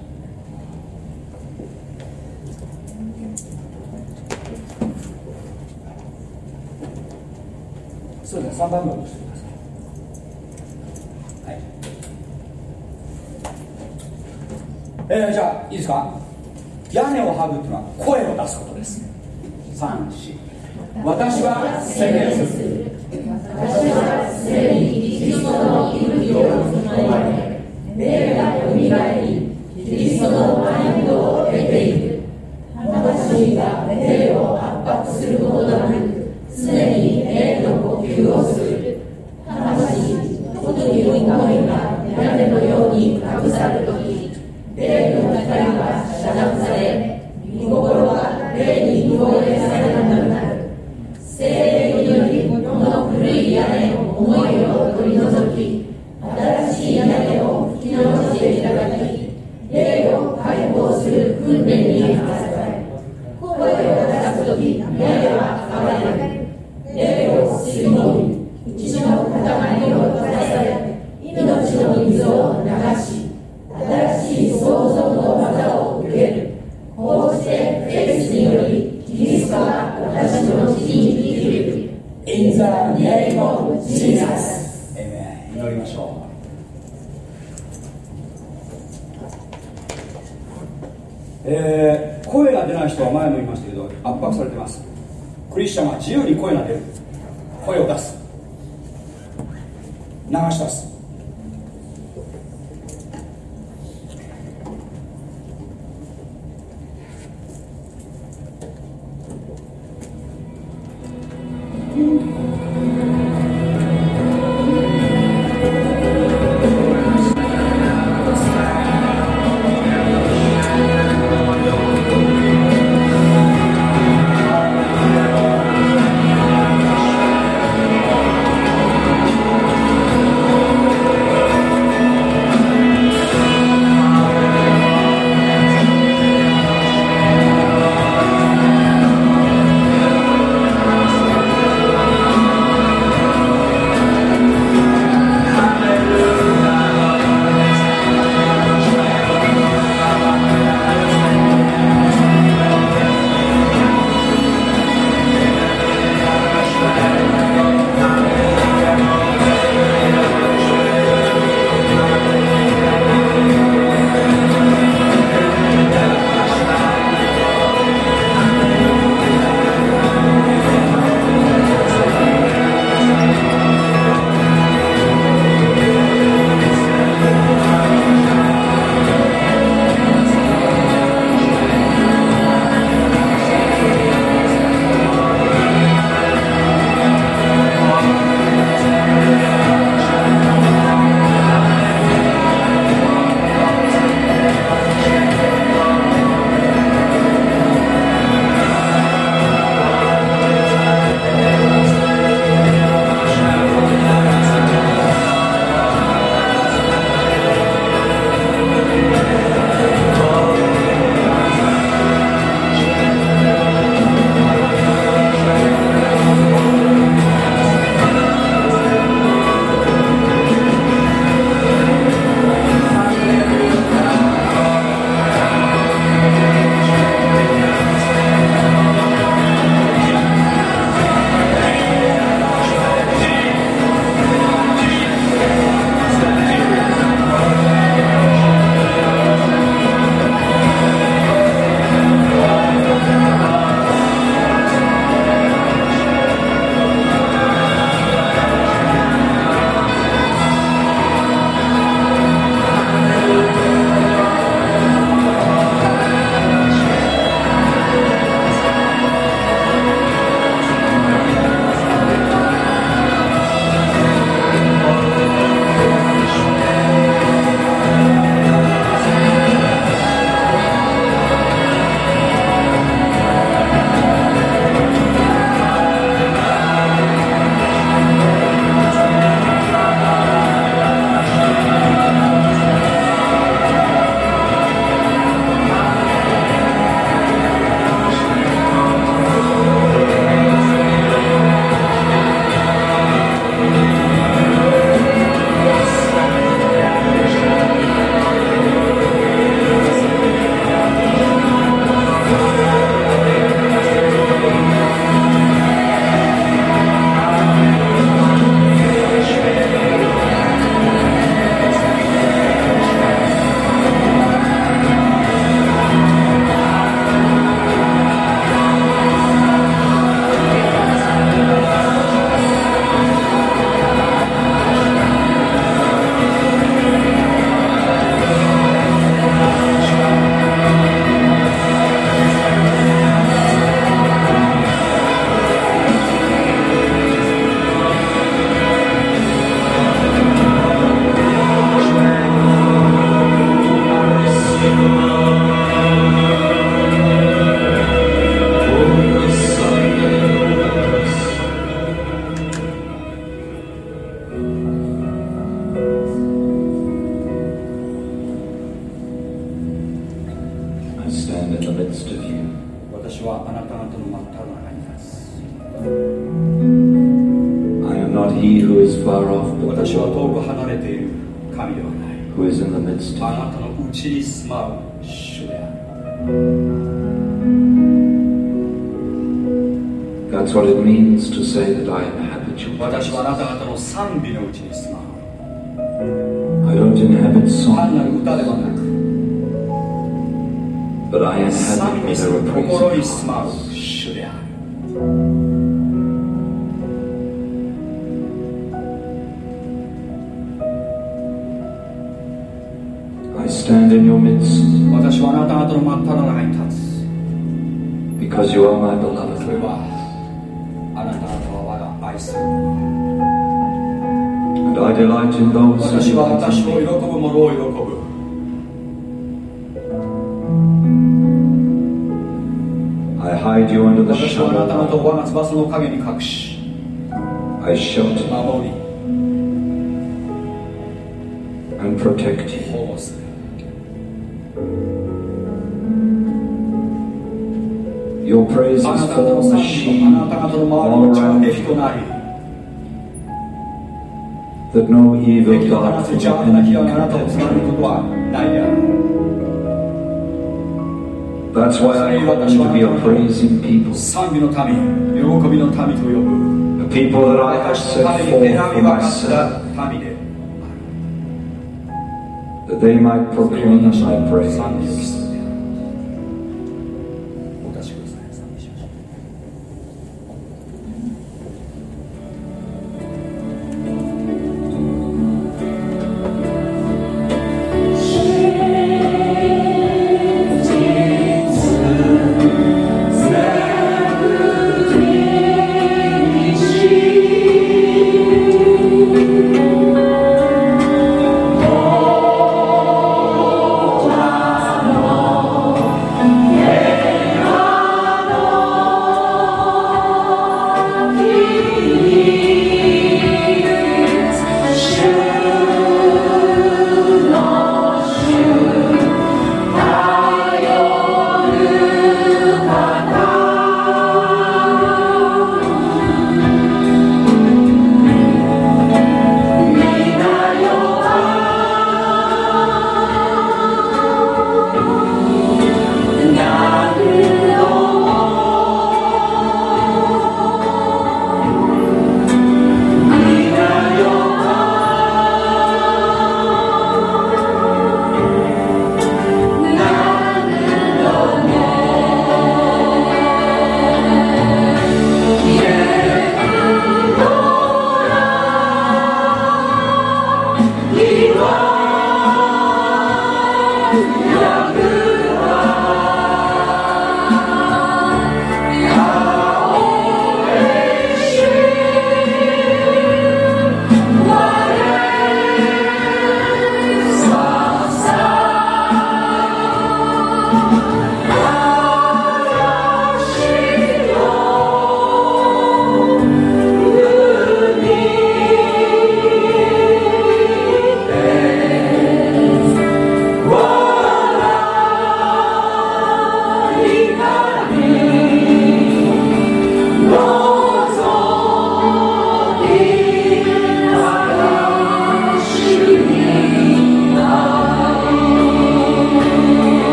[SPEAKER 2] そうですね。3番目を押してください。はい。えー、じゃあいいですか？屋根を剥ぐっていうのは声を出すことです。34私は宣言する。私はすでにキリストの息吹を備え霊がよみがえりキリストのマインドを得ている魂が霊を圧迫することなく常に霊の呼吸をする。とこは翼の陰に隠し守り and protect you. 保護する Your praise is for the sheep all That no evil dark will come near you. That's why I want you to be a praising people. The people that I have set forth for myself. That they might proclaim my praise.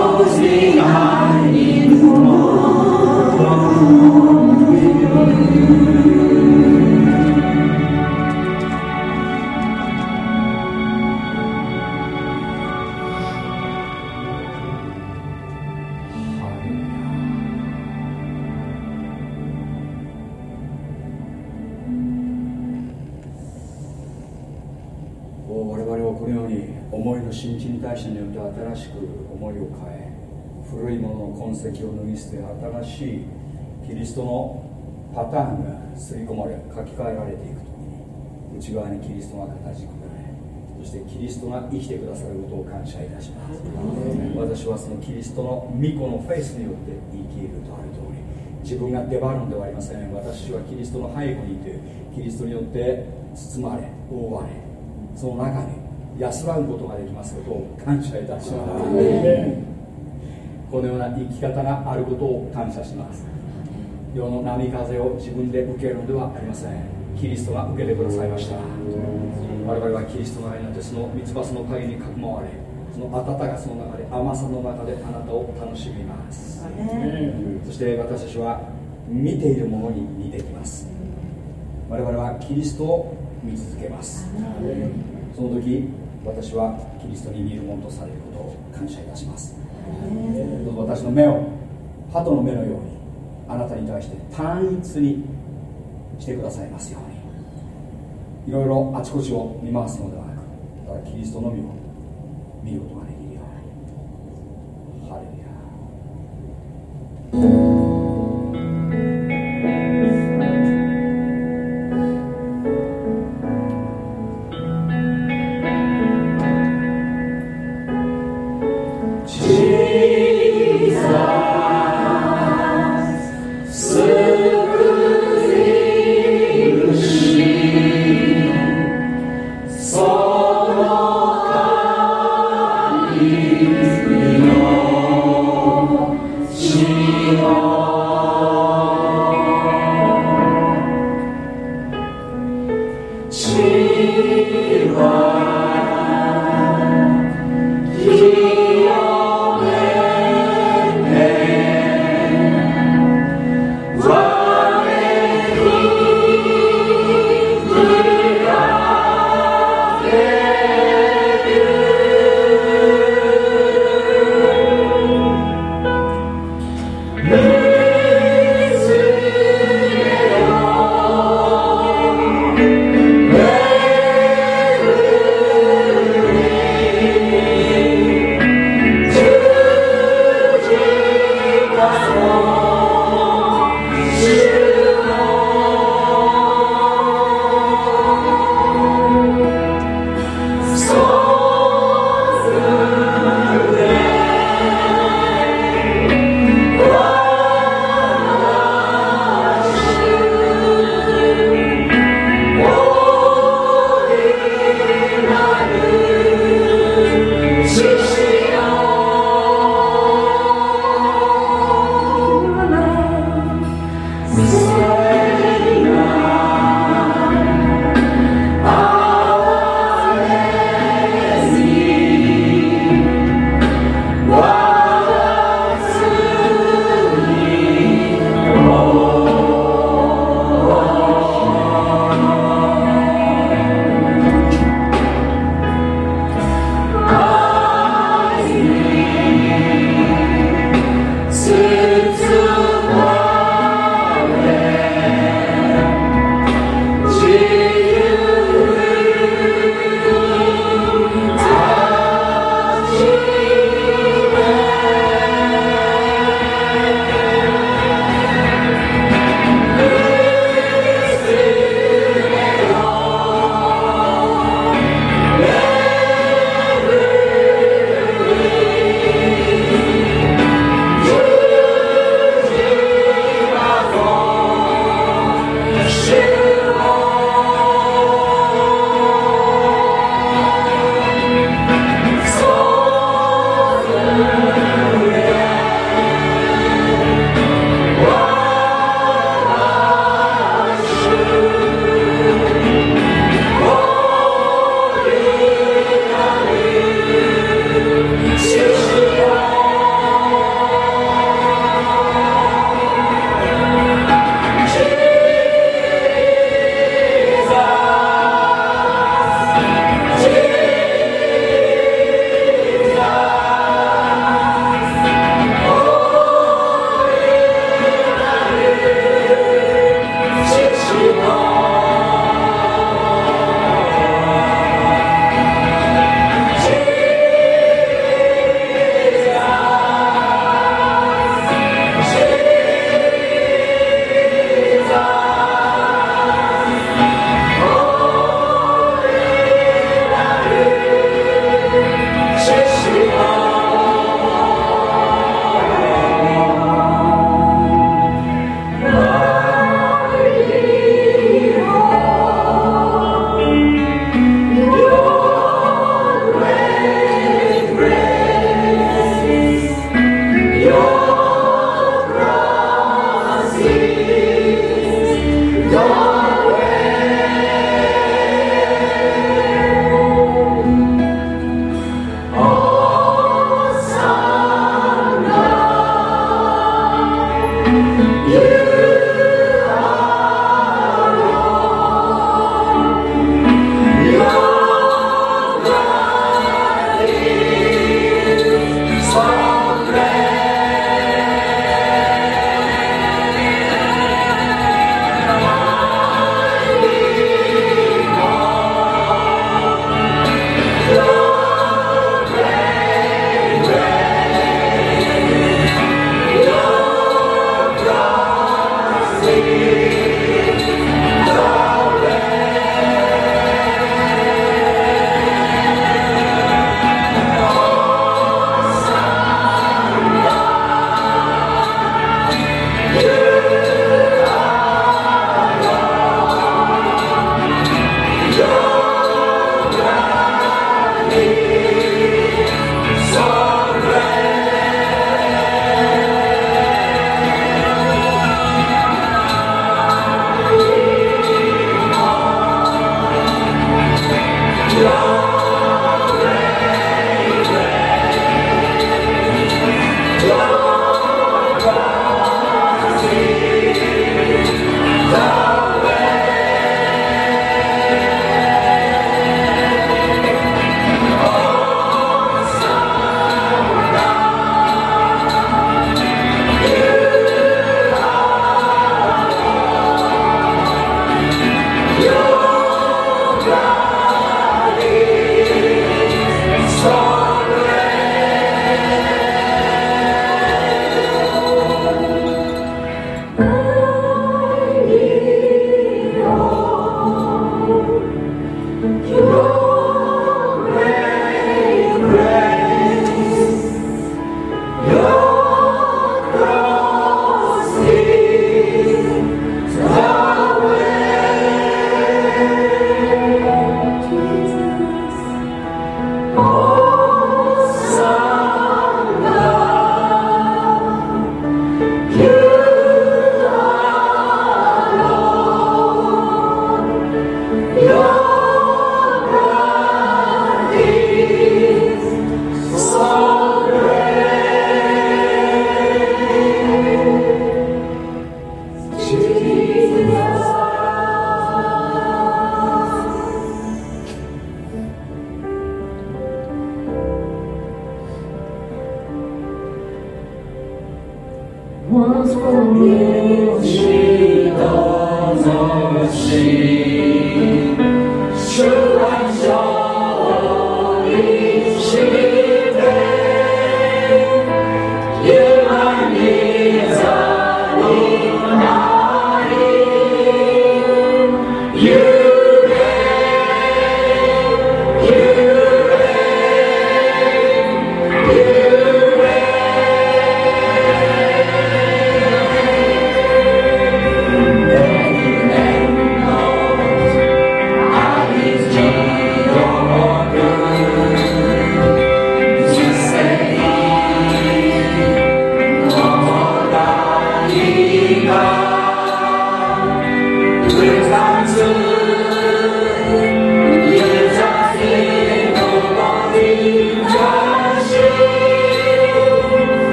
[SPEAKER 2] closing eye in そのパターンが吸い込まれ書き換えられていく時に内側にキリストが形作られそしてキリストが生きてくださる
[SPEAKER 6] ことを
[SPEAKER 2] 感
[SPEAKER 6] 謝
[SPEAKER 2] いたしま
[SPEAKER 6] す
[SPEAKER 2] 私はその
[SPEAKER 6] キ
[SPEAKER 2] リストの御子のフェイスによって生きるとある
[SPEAKER 6] 通
[SPEAKER 2] り自分が出張るんではあ
[SPEAKER 6] りません私はキリ
[SPEAKER 2] ストの
[SPEAKER 6] 背後にい
[SPEAKER 2] てキ
[SPEAKER 6] リ
[SPEAKER 2] ストによっ
[SPEAKER 3] て
[SPEAKER 2] 包まれ覆われその中に安らぐことができますことを感謝いたします。このような生き方があることを感謝します。世の波風を自分で受けるのではありません。キリストが受けてくださいました。我々はキリストの愛になってその三つ葉の影に囲まれその温かさの中で甘さの中であなたを楽しみます。そして私たちは見ているものに似てきます。我々はキリストを見続けます。その時私はキリストに見るものとされることを感謝いたします。どうぞ私の目を鳩の目のようにあなたに対して単一にしてくださいますように。いろいろあちこちを見回すのではなくただキリストのみを見ることができるように。ハレルヤ「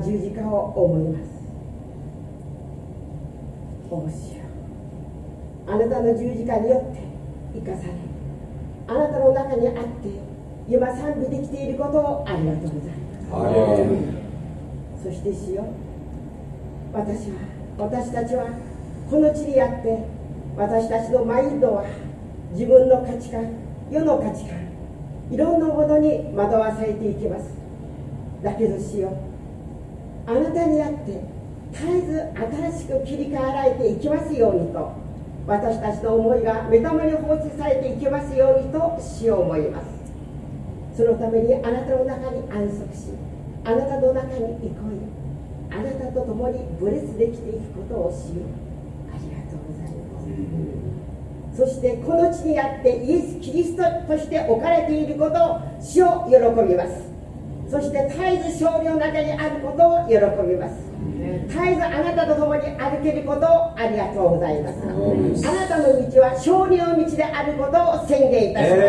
[SPEAKER 7] 十字架を思います。お主よあなたの十字架によって生かされあなたの中にあって今賛美できていることをありがとうございます。そして主よ私は私たちはこの地にあって私たちのマインドは自分の価値観世の価値観いろんなものに惑わされていきます。だけど主よあなたにあって絶えず新しく切り替えられていきますようにと私たちの思いが目玉に放置されていきますようにとしを思います。そのためにあなたの中に安息しあなたの中に憩いあなたと共にブレスできていくことをしよう。ありがとうございます。そしてこの地にあってイエス・キリストとして置かれていることを主を喜びます。そして絶えず勝利の中にあることを喜びます。絶えずあなたと共に歩けることをありがとうございます。あなたの道は勝利の道であることを宣言いたします。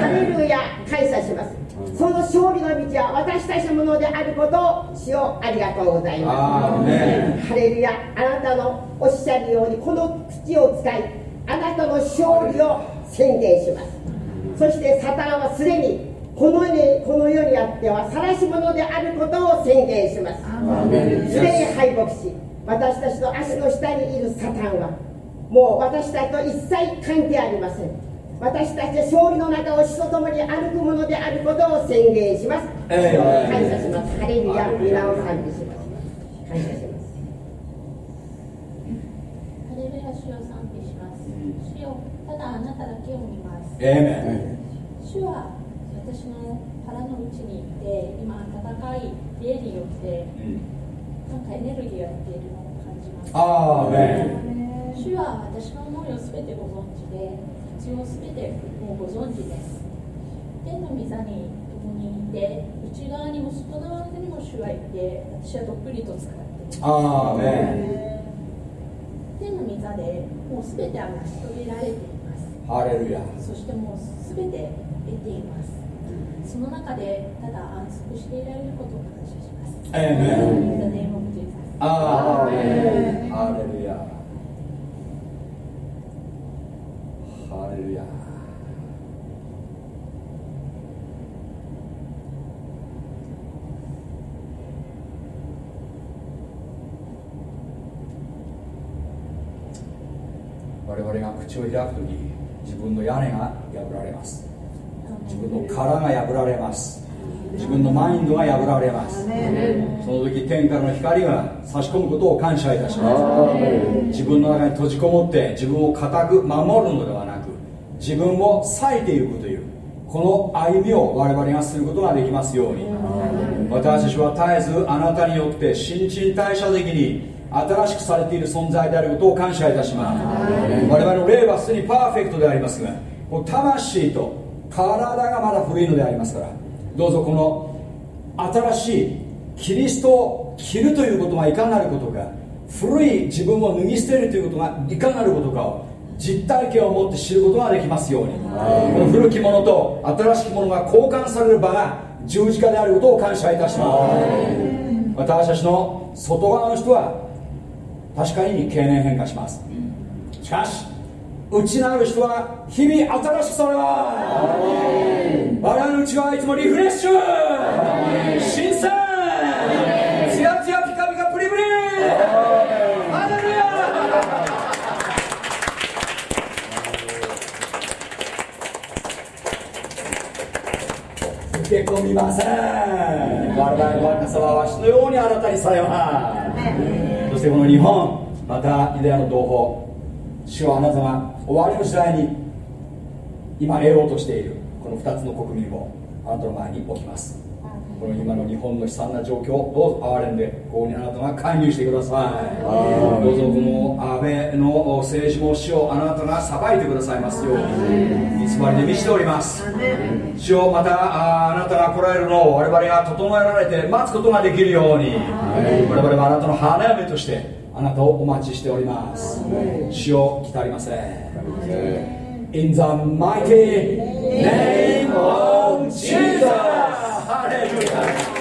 [SPEAKER 7] ハレルヤ感謝します。その勝利の道は私たちのものであることを主をありがとうございます。ハレルヤあなたのおっしゃるようにこの口を使いあなたの勝利を宣言します。そしてサタンはすでにこの世この世にあっては晒し者であることを宣言します。すでに敗北し私たちの足の下にいるサタンはもう私たちと一切関係ありません。私たちは勝利の中を死と共に歩くものであることを宣言します、えー、感謝します。ハレルヤ皆を賛美します。感謝します。
[SPEAKER 8] ハレルヤ主を賛美します。主よただあなただけを見ます。
[SPEAKER 2] え
[SPEAKER 8] 主は私の腹の内にいて今戦い霊によってなんかエネルギーが出ているのを感じます。
[SPEAKER 2] ああ
[SPEAKER 8] 主は私の思いを全てご存知で必要全てもうご存知です。天の御座に共にいて内側にも外側にも主はいて私はどっぷりと使っています。
[SPEAKER 2] ああ
[SPEAKER 8] 天の御座でもう全ては成し遂げられています。
[SPEAKER 2] ハレルヤ。
[SPEAKER 8] そしてもう全て得ていますその中でただ安息していられることを感謝します。
[SPEAKER 2] エメ
[SPEAKER 8] ン。
[SPEAKER 2] あーメン。ハレルヤ。ハレルヤ。我々が口を開くとき自分の屋根が破られます自分の殻が破られます。自分のマインドが破られます。その時天からの光が差し込むことを感謝いたします。自分の中に閉じこもって自分を固く守るのではなく自分を裂いていくというこの歩みを我々がすることができますように。私たちは絶えずあなたによって新陳代謝的に新しくされている存在であることを感謝いたします。我々の霊はすでにパーフェクトでありますが魂と体がまだ古いのでありますからどうぞこの新しいキリストを着るということがいかなることか古い自分を脱ぎ捨てるということがいかなることかを実体験を持って知ることができますようにこの古きものと新しきものが交換される場が十字架であることを感謝いたします。私たちの外側の人は確かに経年変化します。しかし内なる人は日々新しくされます我々の内はいつもリフレッシュ。新鮮。ツヤツヤピカピカプリプリ。ハレルヤ受け込みません。我々の若さはわしのように新たにされます。そしてこの日本またユダヤの同胞主はあなたが終わりの時代に今得ようとしているこの2つの国民をあなたの前に置きます。この今の日本の悲惨な状況をどうぞ憐れんでここにあなたが介入してください。どうぞこの安倍の政治も死をあなたが裁いてくださいますように偽りで満ちております。主をまたああなたが来られるのを我々が整えられて待つことができるように我々はあなたの花嫁としてあなたをお待ちしております主を来たりません In the mighty name of Jesus! Hallelujah!